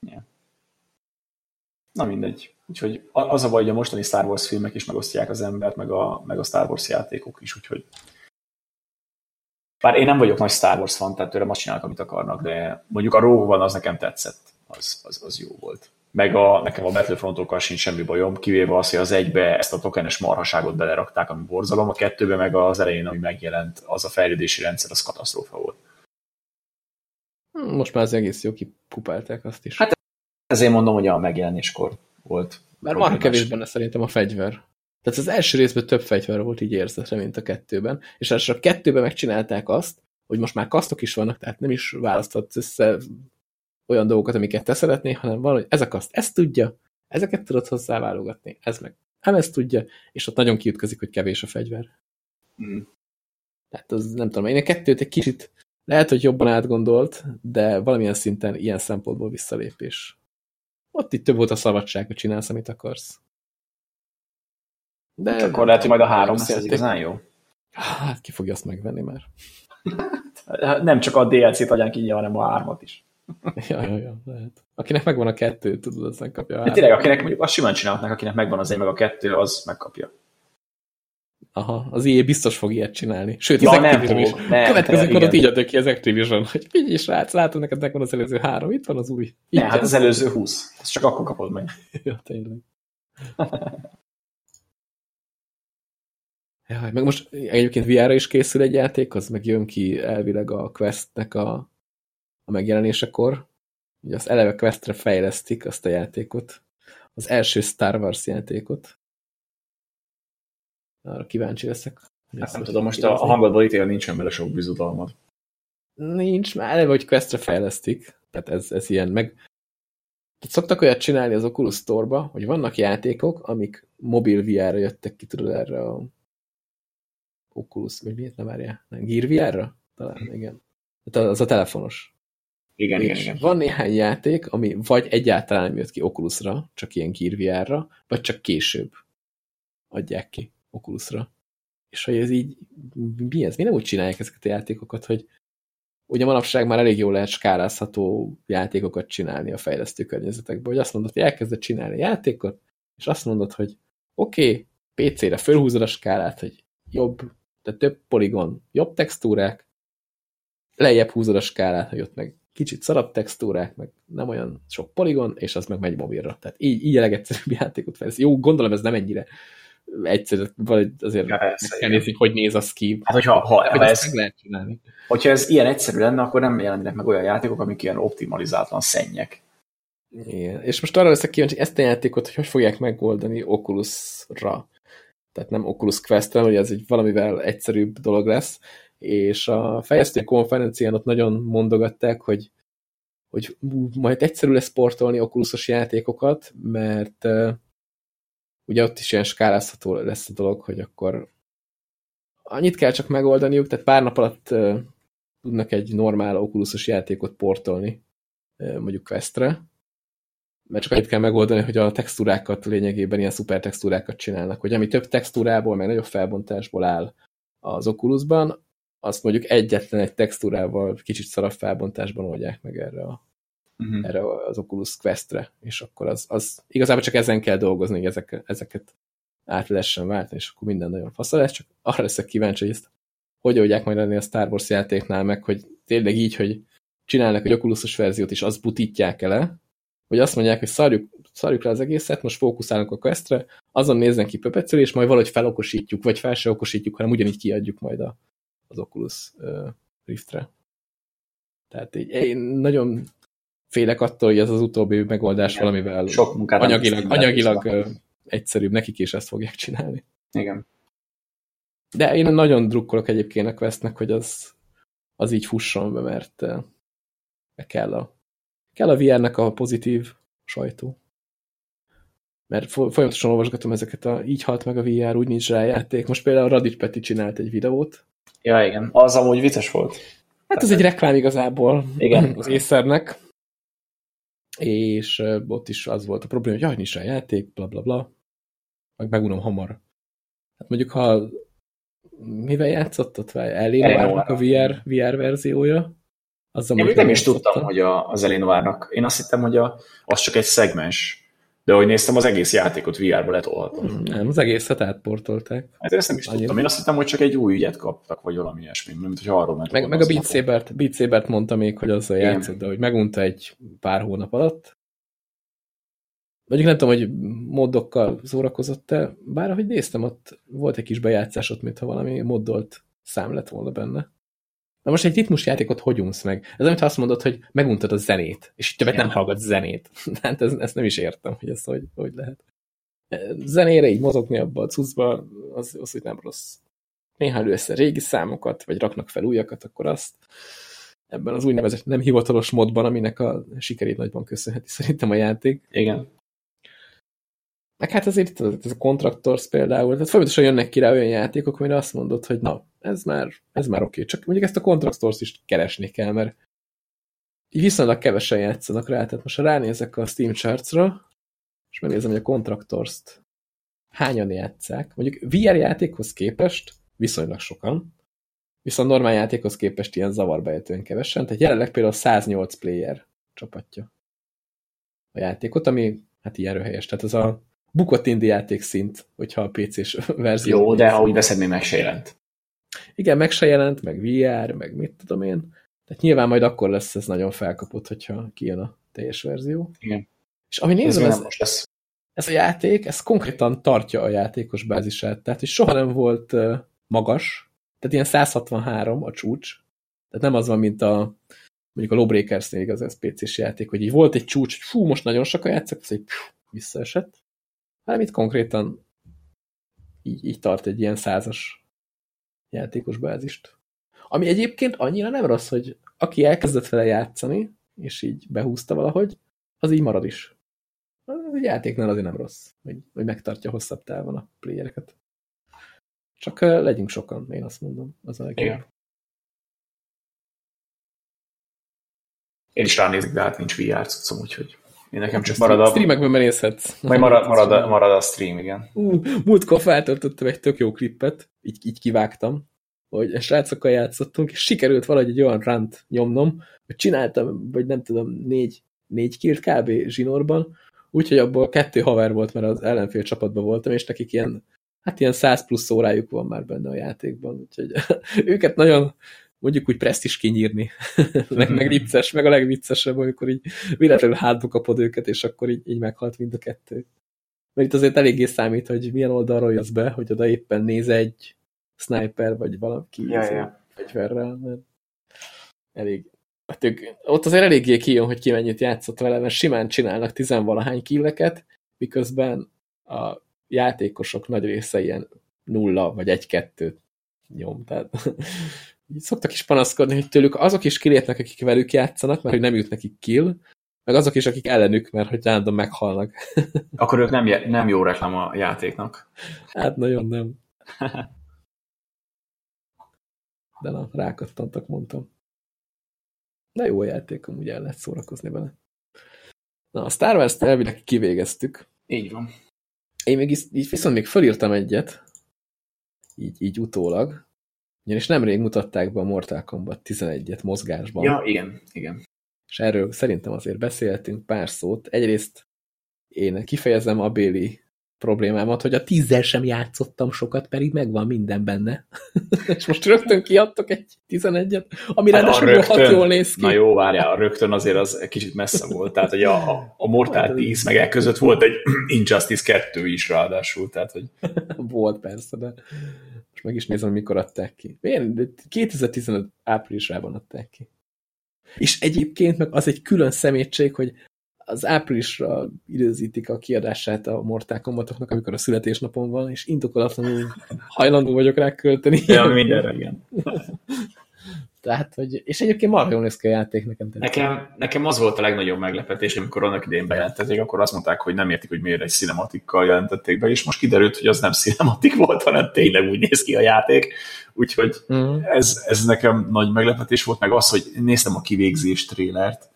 Yeah. Na mindegy. Úgyhogy az a baj, hogy a mostani Star Wars filmek is megosztják az embert, meg a, meg a Star Wars játékok is, úgyhogy bár én nem vagyok nagy Star Wars fan, tehát tőlem azt csinálnak, amit akarnak, de mondjuk a Rogue van, az nekem tetszett. Az, az, az jó volt. Meg a, nekem a Battlefrontokkal sincs semmi bajom, kivéve az, hogy az egybe ezt a tokenes marhaságot belerakták, ami borzalom, a kettőbe meg az elején, ami megjelent, az a fejlődési rendszer, az katasztrófa volt. Most már az egész jó kipupálták azt is. Hát ezért mondom, hogy a megjelenéskor volt. Mert már kevés benne szerintem a fegyver. Tehát az első részben több fegyver volt így érzetre, mint a kettőben. És a kettőben megcsinálták azt, hogy most már kasztok is vannak, tehát nem is választhatsz össze olyan dolgokat, amiket te szeretnél, hanem van, hogy ez a kaszt ezt tudja, ezeket tudod hozzáválogatni, ez meg nem ezt tudja, és ott nagyon kiütközik, hogy kevés a fegyver. Mm. Tehát az nem tudom, én a kettőt egy kicsit lehet, hogy jobban átgondolt, de valamilyen szinten ilyen szempontból visszalépés. Ott itt több volt a szabadság, hogy csinálsz, amit akarsz. De hát akkor lehet, hogy majd a három lesz, ez igazán jó. Hát ki fogja azt megvenni már. (laughs) nem csak a DLC-t adják ki, hanem a hármat is. (laughs) ja, ja, ja, lehet. Akinek megvan a kettő, tudod, aztán kapja a Tényleg, akinek mondjuk azt simán csinálhatnak, akinek megvan az egy meg a kettő, az megkapja. Aha, az EA biztos fog ilyet csinálni. Sőt, ja, az Activision is. Nem, Következő korot így adja ki az Activision, hogy figyelj, srác, látod, neked megvan az előző három, itt van az új. Így ne, hát az előző húsz. Ezt csak akkor kapod meg. (laughs) ja, tényleg. (laughs) Ja, meg most egyébként VR-ra is készül egy játék, az meg jön ki elvileg a Quest-nek a, a megjelenésekor. Ugye az eleve Questre fejlesztik azt a játékot. Az első Star Wars játékot. Arra kíváncsi leszek. Hát nem tudom, most a, a hangodból ítél nincsen bele sok bizodalmad. Nincs, már eleve, hogy Questre fejlesztik. Tehát ez, ez ilyen, meg tehát szoktak olyat csinálni az Oculus Store-ba, hogy vannak játékok, amik mobil VR-ra jöttek ki, tudod erre a Oculus, vagy miért nem várjál? Gear VR-ra? Talán, hm. igen. Tehát az a telefonos. Igen, igen, igen. Van néhány játék, ami vagy egyáltalán nem jött ki Oculusra, csak ilyen Gear VR-ra, vagy csak később adják ki. Oculusra. És hogy ez így, mi ez? Mi nem úgy csinálják ezeket a játékokat, hogy ugye manapság már elég jól lehet skálázható játékokat csinálni a fejlesztő környezetekben, hogy azt mondod, hogy elkezded csinálni a játékot, és azt mondod, hogy oké, okay, PC-re fölhúzod a skálát, hogy jobb, de több poligon, jobb textúrák, lejjebb húzod a skálát, hogy ott meg kicsit szarabb textúrák, meg nem olyan sok poligon, és az meg megy mobilra. Tehát így, így a legegyszerűbb (laughs) játékot fejleszt. Jó, gondolom ez nem ennyire egyszer, vagy azért ja, persze, kell nézni, hogy néz a ki. Hát, hogyha ha, ha ez, meg lehet csinálni. Hogyha ez ilyen egyszerű lenne, akkor nem jelennének meg olyan játékok, amik ilyen optimalizátlan szennyek. Igen. És most arra leszek kíváncsi, ezt a játékot, hogy hogy fogják megoldani Oculusra. Tehát nem Oculus Quest-re, hogy ez egy valamivel egyszerűbb dolog lesz. És a fejlesztő konferencián ott nagyon mondogatták, hogy hogy majd egyszerű lesz portolni Oculusos játékokat, mert ugye ott is ilyen skálázható lesz a dolog, hogy akkor annyit kell csak megoldaniuk, tehát pár nap alatt uh, tudnak egy normál okulusos játékot portolni uh, mondjuk Questre, mert csak annyit kell megoldani, hogy a textúrákat lényegében ilyen szuper textúrákat csinálnak, hogy ami több textúrából, meg nagyobb felbontásból áll az Oculusban, azt mondjuk egyetlen egy textúrával, kicsit szarabb felbontásban oldják meg erre a Mhm. erre az Oculus Questre, és akkor az, az igazából csak ezen kell dolgozni, hogy ezek, ezeket át lehessen váltani, és akkor minden nagyon fasza lesz, csak arra leszek kíváncsi, hogy ezt hogy oldják majd lenni a Star Wars játéknál meg, hogy tényleg így, hogy csinálnak egy Oculusos verziót, és azt butítják el hogy azt mondják, hogy szarjuk, szarjuk le az egészet, most fókuszálunk a questre, azon néznek ki pöpecül, és majd valahogy felokosítjuk, vagy fel se okosítjuk, hanem ugyanígy kiadjuk majd a, az Oculus uh, Riftre. Tehát így, én nagyon félek attól, hogy ez az utóbbi megoldás Igen. valamivel Sok munkát anyagilag, anyagilag egyszerűbb, nekik is ezt fogják csinálni. Igen. De én nagyon drukkolok egyébként a Questnek, hogy az, az így fusson be, mert ö, kell a, kell a VR-nek a pozitív sajtó. Mert fo- folyamatosan olvasgatom ezeket a így halt meg a VR, úgy nincs rá játék. Most például Radit Peti csinált egy videót. Ja, igen. Az amúgy vicces volt. Hát ez egy reklám igazából Igen. az észernek. És ott is az volt a probléma, hogy jaj, nincs rá játék, bla bla bla. Meg megunom hamar. Hát mondjuk, ha mivel játszott ott? Vagy Alienware-nak a VR, VR verziója? Azzal Én még nem is tudtam, hogy a, az Elinvárnak. Én azt hittem, hogy a, az csak egy szegmens. De ahogy néztem, az egész játékot VR-ba letolhatom. Nem, az egészet átportolták. Hát én ezt nem is Annyira. tudtam. Én azt hittem, hogy csak egy új ügyet kaptak, vagy valami ilyesmi. Mint hogy arról ment Meg, meg a Beat. Sabert, Beat Sabert mondta még, hogy azzal Igen. játszott, de hogy megunta egy pár hónap alatt. Mondjuk nem tudom, hogy módokkal szórakozott-e, bár ahogy néztem, ott volt egy kis bejátszás ott, mintha valami moddolt szám lett volna benne. Na most egy ritmusjátékot hogy unsz meg? Ez amit azt mondod, hogy meguntad a zenét, és többet nem hallgat zenét. (laughs) Hát ez, ezt nem is értem, hogy ez hogy, hogy lehet. Zenére így mozogni abba a cuccba, az, az úgy nem rossz. Néha először régi számokat, vagy raknak fel újakat, akkor azt ebben az úgynevezett nem hivatalos módban, aminek a sikerét nagyban köszönheti szerintem a játék. Igen. Meg hát azért ez a Contractors például, tehát folyamatosan jönnek ki rá olyan játékok, amire azt mondod, hogy na, ez már, ez már oké. Csak mondjuk ezt a Contractors is keresni kell, mert így viszonylag kevesen játszanak rá, tehát most ha ránézek a Steam Charts-ra, és megnézem, hogy a Contractors-t hányan játszák, mondjuk VR játékhoz képest viszonylag sokan, viszont normál játékhoz képest ilyen zavarbehetően kevesen, tehát jelenleg például 108 player csapatja a játékot, ami hát ilyen röhelyes, tehát ez a bukott indie játék szint, hogyha a PC-s verzió. Jó, de ha úgy veszed, még meg se jelent. Igen, meg se jelent, meg VR, meg mit tudom én. Tehát nyilván majd akkor lesz ez nagyon felkapott, hogyha kijön a teljes verzió. Igen. És Ez nézem, ez, most lesz. ez a játék, ez konkrétan tartja a játékos bázisát. Tehát, hogy soha nem volt uh, magas, tehát ilyen 163 a csúcs. Tehát nem az van, mint a mondjuk a Lawbreakers-nél igaz, ez PC-s játék, hogy így volt egy csúcs, hogy fú, most nagyon sokan játszak, az egy visszaesett. Hanem itt konkrétan így, így tart egy ilyen százas játékos bázist. Ami egyébként annyira nem rossz, hogy aki elkezdett vele játszani, és így behúzta valahogy, az így marad is. A játéknál azért nem rossz, hogy, hogy megtartja hosszabb távon a playereket. Csak uh, legyünk sokan, én azt mondom. Az a legjobb. Én is ránézik, de hát nincs VR cuccom, úgyhogy én nekem csak marad a... Streamekben merészhetsz. Majd marad, marad, a, marad a stream, igen. Ú, múltkor feltöltöttem egy tök jó klippet, így, így kivágtam, hogy a srácokkal játszottunk, és sikerült valahogy egy olyan rant nyomnom, hogy csináltam, vagy nem tudom, négy, négy kilt kb. zsinórban, úgyhogy abból kettő haver volt, mert az ellenfél csapatban voltam, és nekik ilyen, hát ilyen 100 plusz órájuk van már benne a játékban, úgyhogy (laughs) őket nagyon mondjuk úgy preszt is kinyírni, (laughs) meg, meg vicces, meg a legviccesebb, amikor így véletlenül hátba kapod őket, és akkor így, így meghalt mind a kettő. Mert itt azért eléggé számít, hogy milyen oldalról jössz be, hogy oda éppen néz egy sniper, vagy valaki Ja, ja. fegyverrel, mert elég, hát ők, ott azért eléggé kijön, hogy ki mennyit játszott vele, mert simán csinálnak tizenvalahány killeket, miközben a játékosok nagy része ilyen nulla, vagy egy-kettőt nyom. Tehát (laughs) szoktak is panaszkodni, hogy tőlük azok is kilépnek, akik velük játszanak, mert hogy nem jut nekik kill, meg azok is, akik ellenük, mert hogy random meghalnak. (laughs) Akkor ők nem, nem jó reklám a játéknak. Hát nagyon nem. (laughs) De na, rákattantak, mondtam. De jó a játék, amúgy el lehet szórakozni vele. Na, a Star Wars-t elvileg kivégeztük. Így van. Én még így viszont még fölírtam egyet, így, így utólag, ugyanis nemrég mutatták be a Mortal Kombat 11-et mozgásban. Ja, igen, igen. és erről szerintem azért beszéltünk pár szót. Egyrészt én kifejezem a Béli problémámat, hogy a tízzel sem játszottam sokat, pedig megvan minden benne. (laughs) és most rögtön kiadtok egy 11-et, ami hát ráadásul hat jól néz ki. Na jó, várjál, rögtön azért az kicsit messze volt. Tehát, hogy a, a, Mortal 10 hát, meg el között volt egy (clears throat) Injustice 2 is ráadásul. Tehát, hogy... (laughs) volt persze, de meg is nézem, mikor adták ki. Én 2015 áprilisában adták ki. És egyébként meg az egy külön szemétség, hogy az áprilisra időzítik a kiadását a Mortal Kombatoknak, amikor a születésnapon van, és indokolatlanul hajlandó vagyok rá költeni. Ja, mindenre, igen. (laughs) Tehát, hogy, és egyébként marha jól néz ki a játék nekem. Nekem, nekem az volt a legnagyobb meglepetés, amikor annak idén bejelentették, akkor azt mondták, hogy nem értik, hogy miért egy cinematikkal jelentették be, és most kiderült, hogy az nem cinematik volt, hanem tényleg úgy néz ki a játék. Úgyhogy uh-huh. ez, ez nekem nagy meglepetés volt, meg az, hogy néztem a kivégzés trélert,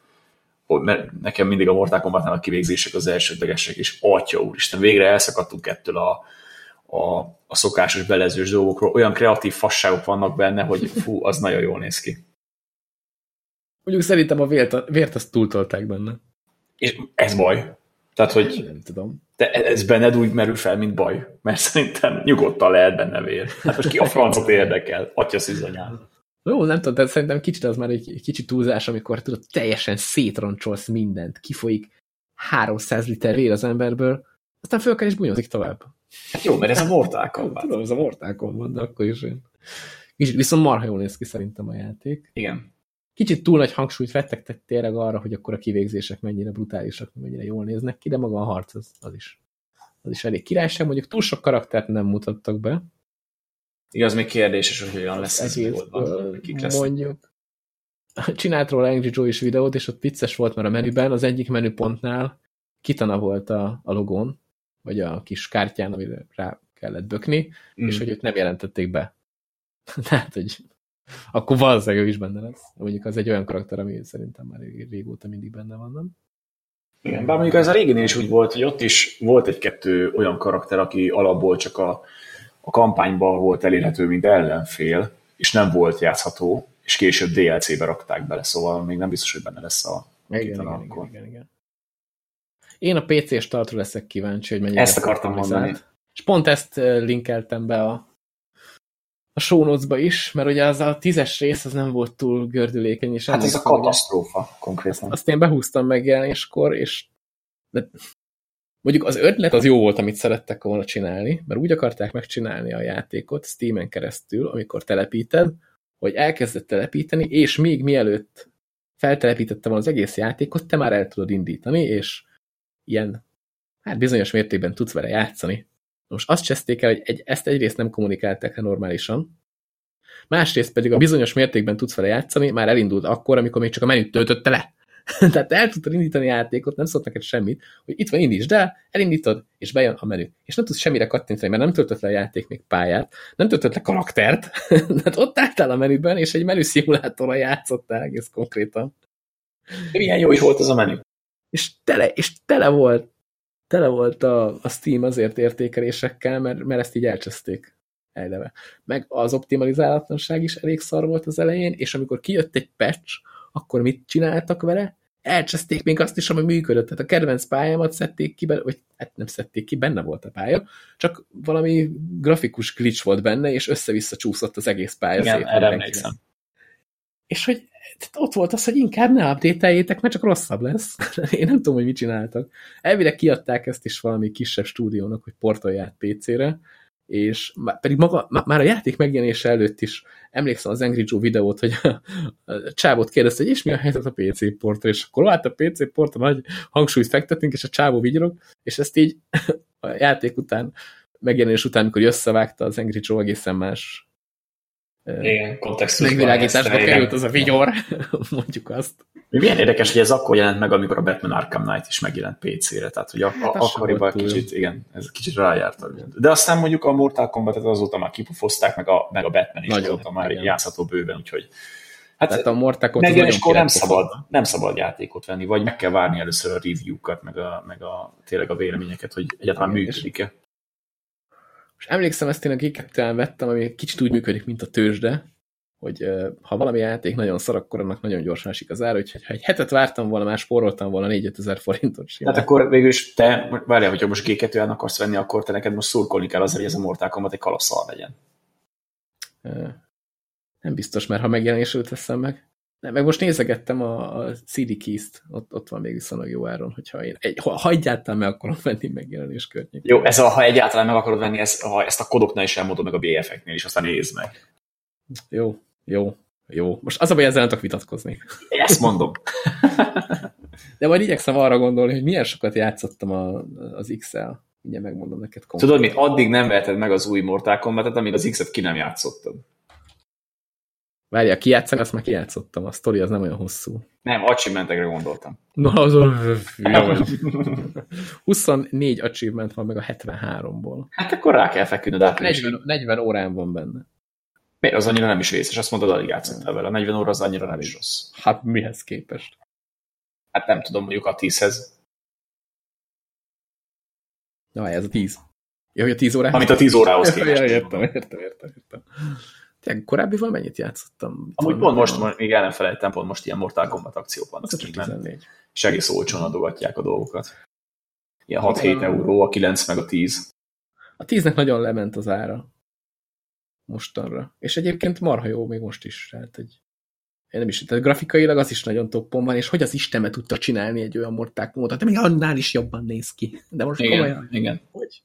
mert nekem mindig a Mortal Kombatnál a kivégzések az elsődlegesek, és atya úristen, végre elszakadtunk ettől a, a, a szokásos belezős dolgokról. Olyan kreatív fasságok vannak benne, hogy fú, az (laughs) nagyon jól néz ki. Mondjuk szerintem a vért, vért azt túltolták benne. És ez baj. Tehát, hogy nem tudom. De ez benned úgy merül fel, mint baj. Mert szerintem nyugodtan lehet benne vér. Hát most ki a francot (laughs) érdekel? Atya szűzanyám. Jó, nem tudom, de szerintem kicsit az már egy, kicsit túlzás, amikor tudod, teljesen szétroncsolsz mindent, kifolyik 300 liter vér az emberből, aztán föl kell és bunyozik tovább. Hát jó, mert ez a Mortal Kombat. Tudom, ez a Mortal Kombat, de akkor is én. Kicsit, viszont marha jól néz ki szerintem a játék. Igen. Kicsit túl nagy hangsúlyt vettek tényleg arra, hogy akkor a kivégzések mennyire brutálisak, mennyire jól néznek ki, de maga a harc az, az is. Az is elég királyság, mondjuk túl sok karaktert nem mutattak be, Igaz, még kérdéses, hogy olyan lesz ez módban, kik lesznek. Mondjuk. Csinált róla Angry Joe is videót, és ott vicces volt, mert a menüben, az egyik menüpontnál kitana volt a, a logón, vagy a kis kártyán, amire rá kellett bökni, mm. és hogy őt nem jelentették be. (laughs) Tehát, hogy akkor valószínűleg ő is benne lesz. Mondjuk az egy olyan karakter, ami szerintem már régóta mindig benne van, nem? Igen, bár mondjuk ez a réginél is úgy volt, hogy ott is volt egy-kettő olyan karakter, aki alapból csak a a kampányban volt elérhető, mint ellenfél, és nem volt játszható, és később DLC-be rakták bele, szóval még nem biztos, hogy benne lesz a igen, igen, igen, igen, igen. Én a PC startra leszek kíváncsi, hogy mennyire Ezt akartam mondani. És pont ezt linkeltem be a, a show notes-ba is, mert ugye az a tízes rész az nem volt túl gördülékeny. És hát ez a katasztrófa konkrétan. Azt én behúztam megjelenéskor, és de Mondjuk az ötlet az jó volt, amit szerettek volna csinálni, mert úgy akarták megcsinálni a játékot Steam-en keresztül, amikor telepíted, hogy elkezdett telepíteni, és még mielőtt feltelepítette volna az egész játékot, te már el tudod indítani, és ilyen, hát bizonyos mértékben tudsz vele játszani. Most azt cseszték el, hogy egy, ezt egyrészt nem kommunikálták le normálisan, másrészt pedig a bizonyos mértékben tudsz vele játszani, már elindult akkor, amikor még csak a menüt töltötte le. (laughs) Tehát el tudtad indítani a játékot, nem szólt neked semmit, hogy itt van, indítsd el, elindítod, és bejön a menü. És nem tudsz semmire kattintani, mert nem töltött le a játék még pályát, nem töltött le karaktert, (laughs) tehát ott álltál a menüben, és egy menü szimulátorra játszottál egész konkrétan. De milyen jó is volt az a menü. És tele, és tele volt, tele volt a, a Steam azért értékelésekkel, mert, mert ezt így elcseszték eleve. Meg az optimalizálatlanság is elég szar volt az elején, és amikor kijött egy patch, akkor mit csináltak vele? Elcseszték még azt is, ami működött. Tehát a kedvenc pályámat szedték ki, vagy hát nem szedték ki, benne volt a pálya, csak valami grafikus glitch volt benne, és össze-vissza csúszott az egész pálya. Igen, erre emlékszem. És hogy ott volt az, hogy inkább ne update mert csak rosszabb lesz. (laughs) Én nem tudom, hogy mit csináltak. Elvileg kiadták ezt is valami kisebb stúdiónak, hogy portolják PC-re, és pedig maga, már a játék megjelenése előtt is emlékszem az Angry Joe videót, hogy a, (laughs) a csávót kérdezte, hogy és mi a helyzet a PC portra, és akkor hát a PC portra nagy hangsúlyt fektetünk, és a csávó vigyorog, és ezt így (laughs) a játék után, megjelenés után, amikor összevágta az Angry Joe egészen más igen, megvilágításba került az a vigyor, (laughs) mondjuk azt. Milyen érdekes, hogy ez akkor jelent meg, amikor a Batman Arkham Knight is megjelent PC-re, tehát hogy a, hát akkoriban kicsit, igen, ez kicsit rájárt. De aztán mondjuk a Mortal Kombat-et azóta már kipufozták, meg a, meg a Batman is Nagyon, azóta már igen. játszható bőven, úgyhogy Hát Tehát a Mortal Kombat megjelenéskor nem szabad, nem szabad játékot venni, vagy meg kell várni először a review-kat, meg a, meg a tényleg a véleményeket, hogy egyáltalán működik-e. És emlékszem, ezt én a g vettem, ami kicsit úgy működik, mint a tőzsde, hogy ha valami játék nagyon szar, akkor annak nagyon gyorsan esik az ára, úgyhogy ha egy hetet vártam volna, már spóroltam volna 4 ezer forintot simán. Hát akkor végül is te, várjál, hogyha most G2-en akarsz venni, akkor te neked most szurkolni kell azért, hogy ez a Mortal Kombat egy kalapszar legyen. Nem biztos, mert ha megjelenésről teszem meg. Nem, meg most nézegettem a, a CD Keys-t, ott, ott van még viszonylag jó áron, hogyha én, egy, ha, ha egyáltalán meg akarom venni megjelenés környék. Jó, ez a, ha egyáltalán meg akarod venni, ez, ha ezt a kodoknál is elmondod meg a BF-eknél is, aztán nézd meg. Jó, jó, jó. Most az a baj, ezzel nem tudok vitatkozni. Ezt mondom. De majd igyekszem arra gondolni, hogy milyen sokat játszottam a, az X-el. Ugye megmondom neked konkrétan. Tudod mit? Addig nem veheted meg az új Mortal Kombat-et, amíg az X-et ki nem játszottad. Várja, kijátszani, azt már kijátszottam. A sztori az nem olyan hosszú. Nem, achievementekre gondoltam. Na, az a... (laughs) 24 achievement van meg a 73-ból. Hát akkor rá kell feküdnöd 40, 40 órán van benne. Miért? Az annyira nem is vészes, azt mondod, alig játszottál vele. A 40 óra az annyira nem is rossz. Hát mihez képest? Hát nem tudom, mondjuk a 10-hez. Na, ez a 10. Ja, hogy a 10 órához. Amit a 10 órához (laughs) képest. Ja, értem, értem, értem, értem. Tényleg korábbival mennyit játszottam? Amúgy pont most, most, még el nem felejtem, pont most ilyen Mortal Kombat akciók vannak. 14. És egész olcsón adogatják a dolgokat. Ilyen 6-7 euró, a 9 meg a 10. A 10-nek nagyon lement az ára mostanra. És egyébként marha jó még most is. Tehát egy, én nem is, tehát grafikailag az is nagyon toppon van, és hogy az Istenbe tudta csinálni egy olyan morták módot, de még annál is jobban néz ki. De most igen, komolyan. Igen. Hogy?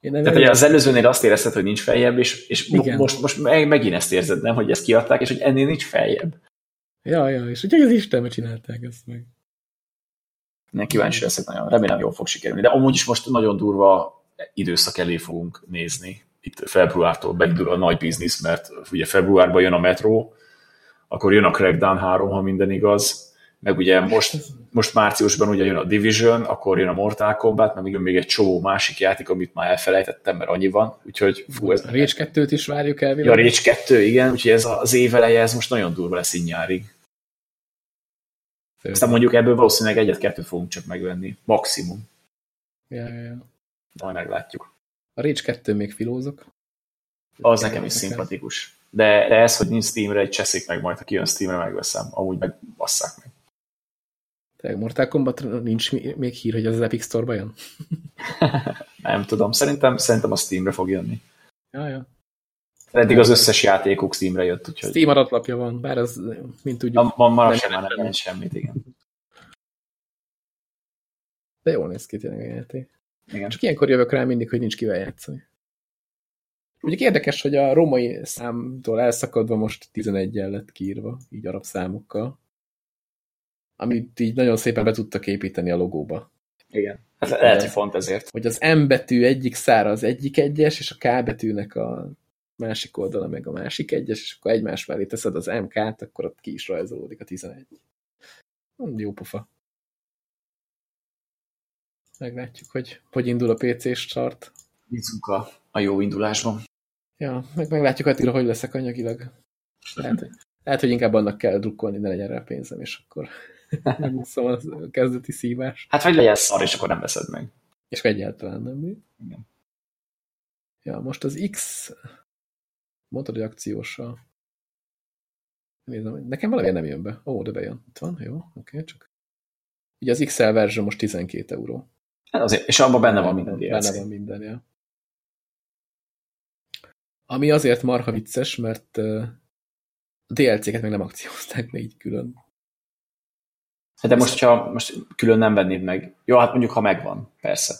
Én nem Tehát hogy az előzőnél azt érezted, hogy nincs feljebb, és, és igen. most, most megint ezt érzed, nem, hogy ezt kiadták, és hogy ennél nincs feljebb. Ja, ja, és hogy az Istenbe csinálták ezt meg. Ne kíváncsi leszek nagyon, remélem jól fog sikerülni. De amúgy is most nagyon durva időszak elé fogunk nézni itt februártól beindul a nagy biznisz, mert ugye februárban jön a Metro, akkor jön a Crackdown 3, ha minden igaz, meg ugye most, most márciusban ugye jön a Division, akkor jön a Mortal Kombat, meg jön még egy csomó másik játék, amit már elfelejtettem, mert annyi van, úgyhogy fú, ez... A Rage 2-t is várjuk el. Ja, a Rage 2, igen, úgyhogy ez az év eleje, ez most nagyon durva lesz így nyárig. Aztán mondjuk ebből valószínűleg egyet-kettőt fogunk csak megvenni, maximum. Ja, ja, ja. Majd meglátjuk. A Rage 2 még filózok. Az nekem is szimpatikus. De, de ez, hogy nincs Steamre, egy cseszik meg majd, ha kijön Steamre, megveszem. Amúgy meg basszák meg. Tehát Mortal Kombat nincs még hír, hogy az, Epic Store-ba jön? (laughs) nem tudom. Szerintem, szerintem a Steamre fog jönni. Ja, ja. Eddig az összes játékuk Steamre jött, úgyhogy... Steam adatlapja van, bár az, mint tudjuk... Van, van sem nem, nem semmit, igen. De jól néz ki tényleg a játék. Igen. Csak ilyenkor jövök rá mindig, hogy nincs kivel játszani. Ugye érdekes, hogy a római számtól elszakadva most 11-el lett kiírva, így arab számokkal. Amit így nagyon szépen be tudtak építeni a logóba. Igen. Hát lehet, hogy font ezért. Hogy az M betű egyik szára az egyik egyes, és a K betűnek a másik oldala meg a másik egyes, és akkor egymás mellé teszed az MK-t, akkor ott ki is rajzolódik a 11. Jó pofa meglátjuk, hogy hogy indul a PC-s start. Bízunk a, a jó indulásban. Ja, meg meglátjuk addigra, hogy leszek anyagilag. Lehet, hogy, lehet, hogy inkább annak kell drukkolni, ne legyen rá pénzem, és akkor megúszom (laughs) a kezdeti szívás. Hát vagy legyen szar, és akkor nem veszed meg. És egyáltalán nem. Mi? Igen. Ja, most az X mondtad, hogy akciósra. Nézem, nekem valami nem jön be. Ó, de bejön. Itt van, jó, oké, okay, csak. Ugye az XL verzió most 12 euró. Hát azért, és abban benne van minden DLC. Benne van minden, ja. Ami azért marha vicces, mert a DLC-ket meg nem akciózták még így külön. Hát de most, ha most külön nem vennéd meg, jó, hát mondjuk, ha megvan, persze.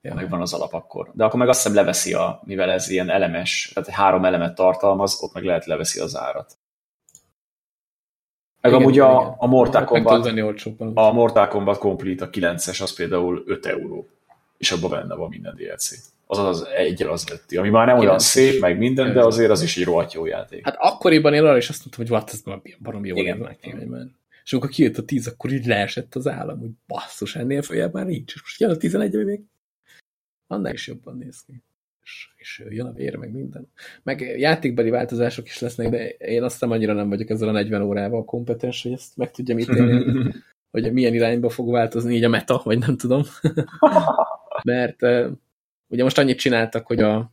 Ja. Megvan az alap akkor. De akkor meg azt hiszem leveszi, a, mivel ez ilyen elemes, tehát három elemet tartalmaz, ott meg lehet leveszi az árat. Meg igen, amúgy a, a Mortal Kombat, a Mortal Kombat Complete, a 9-es, az például 5 euró. És abban benne van minden DLC. Az az egyre az letti, ami már nem olyan szép, meg minden, de azért az is egy rohadt jó játék. Hát akkoriban én arra is azt mondtam, hogy what, ez barom jó igen, igen. És amikor kijött a 10, akkor így leesett az állam, hogy basszus, ennél följebb már nincs. És most jön a 11 még annál is jobban néz ki és, és jön a vér, meg minden. Meg játékbeli változások is lesznek, de én aztán annyira nem vagyok ezzel a 40 órával kompetens, hogy ezt meg tudjam ítélni, (laughs) hogy milyen irányba fog változni így a meta, vagy nem tudom. (laughs) Mert ugye most annyit csináltak, hogy a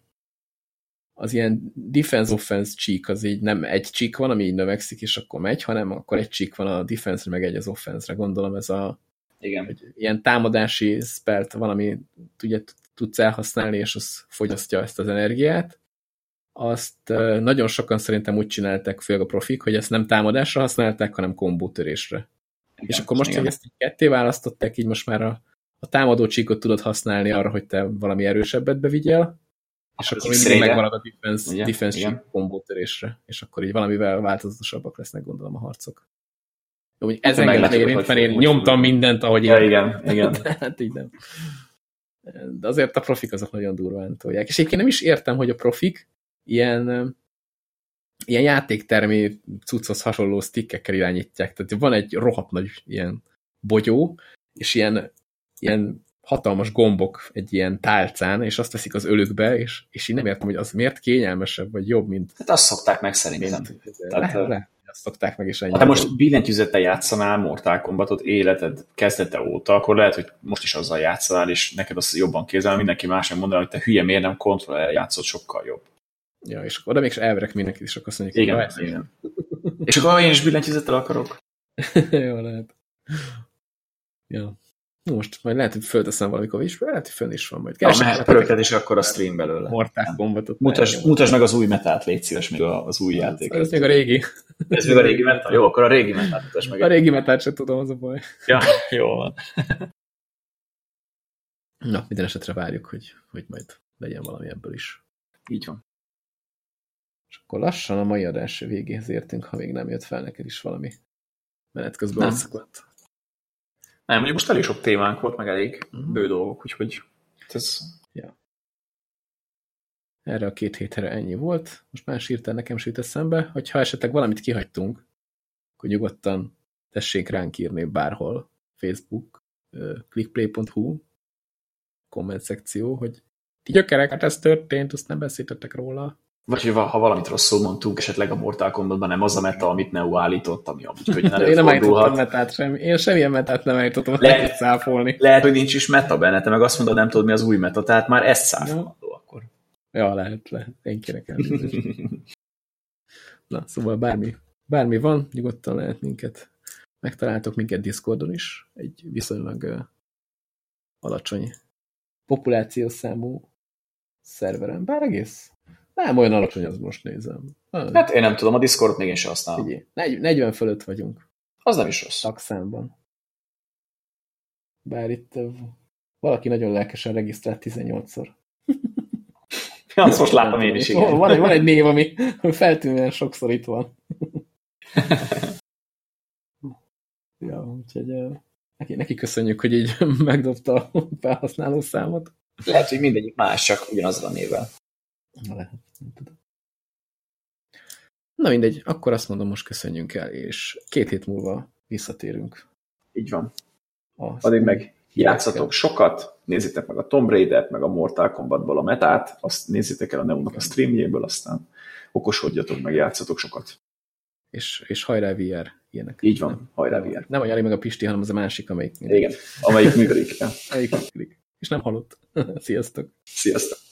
az ilyen defense-offense csík, az így nem egy csík van, ami így növekszik, és akkor megy, hanem akkor egy csík van a defense-re, meg egy az offense-re. Gondolom ez a Igen. hogy ilyen támadási spelt valami ugye tudsz elhasználni, és az fogyasztja ezt az energiát. Azt nagyon sokan szerintem úgy csinálták, főleg a profik, hogy ezt nem támadásra használták, hanem kombótörésre. És akkor most, Igen. hogy ezt így ketté választották, így most már a, a támadó csíkot tudod használni arra, hogy te valami erősebbet bevigyél, és Az akkor mindig megmarad a defense, Ugye? defense Igen. kombótörésre, és akkor így valamivel változatosabbak lesznek, gondolom, a harcok. Hogy ez Hát, engem érint, mert én nyomtam mindent, ahogy Ja, én. igen, igen. (laughs) hát így nem. De azért a profik azok nagyon durván tolják. És egyébként nem is értem, hogy a profik ilyen, ilyen játéktermi cucchoz hasonló stickekkel irányítják. Tehát van egy rohadt nagy ilyen bogyó, és ilyen, ilyen hatalmas gombok egy ilyen tálcán, és azt veszik az ölükbe, és, és én nem értem, hogy az miért kényelmesebb, vagy jobb, mint, Hát azt szokták meg szerintem. mint Tehát, le, le, azt szokták meg, és ennyi. Ha te most billentyűzettel játszanál Mortal Kombatot életed kezdete óta, akkor lehet, hogy most is azzal játszanál, és neked azt jobban kézzel, mindenki más nem mondaná, hogy te hülye, miért nem kontroller játszott sokkal jobb. Ja, és oda mégis elverek mindenkit, és akkor azt mondják, Igen, hogy "Ja, igen. És akkor én is billentyűzettel akarok. (laughs) Jó, lehet. Ja. Most majd lehet, hogy fölteszem valamikor is, lehet, hogy fönn is van majd. Ja, Keresek mehet pörögted, és akkor a stream belőle. Mortal Kombatot. Mutasd, mutasd meg az új metát, légy szíves, még a- az új játék. Ez még a régi. Ez még a régi meta? Jó, akkor a régi metát mutasd A meg. régi metát sem tudom, az a baj. Ja, jó van. (laughs) Na, minden esetre várjuk, hogy, hogy majd legyen valami ebből is. Így van. És akkor lassan a mai adás végéhez értünk, ha még nem jött fel neked is valami menet közben Nem. Nem, mondjuk most elég sok témánk volt, meg elég Mhm. bő dolgok, úgyhogy ez Erre a két hétre ennyi volt. Most más hirtelen nekem jut eszembe, hogy ha esetleg valamit kihagytunk, akkor nyugodtan tessék ránk írni bárhol. Facebook, clickplay.hu, komment szekció, hogy ti gyökerek, hát ez történt, azt nem beszéltetek róla. Vagy hogy ha valamit rosszul mondtunk, esetleg a Mortal Kombatban nem az a meta, amit Neo állított, ami amúgy könnyen (laughs) Én nem állítottam metát sem. Én semmilyen metát nem állítottam, Le- lehet száfolni. Lehet, hogy nincs is meta benne, te meg azt mondod, nem tudod, mi az új meta, tehát már ezt száfolandó akkor. Ja, lehet, lehet. Én kérek. (laughs) Na, szóval bármi, bármi van, nyugodtan lehet minket. Megtaláltok minket Discordon is, egy viszonylag uh, alacsony populációs számú szerveren. Bár egész nem olyan alacsony, az most nézem. Ah, Hát én nem tudom, a Discordot még én sem használom. figyelj, negy- 40 fölött vagyunk Az nem is rossz. szakszámban. Bár itt valaki nagyon lelkesen regisztrált 18-szor. (laughs) Azt most látom én is, Van, igen. van, egy, van egy név, ami feltűnően sokszor itt van. (laughs) ja, úgyhogy neki, neki köszönjük, hogy így (laughs) megdobta a felhasználó számot. Lehet, hogy mindegyik más, csak ugyanazzal a névvel. Na, lehet, nem tudom. Na mindegy, akkor azt mondom, most köszönjünk el, és két hét múlva visszatérünk. Így van. A Addig meg játszatok sokat, nézzétek meg a Tomb Raider-t, meg a Mortal Kombatból a metát, azt nézzétek el a Neonnak a streamjéből, aztán okosodjatok, meg játszatok sokat. És, és hajrá VR, ilyenek. Így van, hajrá VR. Nem a Jari meg a Pisti, hanem az a másik, amelyik, Igen, amelyik működik. Amelyik működik. És nem halott. (laughs) Sziasztok! Sziasztok!